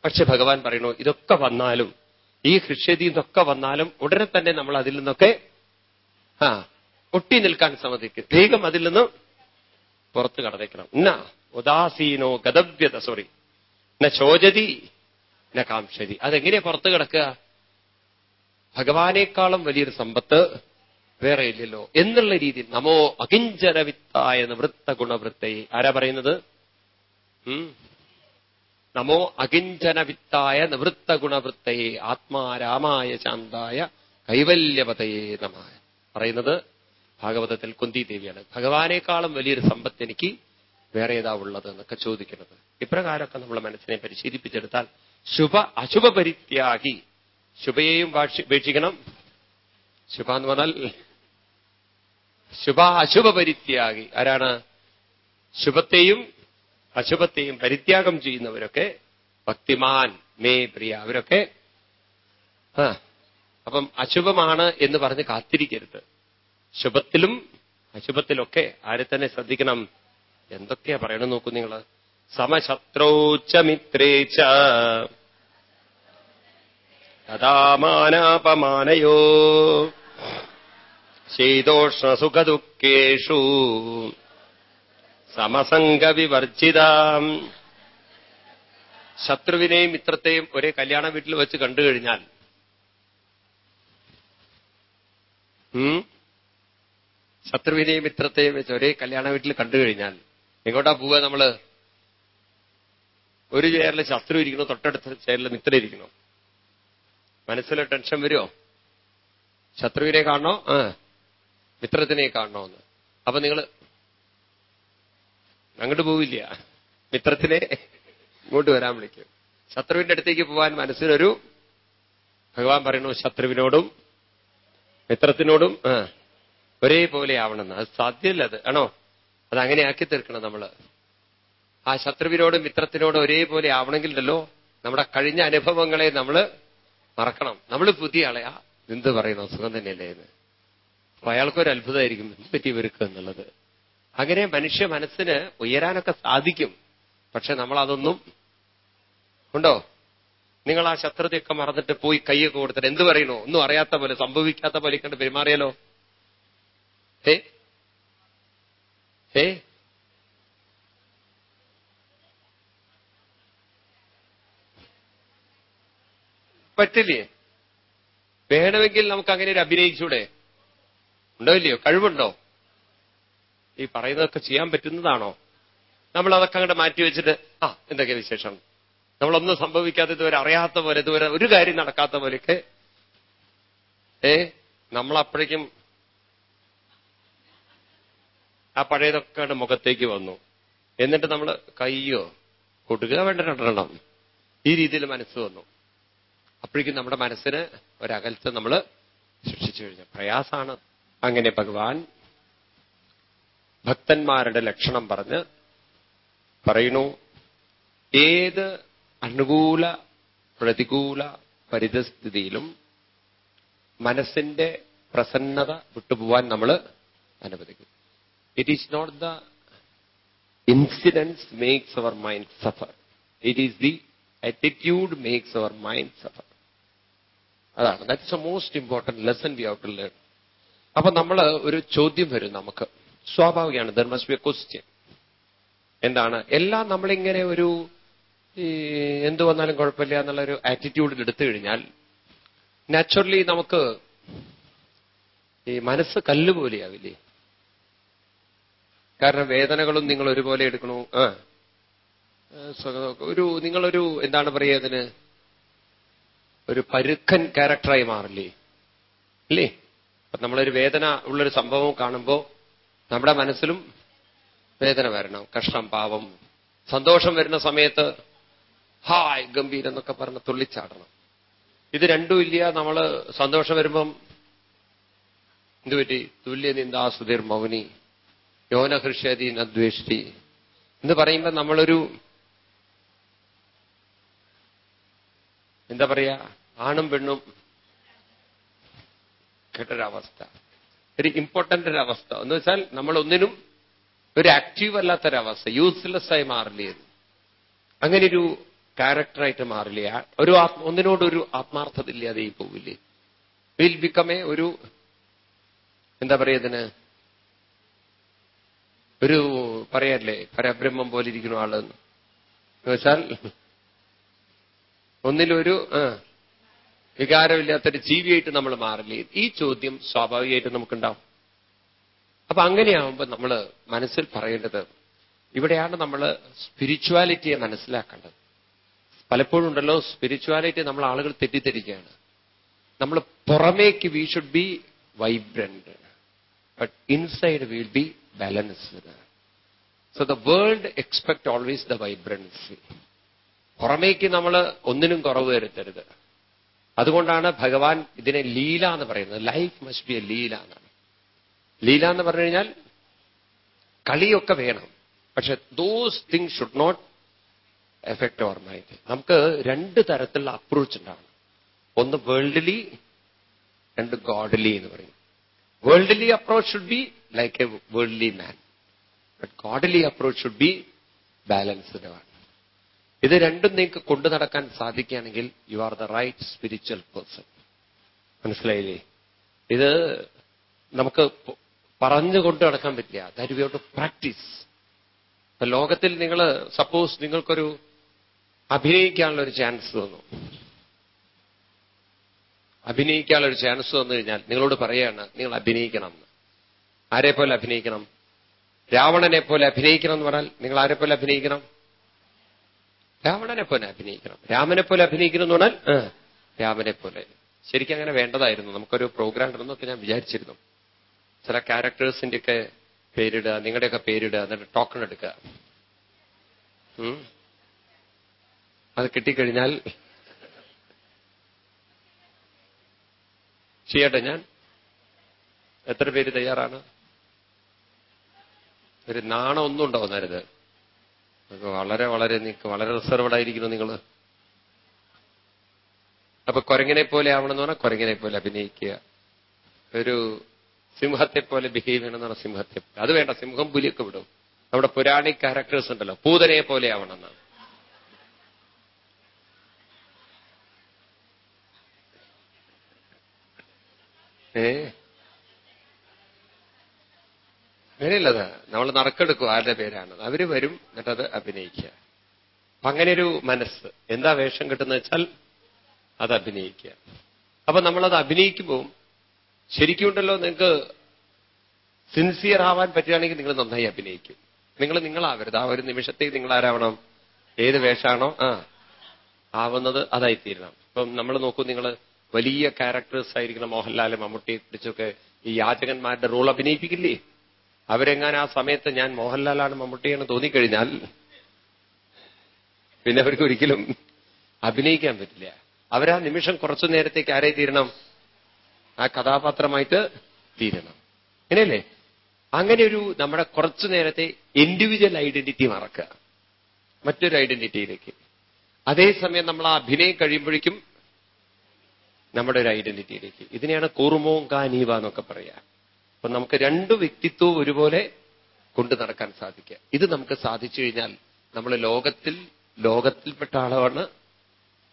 പക്ഷെ ഭഗവാൻ പറയണു ഇതൊക്കെ വന്നാലും ഈ ഹൃഷ്യതി ഇതൊക്കെ വന്നാലും ഉടനെ തന്നെ നമ്മൾ അതിൽ നിന്നൊക്കെ ആ ഒട്ടി നിൽക്കാൻ സമ്മതിക്കും. വേഗം അതിൽ നിന്ന് പുറത്ത് കടന്നേക്കണം ഇന്ന ഉദാസീനോ ഗതവ്യത സോറി ന ചോജതി ന കാംശതി അതെങ്ങനെയാ പുറത്ത് കിടക്കുക? ഭഗവാനേക്കാളും വലിയൊരു സമ്പത്ത് വേറെ ഇല്ലല്ലോ. എന്നുള്ള രീതിയിൽ നമോ അകിഞ്ചരവിത്തായ നിവൃത്ത ഗുണവൃത്തയെ ആരാ പറയുന്നത്. നമോ അകിഞ്ചനവിത്തായ നിവൃത്ത ഗുണവൃത്തയെ ആത്മാരാമായ ശാന്തായ കൈവല്യപതയെ നമായ പറയുന്നത് ഭാഗവതത്തിൽ കുന്തി ദേവിയാണ് ഭഗവാനേക്കാളും വലിയൊരു സമ്പത്ത് എനിക്ക് വേറെ ഏതാ ഉള്ളത് എന്നൊക്കെ ചോദിക്കുന്നത്. ഇപ്രകാരമൊക്കെ നമ്മളെ മനസ്സിനെ പരിശീലിപ്പിച്ചെടുത്താൽ ശുഭ അശുഭ പരിത്യാഗി. ശുഭയെയും ഉപേക്ഷിക്കണം ശുഭ എന്ന് പറഞ്ഞാൽ ശുഭ അശുഭ പരിത്യാഗി. ആരാണ്? ശുഭത്തെയും അശുഭത്തെയും പരിത്യാഗം ചെയ്യുന്നവരൊക്കെ ഭക്തിമാൻ മേ പ്രിയ അവരൊക്കെ അപ്പം അശുഭമാണ് എന്ന് പറഞ്ഞ് കാത്തിരിക്കരുത്. ശുഭത്തിലും അശുഭത്തിലൊക്കെ ആരെ തന്നെ ശ്രദ്ധിക്കണം. എന്തൊക്കെയാ പറയണം നോക്കൂ നിങ്ങൾ സമശത്രോച്ച മിത്രേച്ച തഥാമാനാപമാനയോ ശീതോഷ്ണസുഖദുഃഖേഷു സമസംഗവിവർജിതാം. ശത്രുവിനെയും മിത്രത്തെയും ഒരേ കല്യാണ വീട്ടിൽ വെച്ച് കണ്ടു കഴിഞ്ഞാൽ? ശത്രുവിനെയും മിത്രത്തെയും വെച്ച് ഒരേ കല്യാണ വീട്ടിൽ കണ്ടു കഴിഞ്ഞാൽ എങ്ങോട്ടാ പോവുക നമ്മൾ? ഒരു ചെയറിൽ ശത്രു ഇരിക്കണോ തൊട്ടടുത്ത ചെയറിൽ മിത്രം ഇരിക്കണോ മനസ്സിൽ ടെൻഷൻ വരുമോ ശത്രുവിനെ കാണണോ? ആ മിത്രത്തിനെ കാണണോ എന്ന് അപ്പൊ നിങ്ങൾ അങ്ങോട്ട് പോവില്ല. മിത്രത്തിനെ ഇങ്ങോട്ട് വരാൻ വിളിക്കും. ശത്രുവിന്റെ അടുത്തേക്ക് പോവാൻ മനസ്സിനൊരു ഭഗവാൻ പറയണു ശത്രുവിനോടും മിത്രത്തിനോടും ഒരേപോലെ ആവണമെന്ന് അത് സാധ്യമല്ല അത് ആണോ? അത് അങ്ങനെ ആക്കി തീർക്കണം നമ്മൾ ആ ശത്രുവിനോടും മിത്രത്തിനോടും ഒരേപോലെ ആവണമെങ്കിലല്ലോ നമ്മുടെ കഴിഞ്ഞ അനുഭവങ്ങളെ നമ്മൾ മറക്കണം. നമ്മൾ പുതിയ ആളെ ആ എന്ത് പറയുന്നു? സുഖം തന്നെയല്ലേ എന്ന് അപ്പൊ അയാൾക്കൊരു അത്ഭുതമായിരിക്കും പറ്റി വരുക്കുക എന്നുള്ളത്. അങ്ങനെ മനുഷ്യ മനസ്സിന് ഉയരാനൊക്കെ സാധിക്കും. പക്ഷെ നമ്മൾ അതൊന്നും ഉണ്ടോ? നിങ്ങൾ ആ ശത്രുതയൊക്കെ മറന്നിട്ട് പോയി കൈയൊക്കെ കൊടുത്തിട്ട് എന്ത് പറയണോ ഒന്നും അറിയാത്ത പോലെ സംഭവിക്കാത്ത പോലെ കണ്ട് പെരുമാറിയാലോ? ഏ ഏ പറ്റില്ലേ? വേണമെങ്കിൽ നമുക്ക് അങ്ങനെ ഒരു അഭിനയിച്ചൂടെ? ഉണ്ടോ ഇല്ലയോ? കഴിവുണ്ടോ? ഈ പറയുന്നതൊക്കെ ചെയ്യാൻ പറ്റുന്നതാണോ? നമ്മൾ അതൊക്കെ അങ്ങോട്ട് മാറ്റി വെച്ചിട്ട് ആ എന്തൊക്കെ വിശേഷം? നമ്മളൊന്നും സംഭവിക്കാത്ത ഇതുവരെ അറിയാത്ത പോലെ ഇതുവരെ ഒരു കാര്യം നടക്കാത്ത പോലെയൊക്കെ. ഏ? നമ്മളപ്പോഴേക്കും ആ പഴയതൊക്കെ മുഖത്തേക്ക് വന്നു. എന്നിട്ട് നമ്മൾ കയ്യോ കൊടുക്കുക വേണ്ട രണ്ടെണ്ണം. ഈ രീതിയിൽ മനസ്സ് വന്നു. അപ്പോഴേക്കും നമ്മുടെ മനസ്സിന് ഒരകൽച്ച നമ്മൾ സൃഷ്ടിച്ചു കഴിഞ്ഞു. പ്രയാസാണ് അങ്ങനെ ഭഗവാൻ ഭക്തന്മാരുടെ ലക്ഷണം പറഞ്ഞ് പറയുന്നു ഏത് അനുകൂല പ്രതികൂല പരിതസ്ഥിതിയിലും മനസ്സിന്റെ പ്രസന്നത വിട്ടുപോവാൻ നമ്മൾ അനുവദിക്കും. It is not the incidence makes our mind suffer it is the attitude makes our mind suffer. അതാണ്. That's a most important lesson we have to learn അപ്പൊ നമ്മൾ ഒരു ചോദ്യം വരും നമുക്ക്. സ്വാഭാവികമാണ്. There must be a question എന്താണ്? എല്ലാം നമ്മളിങ്ങനെ ഒരു എന്തു വന്നാലും കുഴപ്പമില്ല എന്നുള്ളൊരു ആറ്റിറ്റ്യൂഡിൽ എടുത്തു കഴിഞ്ഞാൽ നാച്ചുറലി നമുക്ക് ഈ മനസ്സ് കല്ല് പോലെയാവില്ലേ? കാരണം വേദനകളും നിങ്ങൾ ഒരുപോലെ എടുക്കണു. ആ. ഒരു നിങ്ങളൊരു എന്താണ് പറയുക അതിന്? ഒരു പരുക്കൻ ക്യാരക്ടറായി മാറില്ലേ? അല്ലേ? അപ്പൊ നമ്മളൊരു വേദന ഉള്ളൊരു സംഭവം കാണുമ്പോൾ നമ്മുടെ മനസ്സിലും വേദന വരണം കഷ്ടം പാവം സന്തോഷം വരുന്ന സമയത്ത് ഹായ് ഗംഭീരം എന്നൊക്കെ പറഞ്ഞ് തുള്ളിച്ചാടണം. ഇത് രണ്ടും ഇല്ല നമ്മൾ സന്തോഷം വരുമ്പം എന്തുപറ്റി തുല്യ നിന്ദാ സുധീർ മൗനി യോന ഹൃഷ്യതി നദ്വേഷ്ടി എന്ന് പറയുമ്പോൾ നമ്മളൊരു എന്താ പറയാ? ആണും പെണ്ണും കേട്ടൊരവസ്ഥ. ഒരു ഇമ്പോർട്ടന്റ് ഒരു അവസ്ഥ. എന്ന് വെച്ചാൽ നമ്മൾ ഒന്നിനും ഒരു ആക്റ്റീവ് അല്ലാത്തൊരവസ്ഥ. യൂസ്ലെസ് ആയി മാറില്ലേ അങ്ങനെ ഒരു ക്യാരക്ടറായിട്ട് മാറില്ലേ. ഒരു ഒന്നിനോടൊരു ആത്മാർത്ഥത ഇല്ലാതെ പോവില്ലേ. വിൽ ബിക്കമേ ഒരു എന്താ പറയുക ഒരു പറയല്ലേ പരബ്രഹ്മം പോലെ ഇരിക്കുന്ന എന്ന്. വെച്ചാൽ ഒന്നിലൊരു വികാരമില്ലാത്തൊരു ജീവിയായിട്ട് നമ്മൾ മാറില്ലേ? ഈ ചോദ്യം സ്വാഭാവികമായിട്ട് നമുക്കുണ്ടാവും. അപ്പൊ അങ്ങനെയാവുമ്പോൾ നമ്മൾ മനസ്സിൽ പറയേണ്ടത് ഇവിടെയാണ് നമ്മൾ സ്പിരിച്വാലിറ്റിയെ മനസ്സിലാക്കേണ്ടത്. പലപ്പോഴും ഉണ്ടല്ലോ സ്പിരിച്വാലിറ്റി നമ്മൾ ആളുകൾ തെറ്റിദ്ധരിക്കുകയാണ്. നമ്മൾ പുറമേക്ക് we should be vibrant but inside will be balanced so the world expect always the vibrancy പുറമേക്ക് നമ്മൾ ഒന്നിനും കുറവ് വരുത്തരുത്. അതുകൊണ്ടാണ് ഭഗവാൻ ഇതിനെ ലീല എന്ന് പറയുന്നത്. Life must be a lila എന്നാണ്. ലീല എന്ന് പറഞ്ഞു കഴിഞ്ഞാൽ കളിയൊക്കെ വേണം. പക്ഷെ those thing should not affect our mind നമുക്ക് രണ്ട് തരത്തിലുള്ള അപ്രോച്ച് ഉണ്ടാവണം. ഒന്ന് വേൾഡ്ലി രണ്ട് ഗോഡ്ലി എന്ന് പറയും. Worldly approach should be like a worldly man but godly approach should be balanced ആണ് ഇത് രണ്ടും നിങ്ങൾക്ക് കൊണ്ടു നടക്കാൻ സാധിക്കുകയാണെങ്കിൽ you are the right spiritual person മനസ്സിലായില്ലേ? ഇത് നമുക്ക് പറഞ്ഞു കൊണ്ടു നടക്കാൻ പറ്റില്ല. That we have to practice ഇപ്പൊ ലോകത്തിൽ നിങ്ങൾ സപ്പോസ് നിങ്ങൾക്കൊരു അഭിനയിക്കാനുള്ള ഒരു ചാൻസ് തന്നു അഭിനയിക്കാനുള്ള ഒരു ചാൻസ് തന്നു കഴിഞ്ഞാൽ നിങ്ങളോട് പറയാണ് നിങ്ങൾ അഭിനയിക്കണം. ആരെ പോലെ അഭിനയിക്കണം? രാവണനെ പോലെ അഭിനയിക്കണം എന്ന് പറഞ്ഞാൽ നിങ്ങൾ ആരെ പോലെ അഭിനയിക്കണം? രാവണനെ പോലെ അഭിനയിക്കണം. രാമനെ പോലെ അഭിനയിക്കണം എന്ന് പറഞ്ഞാൽ രാമനെ പോലെ ശരിക്കും അങ്ങനെ വേണ്ടതായിരുന്നു. നമുക്കൊരു പ്രോഗ്രാം ഇടുന്നൊക്കെ ഞാൻ വിചാരിച്ചിരുന്നു. ചില ക്യാരക്ടേഴ്സിന്റെ ഒക്കെ പേരിടുക നിങ്ങളുടെയൊക്കെ പേരിടുക എന്നിട്ട് ടോക്കൺ എടുക്കുക. അത് കിട്ടിക്കഴിഞ്ഞാൽ ചെയ്യട്ടെ ഞാൻ? എത്ര പേര് തയ്യാറാണ്? ഒരു നാണം ഒന്നും ഉണ്ടാവുന്നരുത് അതൊക്കെ വളരെ വളരെ വളരെ റിസർവ്ഡ് ആയിരിക്കുന്നു നിങ്ങൾ അപ്പൊ കുരങ്ങനെ പോലെ ആവണമെന്ന് പറഞ്ഞാൽ കുരങ്ങനെ പോലെ അഭിനയിക്കുക. ഒരു സിംഹത്തെ പോലെ ബിഹേവ് ചെയ്യണമെന്നാണ് സിംഹത്തെ പോലെ. അത് വേണ്ട സിംഹം പുലിയൊക്കെ വിടും. നമ്മുടെ പുരാണിക് ക്യാരക്ടേഴ്സ് ഉണ്ടല്ലോ പൂതനയെ പോലെ ആവണമെന്നാണ് ഏ? അങ്ങനെയല്ലത്. നമ്മൾ നറുക്കെടുക്കും ആരുടെ പേരാണ് അവർ വരും എന്നിട്ടത് അഭിനയിക്കുക. അപ്പൊ അങ്ങനെ ഒരു മനസ്സ്. എന്താ വേഷം കിട്ടുന്നത് വെച്ചാൽ അത് അഭിനയിക്കുക. അപ്പൊ നമ്മളത് അഭിനയിക്കുമ്പോൾ ശരിക്കും ഉണ്ടല്ലോ നിങ്ങൾക്ക് സിൻസിയർ ആവാൻ പറ്റുകയാണെങ്കിൽ നിങ്ങൾ നന്നായി അഭിനയിക്കും. നിങ്ങൾ നിങ്ങളാവരുത്. ആ ഒരു നിമിഷത്തേക്ക് നിങ്ങൾ ആരാവണം? ഏത് വേഷമാണോ? ആ. ആവുന്നത് അതായിത്തീരണം. ഇപ്പം നമ്മൾ നോക്കൂ നിങ്ങൾ വലിയ ക്യാരക്ടേഴ്സ് ആയിരിക്കണം. മോഹൻലാൽ മമ്മൂട്ടിയെ പിടിച്ചൊക്കെ ഈ യാചകന്മാരുടെ റോൾ അഭിനയിപ്പിക്കില്ലേ? അവരെങ്ങാൻ ആ സമയത്ത് ഞാൻ മോഹൻലാലാണ് മമ്മൂട്ടിയാണ് തോന്നിക്കഴിഞ്ഞാൽ പിന്നെ അവർക്ക് ഒരിക്കലും അഭിനയിക്കാൻ പറ്റില്ല. അവരാ നിമിഷം കുറച്ചു നേരത്തേക്ക് ആരെ തീരണം? ആ കഥാപാത്രമായിട്ട് തീരണം. അങ്ങനെയല്ലേ? അങ്ങനെ ഒരു നമ്മുടെ കുറച്ചു നേരത്തെ ഇൻഡിവിജ്വൽ ഐഡന്റിറ്റി മറക്കുക. മറ്റൊരു ഐഡന്റിറ്റിയിലേക്ക് അതേസമയം നമ്മൾ ആ അഭിനയം കഴിയുമ്പോഴേക്കും നമ്മുടെ ഒരു ഐഡന്റിറ്റിയിലേക്ക് ഇതിനെയാണ് കൂർമോ കാനീവ എന്നൊക്കെ പറയാ. അപ്പൊ നമുക്ക് രണ്ട് വ്യക്തിത്വവും ഒരുപോലെ കൊണ്ടു നടക്കാൻ സാധിക്കുക. ഇത് നമുക്ക് സാധിച്ചു കഴിഞ്ഞാൽ നമ്മൾ ലോകത്തിൽ ലോകത്തിൽപ്പെട്ട ആളാണ്.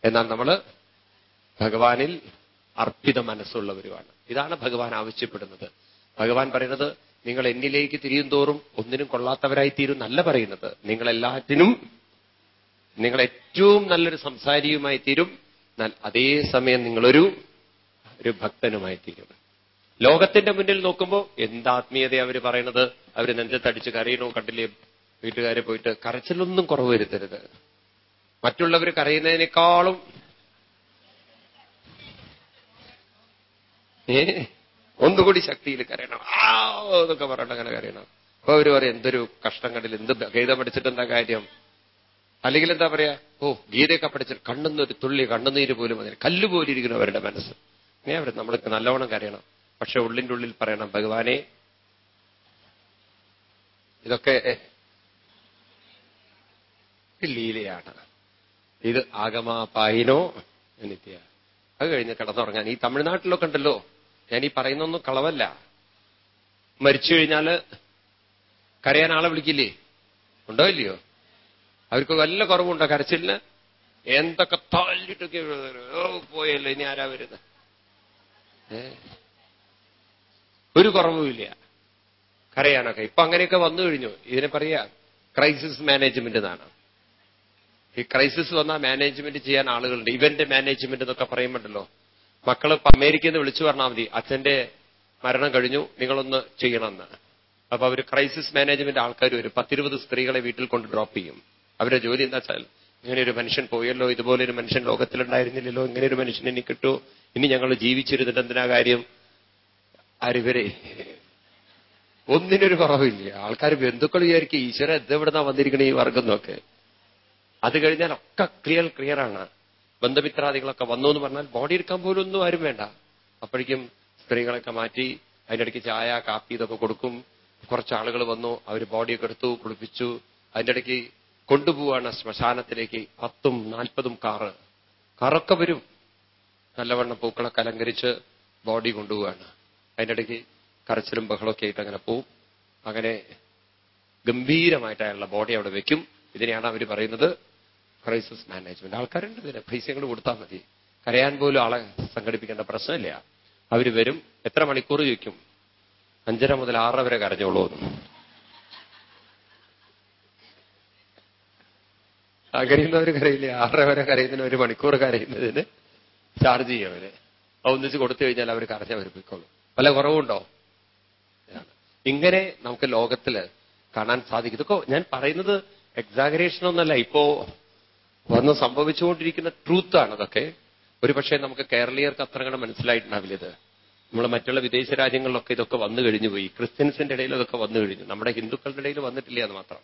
എന്നാൽ നമ്മൾ ഭഗവാനിൽ അർപ്പിത മനസ്സുള്ളവരുമാണ്. ഇതാണ് ഭഗവാൻ ആവശ്യപ്പെടുന്നത്. ഭഗവാൻ പറയുന്നത് നിങ്ങൾ എന്നിലേക്ക് തിരിയും തോറും ഒന്നിനും കൊള്ളാത്തവരായി തീരും നല്ല പറയുന്നത്. നിങ്ങൾ എല്ലാറ്റിനും നിങ്ങൾ ഏറ്റവും നല്ലൊരു സംസാരിയുമായി തീരും എന്നാൽ അതേസമയം നിങ്ങളൊരു ഒരു ഭക്തനുമായി തീരും ലോകത്തിന്റെ മുന്നിൽ നോക്കുമ്പോൾ എന്താത്മീയത അവർ പറയുന്നത് അവർ നെഞ്ചത്തടിച്ച് കരയണോ കണ്ടില്ലേ? വീട്ടുകാരെ പോയിട്ട് കരച്ചിലൊന്നും കുറവ് വരുത്തരുത്. മറ്റുള്ളവർ കരയുന്നതിനേക്കാളും ഒന്നുകൂടി ശക്തിയിൽ കരയണം. എന്നൊക്കെ പറയണ്ട അങ്ങനെ കരയണം. അപ്പൊ അവർ പറയും എന്തൊരു കഷ്ടം കണ്ടില്ല? എന്ത് ഗീത പഠിച്ചിട്ട് എന്താ കാര്യം? അല്ലെങ്കിൽ എന്താ പറയാ ഓ ഗീതയൊക്കെ പഠിച്ചിട്ട് കണ്ണുന്നൊരു തുള്ളി കണ്ണുനീര് പോലും അതിന് കല്ലുപോലിരിക്കുന്നു പോലെ അവരുടെ മനസ്സ്. അവർ നമ്മൾക്ക് നല്ലവണ്ണം കരയണം. പക്ഷെ ഉള്ളിന്റെ ഉള്ളിൽ പറയണം ഭഗവാനെ ഇതൊക്കെ ലീലയാണ്. ഇത് ആഗമാപായിനോ നിത്യ അത് കഴിഞ്ഞ് കിടന്നുറങ്ങാൻ. ഈ തമിഴ്നാട്ടിലൊക്കെ ഉണ്ടല്ലോ ഞാൻ ഈ പറയുന്നൊന്നും കളവല്ല. മരിച്ചു കഴിഞ്ഞാൽ കരയാൻ ആളെ വിളിക്കില്ലേ? ഉണ്ടോ ഇല്ലയോ? അവർക്ക് വല്ല കുറവുണ്ടോ കരച്ചിലിന്? എന്തൊക്കെ തല്ലിട്ടൊക്കെ പോയല്ലോ ഇനി ആരാ വരുന്നത് ഒരു കുറവുമില്ല. കരയാനൊക്കെ ഇപ്പൊ അങ്ങനെയൊക്കെ വന്നു കഴിഞ്ഞു. ഇതിനെ പറയാ ക്രൈസിസ് മാനേജ്മെന്റ് എന്നാണ്. ഈ ക്രൈസിസ് വന്നാൽ മാനേജ്മെന്റ് ചെയ്യാൻ ആളുകളുണ്ട്. ഇവന്റ് മാനേജ്മെന്റ് എന്നൊക്കെ പറയുമ്പോണ്ടല്ലോ. മക്കൾ അമേരിക്കയിൽ നിന്ന് വിളിച്ചു പറഞ്ഞാൽ മതി. അച്ഛന്റെ മരണം കഴിഞ്ഞു. നിങ്ങളൊന്ന് ചെയ്യണമെന്ന്. അപ്പൊ അവർ ക്രൈസിസ് മാനേജ്മെന്റ് ആൾക്കാർ വരും. പത്തിരുപത് സ്ത്രീകളെ വീട്ടിൽ കൊണ്ട് ഡ്രോപ്പ് ചെയ്യും. അവരുടെ ജോലി എന്താ വെച്ചാൽ ഇങ്ങനെ ഒരു മനുഷ്യൻ പോയല്ലോ ഇതുപോലെ ഒരു മനുഷ്യൻ ലോകത്തിലുണ്ടായിരുന്നില്ലല്ലോ ഇങ്ങനെ ഒരു മനുഷ്യൻ ഇനി കിട്ടൂ ഇനി ഞങ്ങൾ ജീവിച്ചിരുന്നിട്ട് എന്തിനാ കാര്യം? ആരിവരെ? ഒന്നിനൊരു കുറവില്ല. ആൾക്കാർ ബന്ധുക്കൾ വിചാരിക്കും ഈശ്വര എന്തെവിടുന്നാ വന്നിരിക്കണ ഈ വർഗം എന്നൊക്കെ. അത് കഴിഞ്ഞാൽ ഒക്കെ ക്ലിയർ ക്ലിയർ ആണ്. ബന്ധമിത്രാദികളൊക്കെ വന്നു എന്ന് പറഞ്ഞാൽ ബോഡി എടുക്കാൻ പോലും ഒന്നും ആരും വേണ്ട. അപ്പോഴേക്കും സ്ത്രീകളൊക്കെ മാറ്റി അതിനിടയ്ക്ക് ചായ കാപ്പി ഇതൊക്കെ കൊടുക്കും. കുറച്ച് ആളുകൾ വന്നു അവർ ബോഡിയൊക്കെ എടുത്തു കുളിപ്പിച്ചു. അതിന്റെ ഇടയ്ക്ക് കൊണ്ടുപോവാണ് ശ്മശാനത്തിലേക്ക് പത്തും നാൽപ്പതും കാറ്. കാറൊക്കെ വരും. നല്ലവണ്ണം പൂക്കളൊക്കെ അലങ്കരിച്ച് ബോഡി കൊണ്ടുപോവാണ്. അതിന്റെ ഇടയ്ക്ക് കരച്ചിലും ബഹളമൊക്കെ ആയിട്ട് അങ്ങനെ പോവും. അങ്ങനെ ഗംഭീരമായിട്ട് അയാളുടെ ബോഡി അവിടെ വെക്കും. ഇതിനെയാണ് അവർ പറയുന്നത് ക്രൈസിസ് മാനേജ്മെന്റ് ആൾക്കാരുണ്ട് ഇതിന്. പൈസകൾ കൊടുത്താൽ മതി. കരയാൻ പോലും ആളെ സംഘടിപ്പിക്കേണ്ട പ്രശ്നമില്ല. അവർ വരും. എത്ര മണിക്കൂർ ചോദിക്കും? അഞ്ചര മുതൽ ആറര വരെ കരഞ്ഞോളൂ കരയുന്നവർ കരയില്ല. ആറര വരെ കരയുന്നതിന് ഒരു മണിക്കൂർ കരയുന്നതിന് ചാർജ് ചെയ്യും അവർ. ഒന്നിച്ച് കൊടുത്തു കഴിഞ്ഞാൽ അവർ കരഞ്ഞ വരുപ്പിക്കോളൂ വല്ല കുറവുണ്ടോ? ഇങ്ങനെ നമുക്ക് ലോകത്തിൽ കാണാൻ സാധിക്കും. ഇതൊക്കെ ഞാൻ പറയുന്നത് എക്സാഗറേഷൻ ഒന്നല്ല. ഇപ്പോ വന്ന് സംഭവിച്ചുകൊണ്ടിരിക്കുന്ന ട്രൂത്ത് ആണ് അതൊക്കെ. ഒരുപക്ഷെ നമുക്ക് കേരളീയർക്ക് അത്ര അങ്ങനെ മനസ്സിലായിട്ടുണ്ടാവില്ല ഇത്. നമ്മൾ മറ്റുള്ള വിദേശ രാജ്യങ്ങളിലൊക്കെ ഇതൊക്കെ വന്നു കഴിഞ്ഞു പോയി. ക്രിസ്ത്യൻസിന്റെ ഇടയിൽ ഇതൊക്കെ വന്നു കഴിഞ്ഞു. നമ്മുടെ ഹിന്ദുക്കളുടെ ഇടയിൽ വന്നിട്ടില്ല എന്ന് മാത്രം.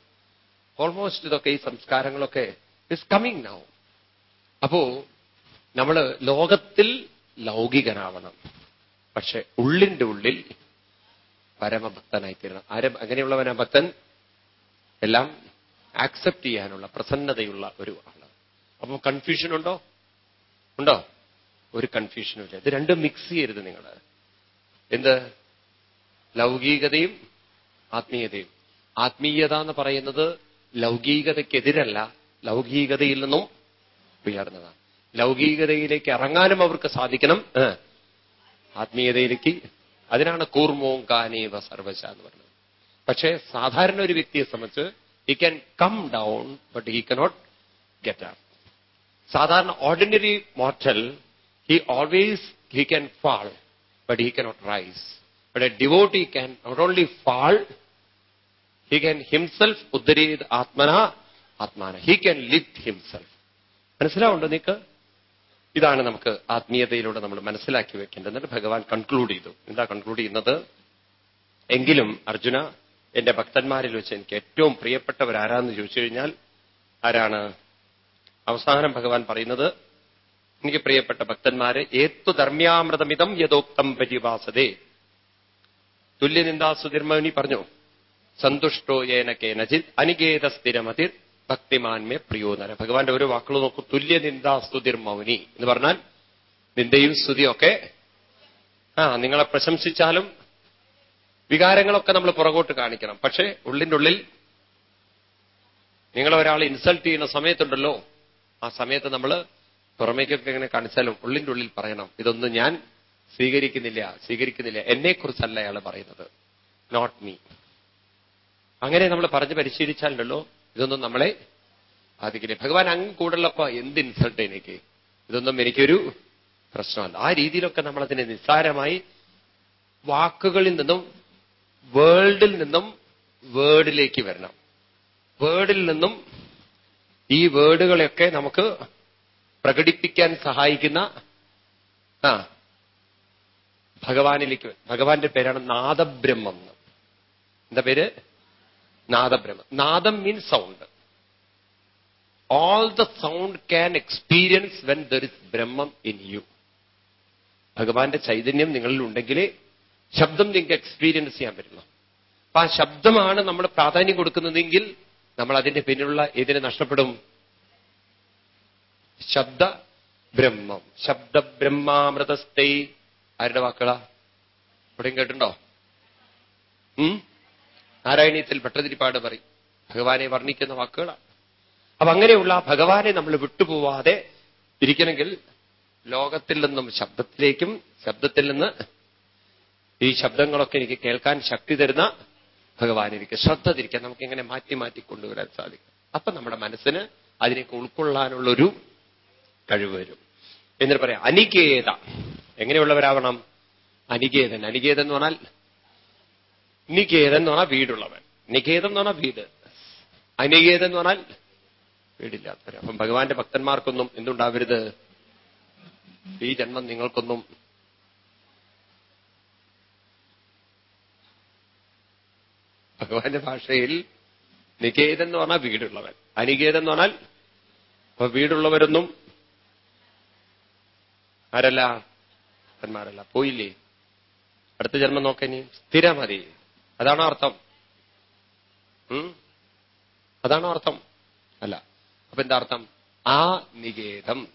ഓൾമോസ്റ്റ് ഇതൊക്കെ ഈ സംസ്കാരങ്ങളൊക്കെ ഇസ് കമ്മിങ് നൗ അപ്പോ നമ്മൾ ലോകത്തിൽ ലൗകികനാവണം. പക്ഷെ ഉള്ളിന്റെ ഉള്ളിൽ പരമഭക്തനായി തീരണം ആരും അങ്ങനെയുള്ളവനാ ഭക്തൻ? എല്ലാം ആക്സെപ്റ്റ് ചെയ്യാനുള്ള പ്രസന്നതയുള്ള ഒരു ആൾ അപ്പൊ കൺഫ്യൂഷൻ ഉണ്ടോ? ഉണ്ടോ? ഒരു കൺഫ്യൂഷനും ഇല്ല. ഇത് രണ്ടും മിക്സ് ചെയ്യരുത് നിങ്ങൾ എന്ത്? ലൗകികതയും ആത്മീയതയും. ആത്മീയത എന്ന് പറയുന്നത് ലൗകികതയ്ക്കെതിരല്ല ലൗകികതയിൽ നിന്നും ഉയർന്നതാണ്. ലൗകികതയിലേക്ക് ഇറങ്ങാനും അവർക്ക് സാധിക്കണം. ആത്മീയതയിലേക്ക് അതിനാണ് കൂർമോം കാനേവ സർവശ എന്ന് പറയുന്നത് പക്ഷേ സാധാരണ ഒരു വ്യക്തിയെ സംബന്ധിച്ച് he can come down but he cannot get up സാധാരണ ordinary mortal he always he can fall but he cannot rise but a devotee can not only fall he can himself ഉദ്ധരീത് ആത്മന ആത്മാന. ഹി ക്യാൻ ലിഫ്റ്റ് ഹിംസെൽഫ് മനസ്സിലാവുണ്ടോ നിനക്ക് ഇതാണ് നമുക്ക് ആത്മീയതയിലൂടെ നമ്മൾ മനസ്സിലാക്കി വെക്കേണ്ടത്. എന്നിട്ട് ഭഗവാൻ കൺക്ലൂഡ് ചെയ്തു. എന്താ കൺക്ലൂഡ് ചെയ്യുന്നത്? എങ്കിലും അർജുന എന്റെ ഭക്തന്മാരിൽ വെച്ച് എനിക്ക് ഏറ്റവും പ്രിയപ്പെട്ടവർ ആരാന്ന് ചോദിച്ചു കഴിഞ്ഞാൽ ആരാണ്? അവസാനം ഭഗവാൻ പറയുന്നത് എനിക്ക് പ്രിയപ്പെട്ട ഭക്തന്മാരെ ഏത്തു ധർമ്മ്യാമൃതമിതം യഥോക്തം പരിവാസതേ. തുല്യനിന്ദാസുതിർമനി പറഞ്ഞു സന്തുഷ്ടോ കേനചിത് അനികേത സ്ഥിരമതിർ ഭക്തിമാന്മേ പ്രിയോനര ഭഗവാന്റെ ഓരോ വാക്കുകൾ നോക്കൂ. തുല്യനിന്ദാ സ്തുതിർ മൗനി എന്ന് പറഞ്ഞാൽ നിന്ദയും സ്തുതിയൊക്കെ ആ നിങ്ങളെ പ്രശംസിച്ചാലും വികാരങ്ങളൊക്കെ നമ്മൾ പുറകോട്ട് കാണിക്കണം. പക്ഷേ ഉള്ളിന്റെ ഉള്ളിൽ നിങ്ങളെ ഒരാൾ ഇൻസൾട്ട് ചെയ്യുന്ന സമയത്തുണ്ടല്ലോ ആ സമയത്ത് നമ്മൾ പുറമേക്കൊക്കെ ഇങ്ങനെ കാണിച്ചാലും ഉള്ളിന്റെ ഉള്ളിൽ പറയണം ഇതൊന്നും ഞാൻ സ്വീകരിക്കുന്നില്ല സ്വീകരിക്കുന്നില്ല. എന്നെക്കുറിച്ചല്ല അയാൾ പറയുന്നത്. നോട്ട് മീ അങ്ങനെ നമ്മൾ പറഞ്ഞ് പരിശീലിച്ചാലുണ്ടല്ലോ ഇതൊന്നും നമ്മളെ ബാധിക്കില്ല. ഭഗവാൻ അങ്ങ് കൂടുള്ളപ്പോ എന്ത് ഇൻസൾട്ട് എനിക്ക്? ഇതൊന്നും എനിക്കൊരു പ്രശ്നമല്ല. ആ രീതിയിലൊക്കെ നമ്മളതിനെ നിസ്സാരമായി വാക്കുകളിൽ നിന്നും വേൾഡിൽ നിന്നും വേർഡിലേക്ക് വരണം. വേർഡിൽ നിന്നും ഈ വേർഡുകളെയൊക്കെ നമുക്ക് പ്രകടിപ്പിക്കാൻ സഹായിക്കുന്ന ആ ഭഗവാനിലേക്ക് ഭഗവാന്റെ പേരാണ് നാദബ്രഹ്മം എന്താ പേര്? നാദബ്രഹ്മം. നാദം means sound all the sound can experience when there is Brahmam in you ഭഗവാന്റെ ചൈതന്യം നിങ്ങളിൽ ഉണ്ടെങ്കിൽ ശബ്ദം നിങ്ങൾക്ക് എക്സ്പീരിയൻസ് ചെയ്യാൻ പറ്റുന്നു അപ്പൊ ആ ശബ്ദമാണ് നമ്മൾ പ്രാധാന്യം കൊടുക്കുന്നതെങ്കിൽ നമ്മൾ അതിന്റെ പിന്നിലുള്ള ഏതിനെ നഷ്ടപ്പെടും? ശബ്ദ ബ്രഹ്മം. ശബ്ദ ബ്രഹ്മാമൃതസ്ഥൈ. ആരുടെ വാക്കുകളാ? ഇവിടെയും കേട്ടുണ്ടോ നാരായണീയത്തിൽ ഭട്ടതിരിപ്പാട് പറയും. ഭഗവാനെ വർണിക്കുന്ന വാക്കുകളാണ്. അപ്പൊ അങ്ങനെയുള്ള ഭഗവാനെ നമ്മൾ വിട്ടുപോവാതെ ഇരിക്കണമെങ്കിൽ ലോകത്തിൽ നിന്നും ശബ്ദത്തിലേക്കും ശബ്ദത്തിൽ നിന്ന് ഈ ശബ്ദങ്ങളൊക്കെ എനിക്ക് കേൾക്കാൻ ശക്തി തരുന്ന ഭഗവാൻ ശ്രദ്ധ തിരിക്കാൻ നമുക്ക് ഇങ്ങനെ മാറ്റി മാറ്റി കൊണ്ടുവരാൻ സാധിക്കും. അപ്പൊ നമ്മുടെ മനസ്സിന് അതിനേക്ക് ഉൾക്കൊള്ളാനുള്ളൊരു കഴിവ് വരും. എന്നിട്ട് പറയാം അനികേത. എങ്ങനെയുള്ളവരാവണം? അനികേതൻ എന്ന് പറഞ്ഞാൽ നികേതൻ എന്ന് പറഞ്ഞാൽ വീടുള്ളവൻ. നികേതം എന്ന് പറഞ്ഞാൽ വീട്. അനികേതൻ എന്ന് പറഞ്ഞാൽ വീടില്ലാത്തവർ അപ്പം ഭഗവാന്റെ ഭക്തന്മാർക്കൊന്നും എന്തുണ്ടാവരുത്? ഈ ജന്മം നിങ്ങൾക്കൊന്നും ഭഗവാന്റെ ഭാഷയിൽ നികേതൻ എന്ന് പറഞ്ഞാൽ വീടുള്ളവൻ. അനികേതൻ എന്ന് പറഞ്ഞാൽ അപ്പൊ വീടുള്ളവരൊന്നും ആരല്ല? ഭക്തന്മാരല്ല. പോയില്ലേ? അടുത്ത ജന്മം നോക്കനി സ്ഥിരമതി. അതാണോ അർത്ഥം. അതാണ് അർത്ഥം. അല്ല. അപ്പൊ എന്താ അർത്ഥം? ആ നികേതം.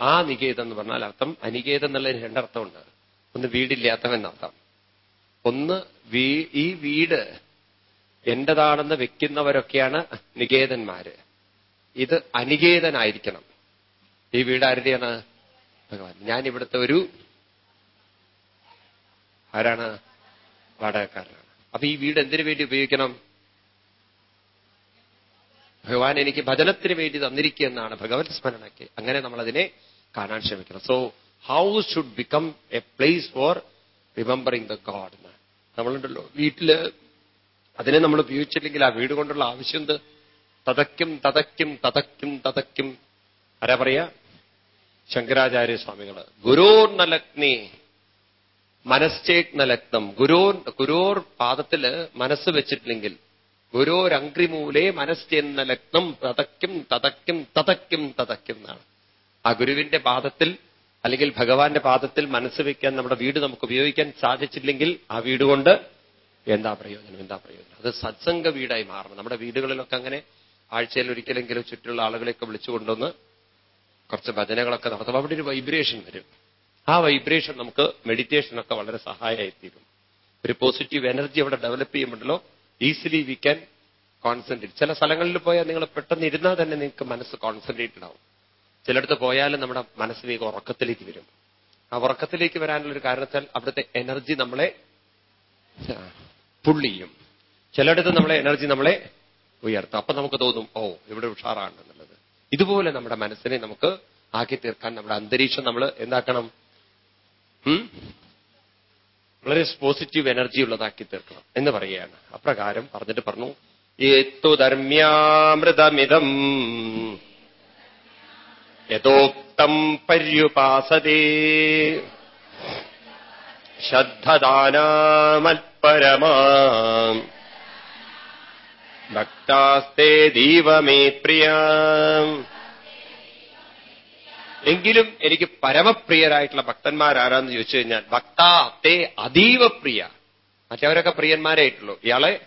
ആ നികേതം എന്ന് പറഞ്ഞാൽ അർത്ഥം അനികേതം എന്നുള്ളതിന് രണ്ടർത്ഥമുണ്ട് ഒന്ന് വീടില്ലാത്തവൻ എന്നർത്ഥം ഒന്ന് ഈ വീട് എന്റേതാണെന്ന് വെക്കുന്നവരൊക്കെയാണ് നികേതന്മാര്. ഇത് അനികേതനായിരിക്കണം. ഈ വീട് ആരുടെയാണ് ഭഗവാൻ. ഞാൻ ഇവിടുത്തെ ഒരു ആരാണ്? വാടകക്കാരനാണ്. അപ്പൊ ഈ വീട് എന്തിനു വേണ്ടി ഉപയോഗിക്കണം? ഭഗവാൻ എനിക്ക് ഭജനത്തിന് വേണ്ടി തന്നിരിക്കുക എന്നാണ് ഭഗവത് സ്മരണയ്ക്ക്. അങ്ങനെ നമ്മൾ അതിനെ കാണാൻ ശ്രമിക്കണം. So house should become a place for remembering the god നമ്മളുണ്ടല്ലോ വീട്ടിൽ അതിനെ നമ്മൾ ഉപയോഗിച്ചില്ലെങ്കിൽ ആ വീട് കൊണ്ടുള്ള ആവശ്യം എന്ത്? തതയ്ക്കും തതയ്ക്കും തതയ്ക്കും തതയ്ക്കും. ആരാ പറയാ? ശങ്കരാചാര്യ സ്വാമികൾ. ഗുരോർനലഗ്നി മനശ്ചേഗ്നലഗ്നം ഗുരോ ഗുരോർ പാദത്തിൽ മനസ്സ് വെച്ചിട്ടില്ലെങ്കിൽ ഗുരോരംഗ്രിമൂലേ മനസ്സെന്ന ലഗ്നം തതയ്ക്കും തതയ്ക്കും തതയ്ക്കും തതയ്ക്കും എന്നാണ്. ആ ഗുരുവിന്റെ പാദത്തിൽ അല്ലെങ്കിൽ ഭഗവാന്റെ പാദത്തിൽ മനസ്സ് വയ്ക്കാൻ നമ്മുടെ വീട് നമുക്ക് ഉപയോഗിക്കാൻ സാധിച്ചില്ലെങ്കിൽ ആ വീട് കൊണ്ട് എന്താ പ്രയോജനം? എന്താ പ്രയോജനം? അത് സത്സംഗ വീടായി മാറണം. നമ്മുടെ വീടുകളിലൊക്കെ അങ്ങനെ ആഴ്ചയിൽ ഒരിക്കലെങ്കിലും ചുറ്റുള്ള ആളുകളെയൊക്കെ വിളിച്ചു കൊണ്ടുവന്ന് കുറച്ച് ഭജനകളൊക്കെ നടത്തുമ്പോൾ അവിടെ ഒരു വൈബ്രേഷൻ വരും. ആ വൈബ്രേഷൻ നമുക്ക് മെഡിറ്റേഷനൊക്കെ വളരെ സഹായമായി തീരും ഒരു പോസിറ്റീവ് എനർജി അവിടെ ഡെവലപ്പ് ചെയ്യുമ്പോഴല്ലോ ഈസിലി വി ക്യാൻ കോൺസെൻട്രേറ്റ് ചില സ്ഥലങ്ങളിൽ പോയാൽ നിങ്ങൾ പെട്ടെന്ന് ഇരുന്നാൽ തന്നെ നിങ്ങൾക്ക് മനസ്സ് കോൺസെൻട്രേറ്റഡ് ആവും. ചിലയിടത്ത് പോയാലും നമ്മുടെ മനസ്സിലേക്ക് ഉറക്കത്തിലേക്ക് വരും. ആ ഉറക്കത്തിലേക്ക് വരാനുള്ള ഒരു കാരണത്താൽ അവിടുത്തെ എനർജി നമ്മളെ പുള്ളിയും ചിലയിടത്ത് നമ്മളെ എനർജി നമ്മളെ ഉയർത്തും. അപ്പൊ നമുക്ക് തോന്നും ഓ ഇവിടെ ഉഷാറാണ് എന്നുള്ളത്. ഇതുപോലെ നമ്മുടെ മനസ്സിനെ നമുക്ക് ആക്കി തീർക്കാൻ നമ്മുടെ അന്തരീക്ഷം നമ്മൾ എന്താക്കണം? വളരെ പോസിറ്റീവ് എനർജി ഉള്ളതാക്കി തീർക്കണം എന്ന് പറയുകയാണ്. അപ്രകാരം പറഞ്ഞിട്ട് പറഞ്ഞു. ഏത്തു ധർമ്മ്യാമൃതമിതം യഥോക്തം പര്യുപാസതേ ശ്രദ്ധദാനാമൽപരമാ ഭക്താസ്തേ ദീവമേ പ്രിയ എങ്കിലും എനിക്ക് പരമപ്രിയരായിട്ടുള്ള ഭക്തന്മാരാരാന്ന് ചോദിച്ചു കഴിഞ്ഞാൽ ഭക്താ തേ അതീവ പ്രിയ. മറ്റവരൊക്കെ പ്രിയന്മാരായിട്ടുള്ളൂ ഇയാളെ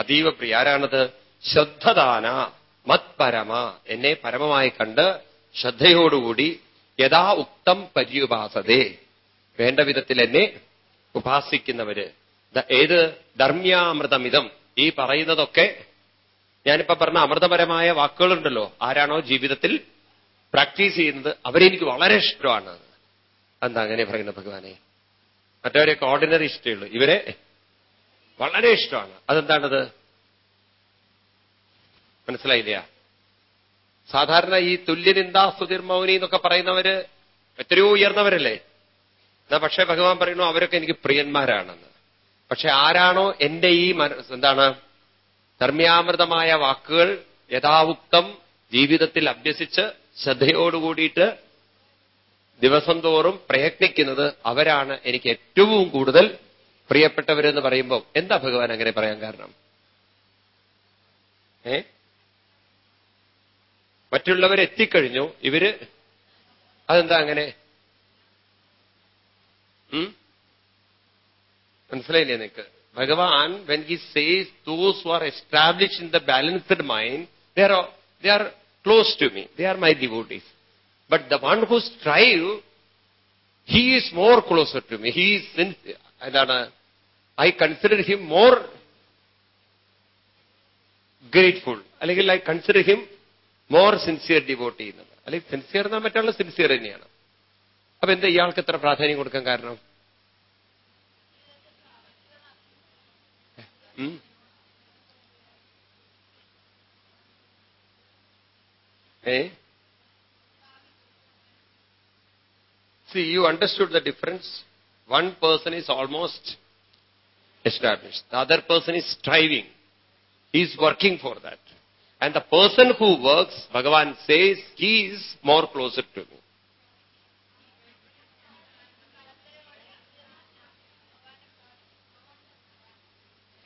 അതീവ പ്രിയ. ആരാണത്? ശ്രദ്ധദാന മത്പരമ. എന്നെ പരമമായി കണ്ട് ശ്രദ്ധയോടുകൂടി യഥാ ഉക്തം പര്യുപാസതേ. വേണ്ട വിധത്തിൽ എന്നെ ഉപാസിക്കുന്നവര്. ഏത് ധർമ്മ്യാമൃതമിതം. ഈ പറയുന്നതൊക്കെ ഞാനിപ്പോ പറഞ്ഞ അമൃതപരമായ വാക്കുകളുണ്ടല്ലോ. ആരാണോ ജീവിതത്തിൽ പ്രാക്ടീസ് ചെയ്യുന്നത് അവരെനിക്ക് വളരെ ഇഷ്ടമാണ്. എന്താ അങ്ങനെ പറയുന്ന ഭഗവാനെ? മറ്റവരെയൊക്കെ ഓർഡിനറി ഇഷ്ടമുള്ളൂ ഇവരെ വളരെ ഇഷ്ടമാണ്. അതെന്താണത്? മനസ്സിലായില്ല? സാധാരണ ഈ തുല്യനിന്ദാ സുതിർമൗനി എന്നൊക്കെ പറയുന്നവര് എത്രയോ ഉയർന്നവരല്ലേ? എന്നാ പക്ഷേ ഭഗവാൻ പറയുന്നു അവരൊക്കെ എനിക്ക് പ്രിയന്മാരാണെന്ന്. പക്ഷെ ആരാണോ എന്റെ ഈ എന്താണ്? ധർമ്മ്യാമൃതമായ വാക്കുകൾ യഥാവുക്തം ജീവിതത്തിൽ അഭ്യസിച്ച് ശ്രദ്ധയോടുകൂടിയിട്ട് ദിവസം തോറും പ്രയത്നിക്കുന്നത് അവരാണ് എനിക്ക് ഏറ്റവും കൂടുതൽ പ്രിയപ്പെട്ടവരെന്ന് പറയുമ്പോൾ എന്താ ഭഗവാൻ അങ്ങനെ പറയാൻ കാരണം? ഏ? മറ്റുള്ളവരെത്തിക്കഴിഞ്ഞു ഇവർ അതെന്താ അങ്ങനെ? മനസ്സിലായില്ലേ നിനക്ക്? Bhagavan when he says those are establish in the balanced mind there are they are close to me. They are my devotees. But the one who strive, he is more closer to me. He is, എന്താണ് I consider him more grateful അല്ലെങ്കിൽ I consider him more sincere devote ചെയ്യുന്നത് അല്ലെങ്കിൽ sincere എന്നാൽ മറ്റുള്ള sincere തന്നെയാണ് അപ്പൊ എന്താ ഇയാൾക്ക് എത്ര പ്രാധാന്യം കൊടുക്കാൻ കാരണം Eh? See, you understood the difference. One person is almost established. The other person is striving. He is working for that. And the person who works, Bhagavan says, he is more closer to me.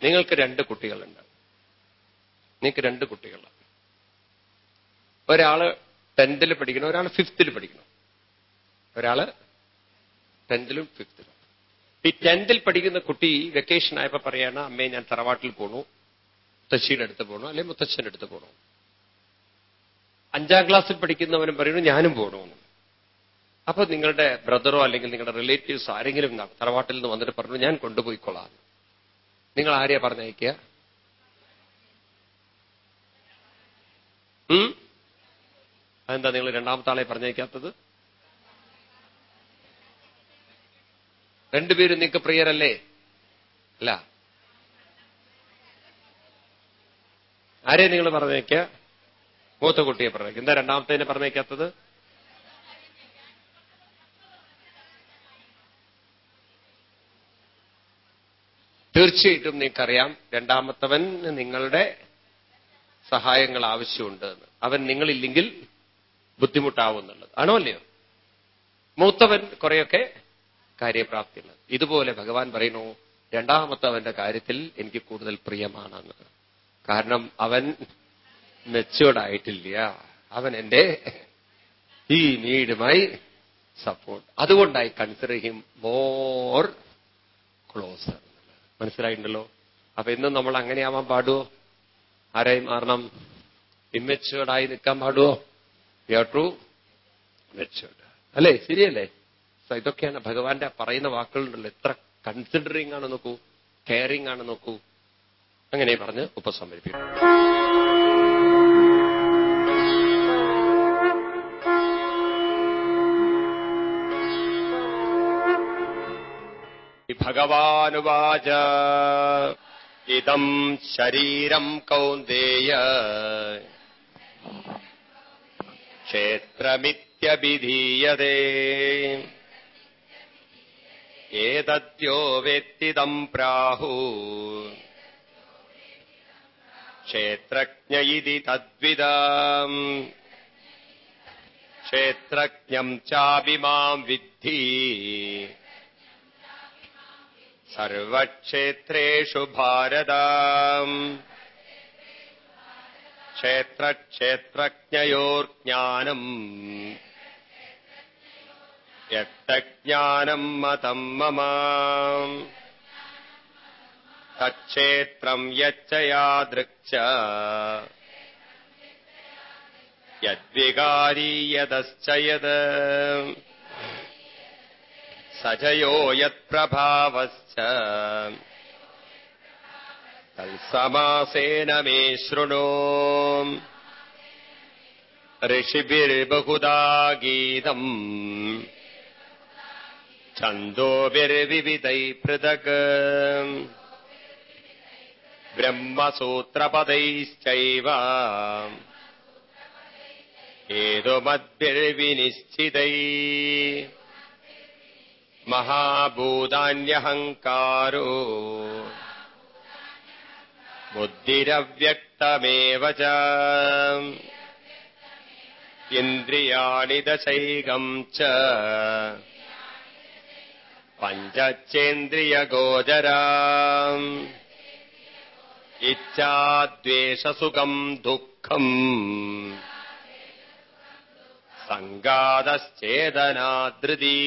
നിങ്ങൾക്ക് രണ്ട് കുട്ടികളുണ്ട് നിങ്ങൾക്ക് രണ്ട് കുട്ടികളാണ് ഒരാൾ ടെൻത്തിൽ പഠിക്കണം ഒരാൾ ഫിഫ്ത്തിൽ പഠിക്കണം ഒരാൾ ടെൻത്തിലും ഫിഫ്ത്തിലും ഈ ടെൻത്തിൽ പഠിക്കുന്ന കുട്ടി വെക്കേഷൻ ആയപ്പോ പറയാണ് അമ്മേ ഞാൻ തറവാട്ടിൽ പോണു. മുത്തശ്ശിയുടെ അടുത്ത് പോണു അല്ലെങ്കിൽ മുത്തച്ഛന്റെ അടുത്ത് പോണു. അഞ്ചാം ക്ലാസ്സിൽ പഠിക്കുന്നവനും പറയുന്നു ഞാനും പോകണമെന്ന് അപ്പൊ നിങ്ങളുടെ ബ്രദറോ അല്ലെങ്കിൽ നിങ്ങളുടെ റിലേറ്റീവ്സോ ആരെങ്കിലും തറവാട്ടിൽ നിന്ന് വന്നിട്ട് പറഞ്ഞു ഞാൻ കൊണ്ടുപോയിക്കൊള്ളാം നിങ്ങൾ ആരെയാ പറഞ്ഞയക്കുക അതെന്താ നിങ്ങൾ രണ്ടാമത്തെ ആളെ പറഞ്ഞേക്കാത്തത് രണ്ടുപേരും നിങ്ങൾക്ക് പ്രിയരല്ലേ? അല്ല. ആരെ നിങ്ങൾ പറഞ്ഞേക്ക മൂത്ത കുട്ടിയെ പറഞ്ഞേക്ക എന്താ രണ്ടാമത്തേനെ പറഞ്ഞേക്കാത്തത് തീർച്ചയായിട്ടും നിങ്ങൾക്കറിയാം രണ്ടാമത്തവന് നിങ്ങളുടെ സഹായങ്ങൾ ആവശ്യമുണ്ട് അവൻ നിങ്ങളില്ലെങ്കിൽ ബുദ്ധിമുട്ടാവും എന്നുള്ളത് ആണോ അല്ലയോ മൂത്തവൻ കുറെയൊക്കെ കാര്യപ്രാപ്തിയുള്ളത്. ഇതുപോലെ ഭഗവാൻ പറയുന്നു രണ്ടാമത്തവന്റെ കാര്യത്തിൽ എനിക്ക് കൂടുതൽ പ്രിയമാണെന്ന്. കാരണം അവൻ മെച്ചുവേർഡ് ആയിട്ടില്ല. അവൻ എന്റെ ഈ നീഡുമായി സപ്പോർട്ട് അതുകൊണ്ടായി കൺസിഡർ ഹിം മോർ ക്ലോസർ മനസ്സിലായിട്ടുണ്ടല്ലോ? അപ്പൊ ഇന്നും നമ്മൾ അങ്ങനെയാവാൻ പാടുവോ? ആരായി മാറണം? ഇമ്മെച്ചുവേർഡായി നിൽക്കാൻ പാടുവോ? യു ട്രൂ മെച്ചുവർഡ് അല്ലേ? ശരിയല്ലേ? ഇതൊക്കെയാണ് ഭഗവാന്റെ പറയുന്ന വാക്കുകളുണ്ടല്ലോ എത്ര കൺസിഡറിങ് ആണ് നോക്കൂ കെയറിംഗ് ആണ് നോക്കൂ. അങ്ങനെ പറഞ്ഞ് ഉപസമരിപ്പിക്കും ഭഗവാനുവാച. ഇതം ശരീരം കൗന്ദേയ. क्षेत्रमित्यभिधीयते। एतद्यो वेत्तिदम् प्राहु। क्षेत्रज्ञ इति तद्विदा क्षेत्रज्ञम् चापि माम् विद्धि। सर्वक्षेत्रेषु भारताम्। क्षेत्रक्षेत्रज्ञयोर्ज्ञानम्। यत्तम् मतम् मम। तत्क्षेत्रम् यच्च यादृक् च यद्विकारी यदश्च यद्। सजयो यत्प्रभावश्च। तत्समासेन मे शृणु। ऋषिभिर्बहुधा गीतम्। छन्दोभिर्विविधैः पृथक्। ब्रह्मसूत्रपदैश्चैव। हेतुमद्भिर्विनिश्चितै महाभूतान्यहङ्कारो। बुद्धिरव्यक्तमेव च। इन्द्रियाणि दशैकम् च। पञ्चच्चेन्द्रियगोचरा इच्छाद्वेषसुखम् दुःखम्। सङ्गादश्चेदनादृती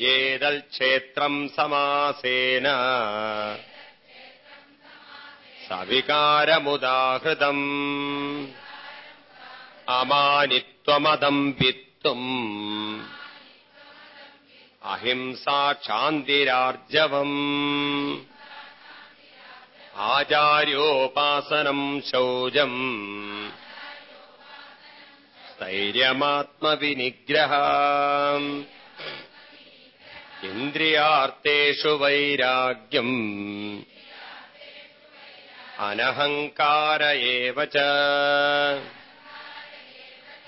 एतल्क्षेत्रम् समासेन। സവികാരമുദാഹൃതം. അമാനിത്വമതം വിത്തും. അഹിംസാ ശാന്തിരാർജവം. ആചാര്യോപാസനം ശൗചം. സ്ഥൈര്യമാത്മവിനിഗ്രഹ. ഇന്ദ്രിയാർത്ഥേഷു വൈരാഗ്യം. अनहङ्कार एव च।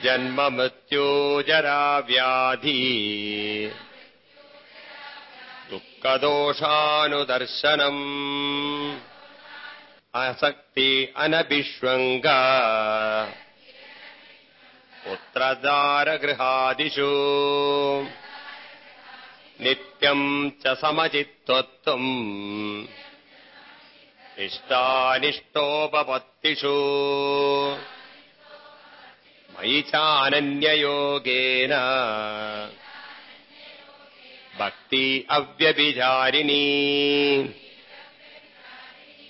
जन्ममृत्योजराव्याधि दुःखदोषानुदर्शनम्। असक्ति अनभिष्वङ्ग। पुत्रदारगृहादिषु नित्यम् च समचित्तत्वम्। इष्टानिष्टोपपत्तिषु मयि चानन्ययोगेन। भक्ति अव्यभिचारिणी।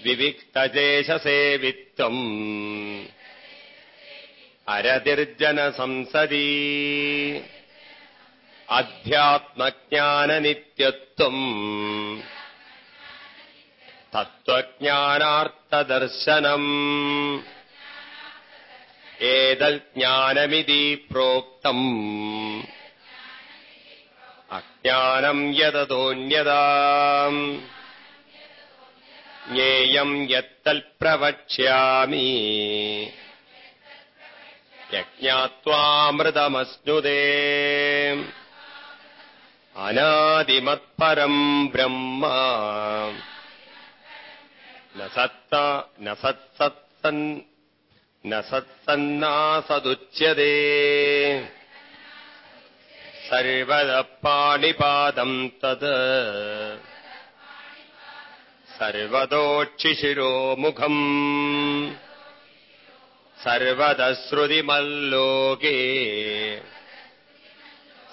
विविक्तजेशसेवित्वम्। अरतिर्जनसंसदि। अध्यात्मज्ञाननित्यत्वम्। തത്വജ്ഞാനാർത്ഥദർശനം. ഏതൽ ജ്ഞാനമിതി പ്രോക്തം. അജ്ഞാനം യതതോന്യതാ. ജ്ഞേയം യത്തൽ പ്രവക്ഷ്യാമി. യജ്ഞാത്വാമൃതമസ്നുതേ അനാദിമത്പരം ബ്രഹ്മ. न सत्ता न सत्सत्सन् न सत्सन्नासदुच्यते। सर्वदपाणिपादम् तत्। सर्वतोक्षिशिरोमुखम् सर्वदश्रुतिमल्लोके।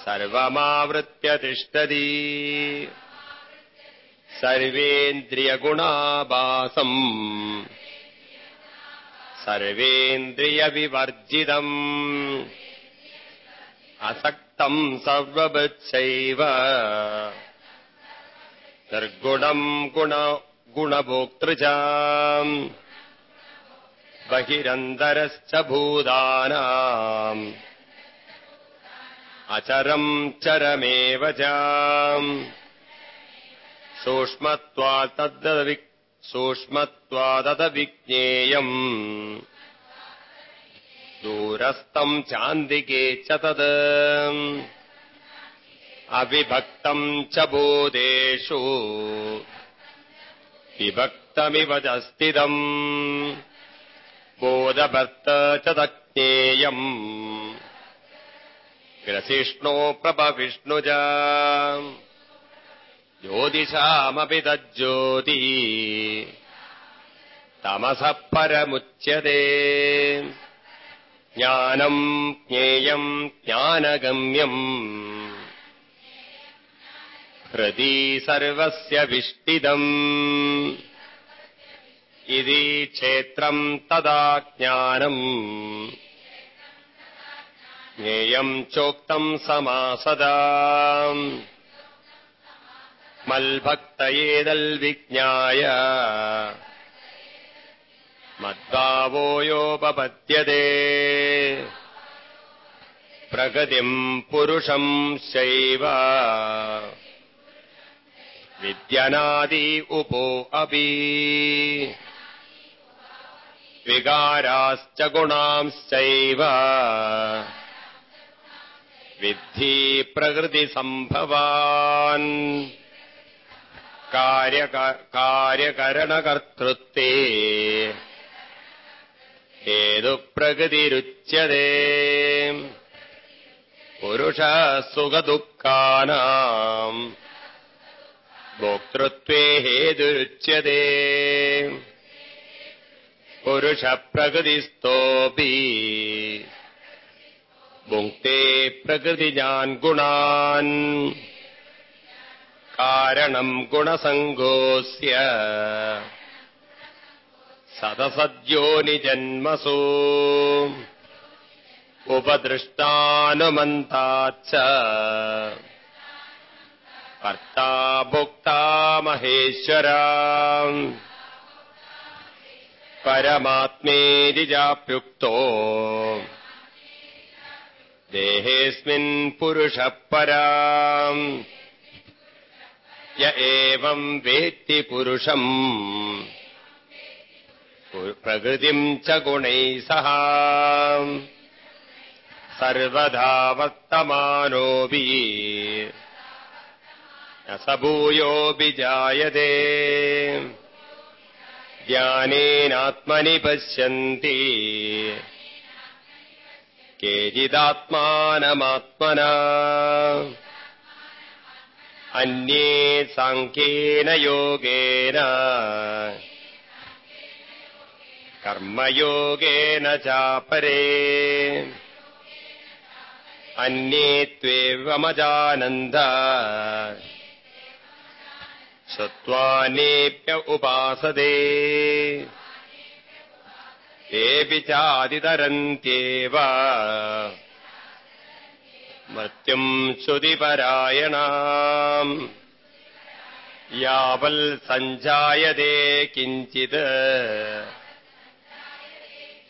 सर्वमावृत्य तिष्ठति। सर्वेन्द्रियगुणाभासम्। सर्वेन्द्रियविवर्जितम्। असक्तम् सर्वब दर्गुणम् गुणगुणभोक्तृजा बहिरन्तरश्च भूदानाम् अचरम् चरमेव च। त्वाष्मत्वाददविज्ञेयम् दूरस्थम् चान्दिके च तद् अविभक्तम् च बोधेषु। विभक्तमिव च स्थितम्। बोधभर्त च तज्ञेयम्। ग्रसिष्णो प्रभविष्णुजा। ज्योतिषामपि तज्ज्योति। तमसः परमुच्यते। ज्ञानम् ज्ञेयम् ज्ञानगम्यम्। हृदि सर्वस्य विष्टिदम् इति क्षेत्रम् तदा ज्ञानम्। ज्ञेयम् चोक्तम् समासदा। മൽഭക്തയേതൽ വിജ്ഞായ മദ്ഭാവോയോപപദ്യത്തെ പ്രകൃതിം പുരുഷം ശൈവ വിദ്യനാദി ഉപോ അപി വികാരാശ്ച ഗുണാംശൈവ വിദ്ധി പ്രകൃതി സംഭവാൻ കാര്യകരണകർത്തൃത്വേ ഹേതു പ്രകൃതിരുച്യതേ പുരുഷ സുഖദുഃഖാനാം ഭോക്തൃത്വേ ഹേതുരുച്യതേ പുരുഷപ്രകൃതിസ്ഥോപി ഭുങ്ക്തേ പ്രകൃതിജാൻ ഗുണാൻ. कारणम् गुणसङ्गोस्य सदसद्योनिजन्मसू। उपदृष्टानुमन्ताच्च। कर्ता भोक्ता महेश्वरा। परमात्मेरिजाप्युक्तो देहेऽस्मिन् पुरुषः परा। एवम् वेत्ति पुरुषम्। प्रकृतिम् च गुणैः सह। सर्वथा वर्तमानोऽपि न स भूयोऽपि जायते। ज्ञानेनात्मनि पश्यन्ति। केचिदात्मानमात्मना। अन्ये साङ्ख्येन योगेन। कर्मयोगेन चापरे। अन्ये त्वेवमजानन्द। सत्वानेऽप्य उपासदे। तेऽपि चादितरन्त्येव മർത്യം ശ്രുതിപരാണ യാവൽ സഞ്ജായതേ കിഞ്ചിത്.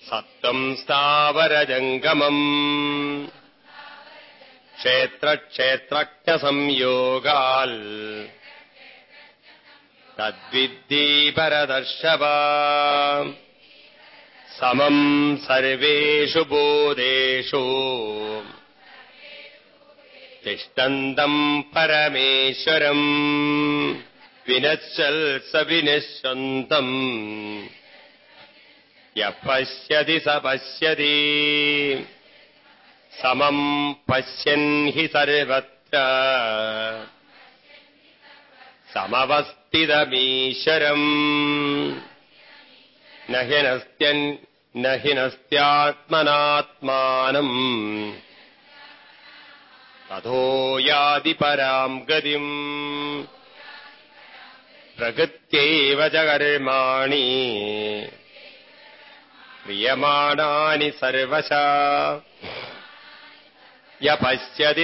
സത്വം സ്ഥാവരജംഗമം. ക്ഷേത്രക്ഷേത്രജ്ഞസംയോഗാൽ. തദ്വിദ്ധി പരദർശവ സമം സർവേഷു ബോധേഷു. तिष्ठन्तम् परमेश्वरम्। विनश्चल् स विनश्यन्तम्। यः पश्यति स पश्यति। समम् पश्यन् हि सर्वत्र। समवस्थितमीश्वरम्। न हि नस्त्यन् न हि नस्त्यात्मनात्मानम्। തഥോ യാതി പരാം ഗതിം. പ്രകൃത്യൈവ ച കർമാണി ക്രിയമാണാനി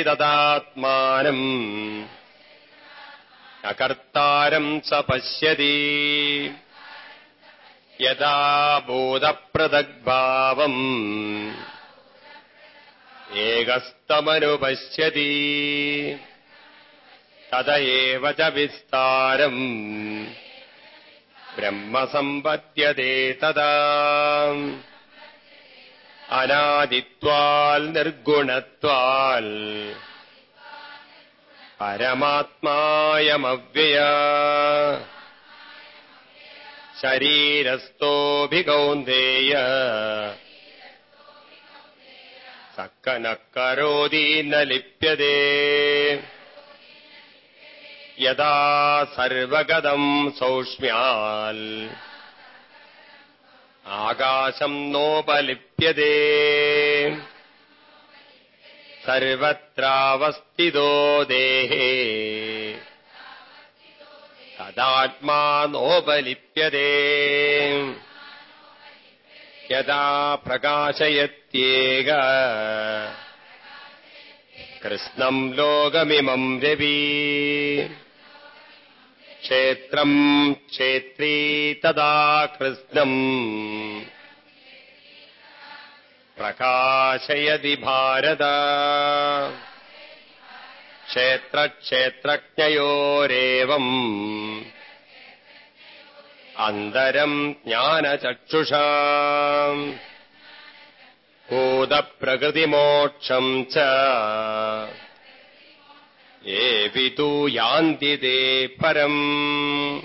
തദാത്മാനം. അകർത്താരം സ പശ്യതി. യഥാ ബോധപ്രദഗ്ഭാവം. ഏകസ്തമനുപശ്യതി. തദയേവ ച വിസ്താരം. ബ്രഹ്മസമ്പദ്യതേ തദാ അനാദിത്വാൽ നിർഗുണത്വാൽ. പരമാത്മായമവ്യയ. ശരീരസ്ഥോഭികൗന്ദേയ. सखनकरोदी न लिप्यते। यदा सर्वगदम् सौष्म्याल् आकाशम् नोपलिप्यते। सर्वत्रावस्थितो देहे तदात्मा नोपलिप्यते। यदा प्रकाशयत्येग। कृष्णम् लोकमिमम् रवि क्षेत्रम् क्षेत्री तदा कृष्णम्। प्रकाशयति भारत। क्षेत्रक्षेत्रज्ञयोरेवम्। अन्तरम् ज्ञानचक्षुषा। कोदप्रकृतिमोक्षम् च। एपि तु यान्ति दे परम्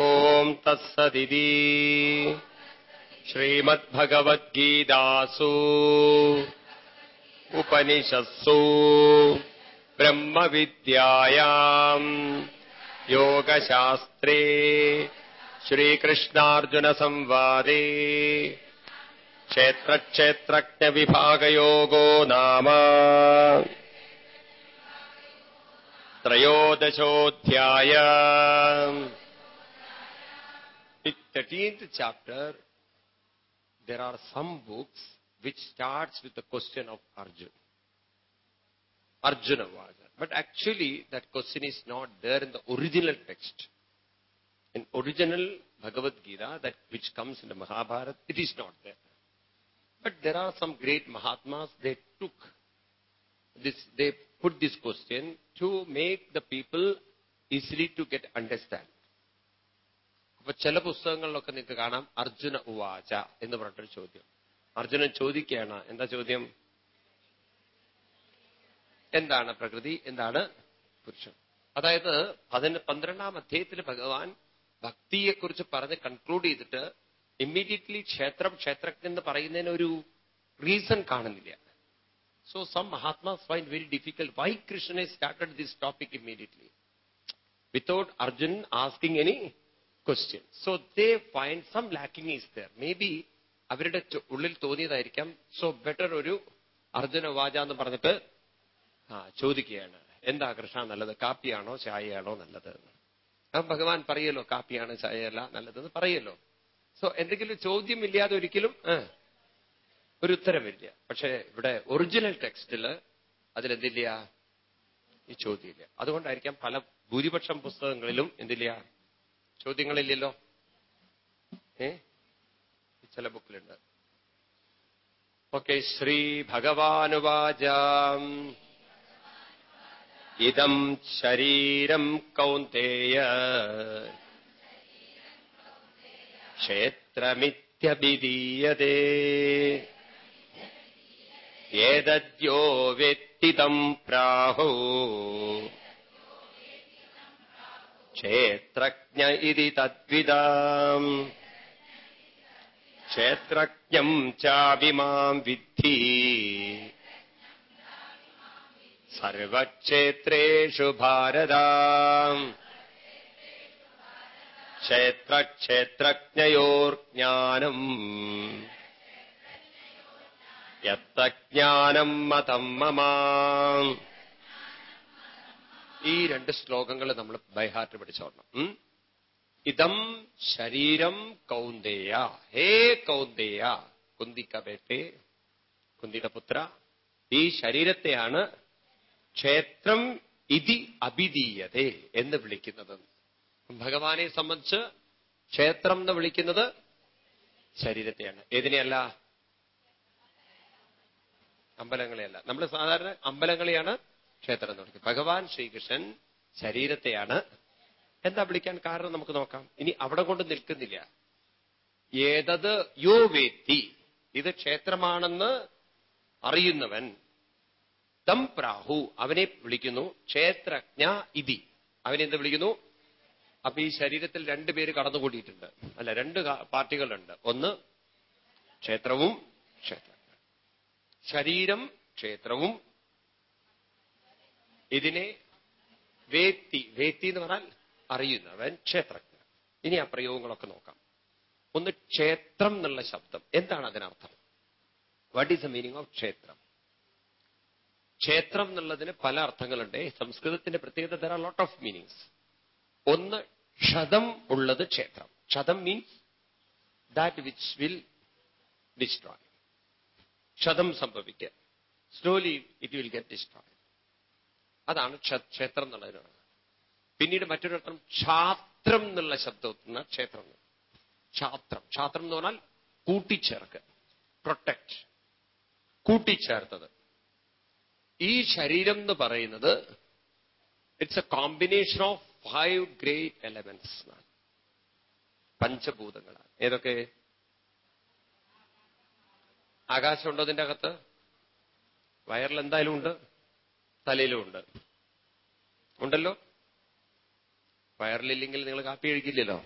ओम् तत्सदि श्रीमद्भगवद्गीतासु। उपनिषत्सु। ब्रह्मविद्यायाम्। योगशास्त्रे श्रीकृष्णार्जुनसंवादे। क्षेत्रक्षेत्रज्ञविभागयोगो नाम। त्रयोदशोऽध्याय। Thirteenth chapter there are some books which starts with the question of Arjuna Arjuna वाद But actually that question is not there in the original text. In original Bhagavad Gita, that which comes in the Mahabharata, it is not there. But there are some great Mahatmas, they took this, they put this question to make the people easily to get understand. അപ്പൊ ചില പുസ്തകങ്ങളിലൊക്കെ നിങ്ങൾക്ക് കാണാം അർജുന ഉവാച എന്ന് പറഞ്ഞിട്ടൊരു ചോദ്യം അർജുനൻ ചോദിക്കുകയാണ് എന്താ ചോദ്യം എന്താണ് പ്രകൃതി? എന്താണ് പുരുഷൻ? അതായത് പതിന പന്ത്രണ്ടാം അധ്യായത്തിൽ ഭഗവാൻ ഭക്തിയെക്കുറിച്ച് പറഞ്ഞ് കൺക്ലൂഡ് ചെയ്തിട്ട് ഇമ്മീഡിയറ്റ്ലി ക്ഷേത്രം ക്ഷേത്രജ്ഞൻ എന്ന് പറയുന്നതിന് ഒരു റീസൺ കാണുന്നില്ല. So some mahatmas find very difficult why കൃഷ്ണനെ started this topic immediately without Arjun asking any question so they find some lacking is there may be അവരുടെ ഉള്ളിൽ തോന്നിയതായിരിക്കാം. സോ ബെറ്റർ ഒരു അർജുന വാച എന്ന് പറഞ്ഞിട്ട് ആ ചോദിക്കുകയാണ്. എന്താ കൃഷ്ണ നല്ലത്? കാപ്പിയാണോ ചായയാണോ നല്ലത്? അപ്പം ഭഗവാൻ പറയല്ലോ കാപ്പിയാണ് ചായയല്ല നല്ലതെന്ന് പറയല്ലോ. സോ എന്തെങ്കിലും ചോദ്യമില്ലാതെ ഒരിക്കലും ഒരു ഉത്തരമില്ല പക്ഷേ ഇവിടെ ഒറിജിനൽ ടെക്സ്റ്റിൽ അതിലെന്തില്ല? ഈ ചോദ്യമില്ല. അതുകൊണ്ടായിരിക്കാം പല ഭൂരിപക്ഷം പുസ്തകങ്ങളിലും എന്തില്ല? ചോദ്യങ്ങളില്ലല്ലോ. ഏ? ചില ബുക്കിലുണ്ട്. ഓക്കെ ശ്രീ ഭഗവാനുവാചാം. ഇതം ശരീരം കൗന്ദേയ ക്ഷേത്രമിത്യഭിധീയതേ. ഏതദ്യോ പ്രാഹോ. ക്ഷേത്രജ്ഞ ഇതി തദ്വിതാം ക്ഷേത്രജ്ഞം ചാവിമാം വിദ്ധി. സർവക്ഷേത്രേഷു ഭാരത. ക്ഷേത്രക്ഷേത്രജ്ഞയോർജ്ഞാനം. യത്തജ്ഞാനം മതം മമാം. ഈ രണ്ട് ശ്ലോകങ്ങൾ നമ്മൾ ബൈഹാർട്ട് പഠിച്ചോളണം ഉം? ഇതം ശരീരം കൗന്ദേയ. ഹേ കൗന്ദേയ. കുന്തിക്ക ബേട്ടെ കുന്തിയുടെ പുത്ര. ഈ ശരീരത്തെയാണ് ക്ഷേത്രം ഇതി അഭിതീയതേ എന്ന് വിളിക്കുന്നത്. ഭഗവാനെ സംബന്ധിച്ച് ക്ഷേത്രം എന്ന് വിളിക്കുന്നത് ശരീരത്തെയാണ്. ഏതിനെയല്ല? അമ്പലങ്ങളെയല്ല. നമ്മൾ സാധാരണ അമ്പലങ്ങളെയാണ് ക്ഷേത്രം എന്ന് വിളിക്കുന്നത്. ഭഗവാൻ ശ്രീകൃഷ്ണൻ ശരീരത്തെയാണ് എന്താ വിളിക്കാൻ കാരണം നമുക്ക് നോക്കാം. ഇനി അവിടെ കൊണ്ട് നിൽക്കുന്നില്ല. ഏതത് യോ വേത്തി? ഇത് ക്ഷേത്രമാണെന്ന് അറിയുന്നവൻ തം പ്രാഹു. അവനെ വിളിക്കുന്നു ക്ഷേത്രജ്ഞ ഇതി. അവനെന്ത് വിളിക്കുന്നു? അപ്പൊ ഈ ശരീരത്തിൽ രണ്ടുപേര് കടന്നുകൂടിയിട്ടുണ്ട്. അല്ല രണ്ട് പാർട്ടികളുണ്ട്. ഒന്ന് ക്ഷേത്രവും ക്ഷേത്രജ്ഞ. ശരീരം ക്ഷേത്രവും. ഇതിനെ വേത്തി. വേത്തി എന്ന് പറഞ്ഞാൽ അറിയുന്നവൻ ക്ഷേത്രജ്ഞ. ഇനി ആ പ്രയോഗങ്ങളൊക്കെ നോക്കാം. ഒന്ന് ക്ഷേത്രം എന്നുള്ള ശബ്ദം. എന്താണ് അതിനർത്ഥം? What is the meaning of ക്ഷേത്രം? ക്ഷേത്രം എന്നുള്ളതിന് പല അർത്ഥങ്ങളുണ്ട്. സംസ്കൃതത്തിന്റെ പ്രത്യേകത ആർ ലോട്ട് ഓഫ് മീനിങ്സ് ഒന്ന് ക്ഷതം ഉള്ളത് ക്ഷേത്രം. ക്ഷതം means that which will destroy ക്ഷതം സംഭവിക്കുക. Slowly it will get destroy അതാണ് ക്ഷേത്രം എന്നുള്ളതിനാണ് പിന്നീട് മറ്റൊരു അർത്ഥം ക്ഷാത്രം എന്നുള്ള ശബ്ദത്തിന് ക്ഷേത്രം. ക്ഷാത്രം. ക്ഷാത്രം എന്ന് പറഞ്ഞാൽ കൂട്ടിച്ചേർക്ക് പ്രൊട്ടക്ട് കൂട്ടിച്ചേർത്തത്. ഈ ശരീരം എന്ന് പറയുന്നത് it's a combination of five great elements പഞ്ചഭൂതങ്ങളാണ്. ഏതൊക്കെ? ആകാശമുണ്ടോ അതിന്റെ അകത്ത്? വയറിൽ എന്തായാലും ഉണ്ട്. തലയിലും ഉണ്ട്. ഉണ്ടല്ലോ? വയറിലില്ലെങ്കിൽ നിങ്ങൾ കാപ്പി കഴിക്കില്ലല്ലോ.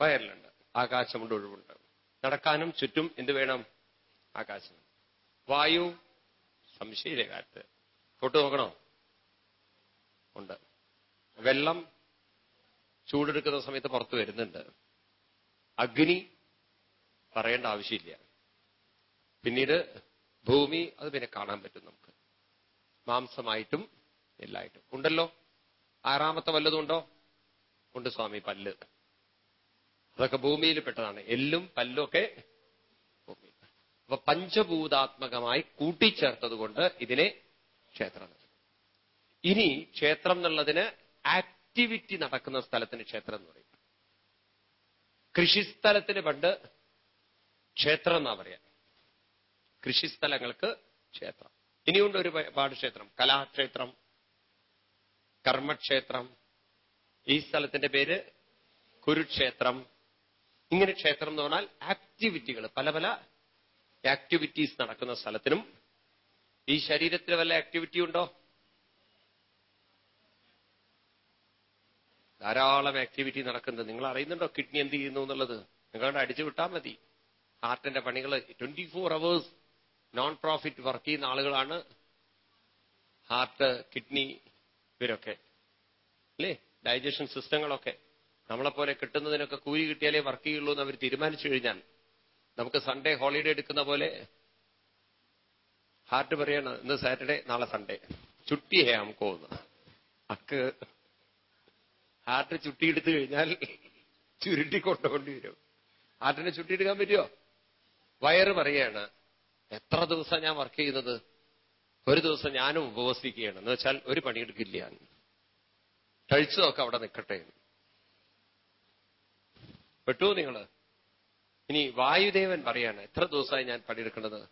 വയറിലുണ്ട്. ആകാശമുണ്ട് ഒഴിവുണ്ട്. നടക്കാനും ചുറ്റും എന്ത് വേണം? ആകാശം. വായു സംശയില്ലേ കാറ്റ് തൊട്ട് നോക്കണോ? ഉണ്ട്. വെള്ളം ചൂടെടുക്കുന്ന സമയത്ത് പുറത്ത് വരുന്നുണ്ട്. അഗ്നി പറയേണ്ട ആവശ്യമില്ല. പിന്നീട് ഭൂമി അത് പിന്നെ കാണാൻ പറ്റും നമുക്ക്. മാംസമായിട്ടും എല്ലായിട്ടും. ഉണ്ടല്ലോ? ആറാമത്തെ വല്ലതും ഉണ്ടോ സ്വാമി പല്ല്. അതൊക്കെ ഭൂമിയിൽ പെട്ടതാണ്. എല്ലും പല്ലും ഒക്കെ അപ്പൊ പഞ്ചഭൂതാത്മകമായി കൂട്ടിച്ചേർത്തത് കൊണ്ട് ഇതിനെ ക്ഷേത്രം. ഇനി ക്ഷേത്രം എന്നുള്ളതിന് ആക്ടിവിറ്റി നടക്കുന്ന സ്ഥലത്തിന് ക്ഷേത്രം എന്ന് പറയും. കൃഷിസ്ഥലത്തിന് പണ്ട് ക്ഷേത്രം എന്നാ പറയാ. കൃഷിസ്ഥലങ്ങൾക്ക് ക്ഷേത്രം. ഇനിയുണ്ട് ഒരു പാട് ക്ഷേത്രം. കലാക്ഷേത്രം കർമ്മക്ഷേത്രം ഈ സ്ഥലത്തിന്റെ പേര് കുരുക്ഷേത്രം. ഇങ്ങനെ ക്ഷേത്രം എന്ന് പറഞ്ഞാൽ ആക്ടിവിറ്റികൾ പല പല ആക്ടിവിറ്റീസ് നടക്കുന്ന സ്ഥലത്തിനും ഈ ശരീരത്തിൽ വല്ല ആക്ടിവിറ്റി ഉണ്ടോ? ധാരാളം ആക്ടിവിറ്റി നടക്കുന്നത് നിങ്ങൾ അറിയുന്നുണ്ടോ കിഡ്നി എന്ത് ചെയ്യുന്നു എന്നുള്ളത്? നിങ്ങളുടെ അടിച്ചു വിട്ടാൽ മതി. ഹാർട്ടിന്റെ പണികൾ twenty four hours non profit work ചെയ്യുന്ന ആളുകളാണ് ഹാർട്ട് കിഡ്നി ഇവരൊക്കെ. അല്ലേ? ഡൈജഷൻ സിസ്റ്റങ്ങളൊക്കെ നമ്മളെപ്പോലെ കിട്ടുന്നതിനൊക്കെ കൂലി കിട്ടിയാലേ വർക്ക് ചെയ്യുള്ളൂ എന്ന് അവർ തീരുമാനിച്ചു കഴിഞ്ഞാൽ നമുക്ക് സൺഡേ ഹോളിഡേ എടുക്കുന്ന പോലെ ഹാർട്ട് പറയാണ് ഇന്ന് സാറ്റർഡേ നാളെ സൺഡേ ചുട്ടി ഹേ ഹംകോ എന്ന് അക്ക് ഹാർട്ട് ചുട്ടി എടുത്തു കഴിഞ്ഞാൽ ചുരുട്ടി കൊണ്ടുകൊണ്ടി വരും ഹാർട്ടിനെ ചുട്ടിയെടുക്കാൻ പറ്റുമോ വയറ് പറയാണ് എത്ര ദിവസം ഞാൻ വർക്ക് ചെയ്യുന്നത്? ഒരു ദിവസം ഞാനും ഉപവസിക്കുകയാണ്. എന്ന് വെച്ചാൽ ഒരു പണിയെടുക്കില്ല. കഴിച്ചതൊക്കെ അവിടെ നിൽക്കട്ടെ പെട്ടു നിങ്ങൾ? ഇനി വായുദേവൻ പറയാണ് എത്ര ദിവസമായി ഞാൻ പണിയെടുക്കുന്നത്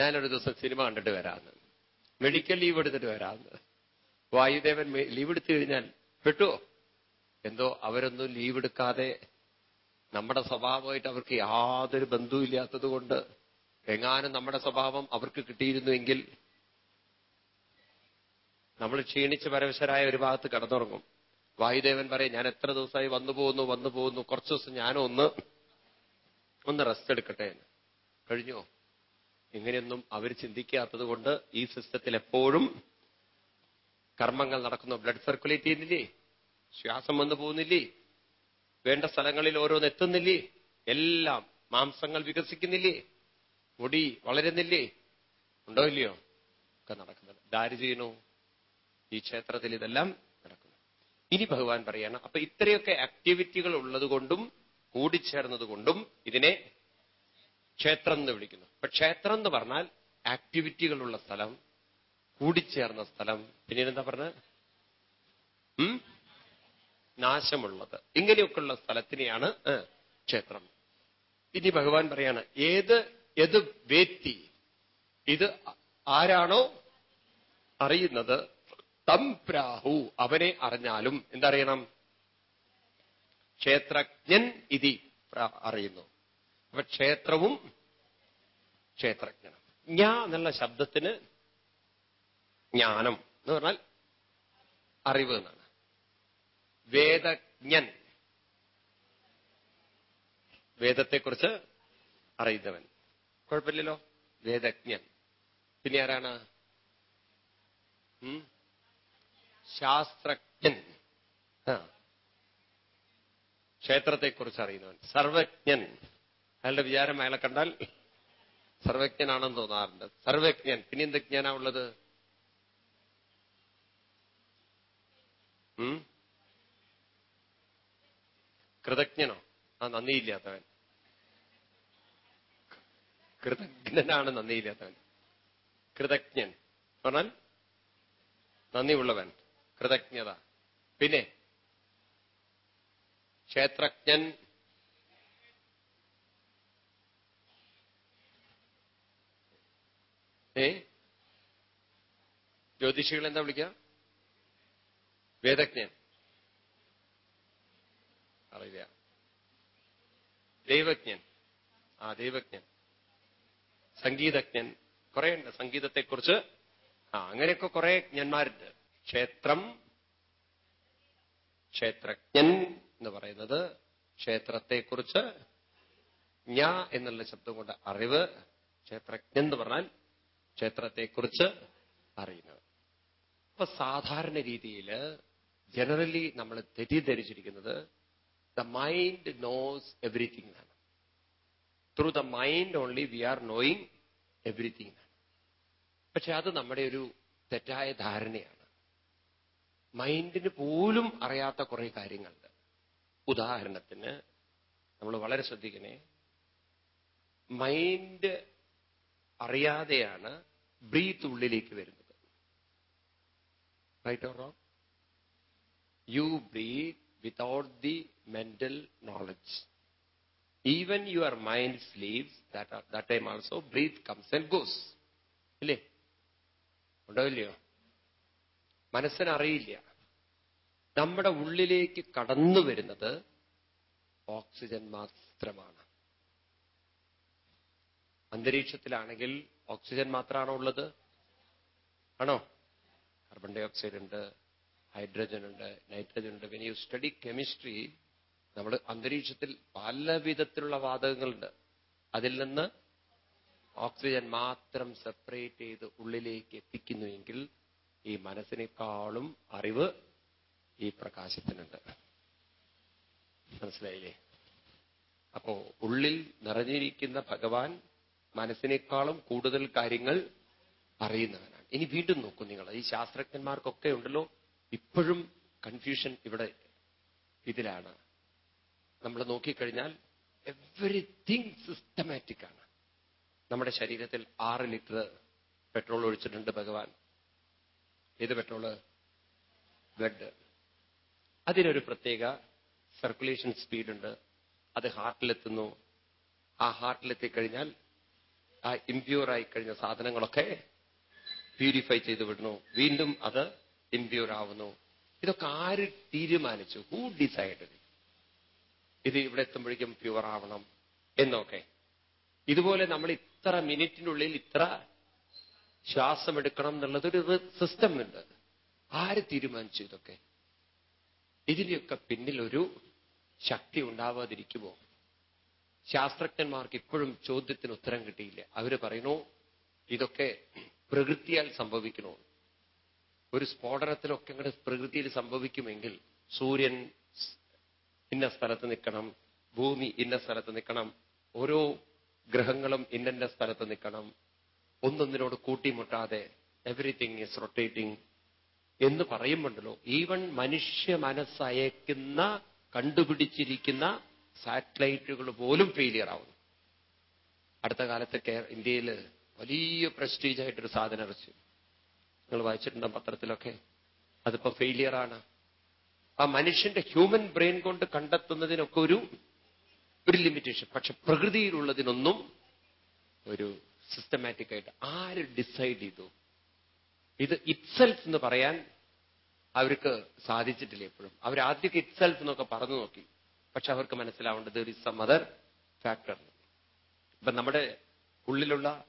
ഞാനൊരു ദിവസം സിനിമ കണ്ടിട്ട് വരാമെന്ന്. മെഡിക്കൽ ലീവ് എടുത്തിട്ട് വരാമെന്ന്. വായുദേവൻ ലീവ് എടുത്തു കഴിഞ്ഞാൽ പെട്ടുവോ? എന്തോ അവരൊന്നും ലീവ് എടുക്കാതെ നമ്മുടെ സ്വഭാവമായിട്ട് അവർക്ക് യാതൊരു ബന്ധവുമില്ലാത്തത് കൊണ്ട് എങ്ങാനും നമ്മുടെ സ്വഭാവം അവർക്ക് കിട്ടിയിരുന്നുവെങ്കിൽ നമ്മൾ ക്ഷീണിച്ച് പരവശരായ ഒരു ഭാഗത്ത് കടന്നുറങ്ങും. വായുദേവൻ പറയും ഞാൻ എത്ര ദിവസമായി വന്നു പോകുന്നു വന്നു പോകുന്നു കുറച്ചു ദിവസം ഞാനും ഒന്ന് റെസ്റ്റ് എടുക്കട്ടെ എന്ന്. കഴിഞ്ഞോ? ഇങ്ങനെയൊന്നും അവർ ചിന്തിക്കാത്തത് കൊണ്ട് ഈ സിസ്റ്റത്തിൽ എപ്പോഴും കർമ്മങ്ങൾ നടക്കുന്നു. ബ്ലഡ് സർക്കുലേറ്റ് ചെയ്യുന്നില്ലേ? ശ്വാസം വന്നു പോകുന്നില്ലേ? വേണ്ട സ്ഥലങ്ങളിൽ ഓരോന്ന് എത്തുന്നില്ലേ? എല്ലാം മാംസങ്ങൾ വികസിക്കുന്നില്ലേ? മുടി വളരുന്നില്ലേ? ഉണ്ടോ ഇല്ലയോ? ഒക്കെ നടക്കുന്നത്. ദാരി ചെയ്യണു ഈ ക്ഷേത്രത്തിൽ ഇതെല്ലാം നടക്കുന്നു. ഇനി ഭഗവാൻ പറയാണ് അപ്പൊ ഇത്രയൊക്കെ ആക്ടിവിറ്റികൾ ഉള്ളതുകൊണ്ടും കൂടിച്ചേർന്നതുകൊണ്ടും ഇതിനെ ക്ഷേത്രം എന്ന് വിളിക്കുന്നു. അപ്പൊ ക്ഷേത്രം എന്ന് പറഞ്ഞാൽ ആക്ടിവിറ്റികളുള്ള സ്ഥലം കൂടിച്ചേർന്ന സ്ഥലം. പിന്നീട് എന്താ പറഞ്ഞത് നാശമുള്ളത്. ഇങ്ങനെയൊക്കെയുള്ള സ്ഥലത്തിനെയാണ് ക്ഷേത്രം. ഇനി ഭഗവാൻ പറയാണ് ഏത് ഏത് വേത്തി ഇത് ആരാണോ അറിയുന്നത് തം പ്രാഹു അവനെ അറിഞ്ഞാലും. എന്തറിയണം ക്ഷേത്രജ്ഞൻ ഇതി അറിയുന്നു. അപ്പൊ ക്ഷേത്രവും ക്ഷേത്രജ്ഞനും. ഞാ എന്നുള്ള ശബ്ദത്തിന് ജ്ഞാനം എന്ന് പറഞ്ഞാൽ അറിവ് എന്നാണ്. വേദജ്ഞൻ. വേദത്തെക്കുറിച്ച് അറിയുന്നവൻ. കുഴപ്പമില്ലല്ലോ? വേദജ്ഞൻ. പിന്നെ ആരാണ്? ശാസ്ത്രജ്ഞൻ. ആ. ക്ഷേത്രത്തെക്കുറിച്ച് അറിയുന്നവൻ. സർവജ്ഞൻ. അയാളുടെ വിചാരം അയാളെ കണ്ടാൽ സർവജ്ഞനാണെന്ന് തോന്നാറുണ്ട്. സർവജ്ഞൻ. പിന്നെ എന്ത് ജ്ഞാനാ ഉള്ളത്? കൃതജ്ഞനോ? ആ നന്ദിയില്ലാത്തവൻ. കൃതജ്ഞനാണ് നന്ദിയില്ലാത്തവൻ. കൃതജ്ഞൻ. പറഞ്ഞാൽ നന്ദിയുള്ളവൻ. കൃതജ്ഞത. പിന്നെ ക്ഷേത്രജ്ഞൻ. ഏ? ജ്യോതിഷികൾ എന്താ വിളിക്കുക വേദജ്ഞൻ. അറിയില്ല. ദൈവജ്ഞൻ. ആ ദൈവജ്ഞൻ. സംഗീതജ്ഞൻ. കുറെ ഉണ്ട് സംഗീതത്തെക്കുറിച്ച്. ആ അങ്ങനെയൊക്കെ കുറെ ജ്ഞന്മാരുണ്ട്. ക്ഷേത്രം. ക്ഷേത്രജ്ഞൻ. എന്ന് പറയുന്നത് ക്ഷേത്രത്തെക്കുറിച്ച് ജ്ഞ എന്നുള്ള ശബ്ദം കൊണ്ട് അറിവ് ക്ഷേത്രജ്ഞ എന്ന് പറഞ്ഞാൽ ക്ഷേത്രത്തെക്കുറിച്ച് അറിയുന്നത്. അപ്പൊ സാധാരണ രീതിയിൽ ജനറലി നമ്മൾ തെറ്റിദ്ധരിച്ചിരിക്കുന്നത് ദ മൈൻഡ് നോസ് എവറിത്തിങ് ആണ് through the mind only we are knowing everything ആണ് പക്ഷെ അത് നമ്മുടെ ഒരു തെറ്റായ ധാരണയാണ്. മൈൻഡിന് പോലും അറിയാത്ത കുറെ കാര്യങ്ങളുണ്ട്. ഉദാഹരണത്തിന് നമ്മൾ വളരെ ശ്രദ്ധിക്കണേ. മൈൻഡ് അറിയാതെയാണ് ബ്രീത്ത് ഉള്ളിലേക്ക് വരുന്നത്. Right or wrong you breathe without the mental knowledge even your mind sleeps that time also breath comes and goes ഇല്ലേ? ഉണ്ടോ ഇല്ലയോ? മനസ്സിനറിയില്ല. നമ്മുടെ ഉള്ളിലേക്ക് കടന്നു വരുന്നത് ഓക്സിജൻ മാത്രമാണ്. അന്തരീക്ഷത്തിലാണെങ്കിൽ ഓക്സിജൻ മാത്രമാണോ ഉള്ളത്? ആണോ? കാർബൺ ഡൈ ഓക്സൈഡ് ഉണ്ട് ഹൈഡ്രജൻ ഉണ്ട് നൈട്രജൻ ഉണ്ട്. പിന്നെ യു സ്റ്റഡി കെമിസ്ട്രി നമ്മൾ അന്തരീക്ഷത്തിൽ പല വിധത്തിലുള്ള വാതകങ്ങളുണ്ട്. അതിൽ നിന്ന് ഓക്സിജൻ മാത്രം സെപ്പറേറ്റ് ചെയ്ത് ഉള്ളിലേക്ക് എത്തിക്കുന്നുവെങ്കിൽ ഈ മനസ്സിനേക്കാളും അറിവ് ഈ പ്രകാശത്തിനുണ്ട്. മനസ്സിലായില്ലേ? അപ്പോ ഉള്ളിൽ നിറഞ്ഞിരിക്കുന്ന ഭഗവാൻ മനസ്സിനേക്കാളും കൂടുതൽ കാര്യങ്ങൾ അറിയുന്നവനാണ് ഇനി വീണ്ടും നോക്കൂ നിങ്ങൾ. ഈ ശാസ്ത്രജ്ഞന്മാർക്കൊക്കെ ഉണ്ടല്ലോ ഇപ്പോഴും കൺഫ്യൂഷൻ ഇവിടെ ഇതിലാണ്. നമ്മൾ നോക്കിക്കഴിഞ്ഞാൽ എവറിത്തിങ് സിസ്റ്റമാറ്റിക് ആണ്. നമ്മുടെ ശരീരത്തിൽ ആറ് ലിറ്റർ പെട്രോൾ ഒഴിച്ചിട്ടുണ്ട് ഭഗവാൻ. ഏത് പെട്രോൾ? ബ്ലഡ്. അതിനൊരു പ്രത്യേക സർക്കുലേഷൻ സ്പീഡുണ്ട് അത് ഹാർട്ടിലെത്തുന്നു ആ ഹാർട്ടിലെത്തിക്കഴിഞ്ഞാൽ ആ ഇംപ്യൂർ ആയി കഴിഞ്ഞ സാധനങ്ങളൊക്കെ പ്യൂരിഫൈ ചെയ്ത് വിടുന്നു. വീണ്ടും അത് ഇംപ്യൂർ ആവുന്നു. ഇതൊക്കെ ആര് തീരുമാനിച്ചു? ഹൂ ഡിസൈഡ് ഇത് ഇവിടെ എത്തുമ്പോഴേക്കും പ്യുവർ ആവണം എന്നൊക്കെ. ഇതുപോലെ നമ്മൾ ഇത്ര മിനിറ്റിനുള്ളിൽ ഇത്ര ശ്വാസം എടുക്കണം എന്നുള്ളതൊരു സിസ്റ്റം ഉണ്ട്. ആര് തീരുമാനിച്ചു ഇതൊക്കെ? ഇതിന്റെയൊക്കെ പിന്നിൽ ഒരു ശക്തി ഉണ്ടാവാതിരിക്കുമോ? ശാസ്ത്രജ്ഞന്മാർക്ക് ഇപ്പോഴും ചോദ്യത്തിന് ഉത്തരം കിട്ടിയില്ല. അവർ പറയുന്നു ഇതൊക്കെ പ്രകൃതിയാൽ സംഭവിക്കണോ? ഒരു സ്ഫോടനത്തിലൊക്കെ ഇങ്ങോട്ട് പ്രകൃതിയിൽ സംഭവിക്കുമെങ്കിൽ സൂര്യൻ ഇന്ന സ്ഥലത്ത് നിൽക്കണം ഭൂമി ഇന്ന സ്ഥലത്ത് നിൽക്കണം ഓരോ ഗ്രഹങ്ങളും ഇന്ന സ്ഥലത്ത് നിൽക്കണം ഒന്നൊന്നിനോട് കൂട്ടിമുട്ടാതെ എവറിത്തിങ് ഈസ് റൊട്ടേറ്റിംഗ് എന്ന് പറയുമ്പോണ്ടല്ലോ ഈവൻ മനുഷ്യ മനസ്സയക്കുന്ന കണ്ടുപിടിച്ചിരിക്കുന്ന സാറ്റലൈറ്റുകൾ പോലും ഫെയിലിയർ ആവുന്നു. അടുത്ത കാലത്ത് ഇന്ത്യയിൽ വലിയ പ്രസ്റ്റീജ് ആയിട്ടൊരു സാധനം ഇറച്ചു. നിങ്ങൾ വായിച്ചിട്ടുണ്ടോ പത്രത്തിലൊക്കെ? അതിപ്പോ ഫെയിലിയറാണ് ആ മനുഷ്യന്റെ ഹ്യൂമൻ ബ്രെയിൻ കൊണ്ട് കണ്ടെത്തുന്നതിനൊക്കെ ഒരു ഒരു ലിമിറ്റേഷൻ പക്ഷെ പ്രകൃതിയിലുള്ളതിനൊന്നും ഒരു സിസ്റ്റമാറ്റിക് ആയിട്ട് ആര് ഡിസൈഡ് ചെയ്തു? ഇത് ഇറ്റ്സെൽഫ് എന്ന് പറയാൻ അവർക്ക് സാധിച്ചിട്ടില്ല എപ്പോഴും. അവർ ആദ്യമൊക്കെ ഇറ്റ്സെൽഫ് എന്നൊക്കെ പറഞ്ഞു നോക്കി. പക്ഷെ അവർക്ക് മനസ്സിലാവേണ്ടത് ഒരു സം അതർ ഫാക്ടർ ഇപ്പൊ നമ്മുടെ ഉള്ളിലുള്ള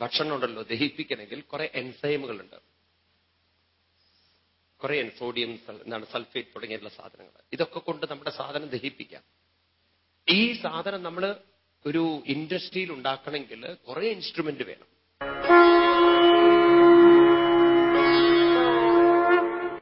ഭക്ഷണം ഉണ്ടല്ലോ ദഹിപ്പിക്കണമെങ്കിൽ കുറെ എൻസൈമുകളുണ്ട് കുറെ സോഡിയം എന്താണ് സൾഫേറ്റ് തുടങ്ങിയിട്ടുള്ള സാധനങ്ങൾ. ഇതൊക്കെ കൊണ്ട് നമ്മുടെ സാധനം ദഹിപ്പിക്കാം. ഈ സാധനം നമ്മൾ ഒരു ഇൻഡസ്ട്രിയിൽ ഉണ്ടാക്കണമെങ്കിൽ കുറെ ഇൻസ്ട്രുമെന്റ് വേണം.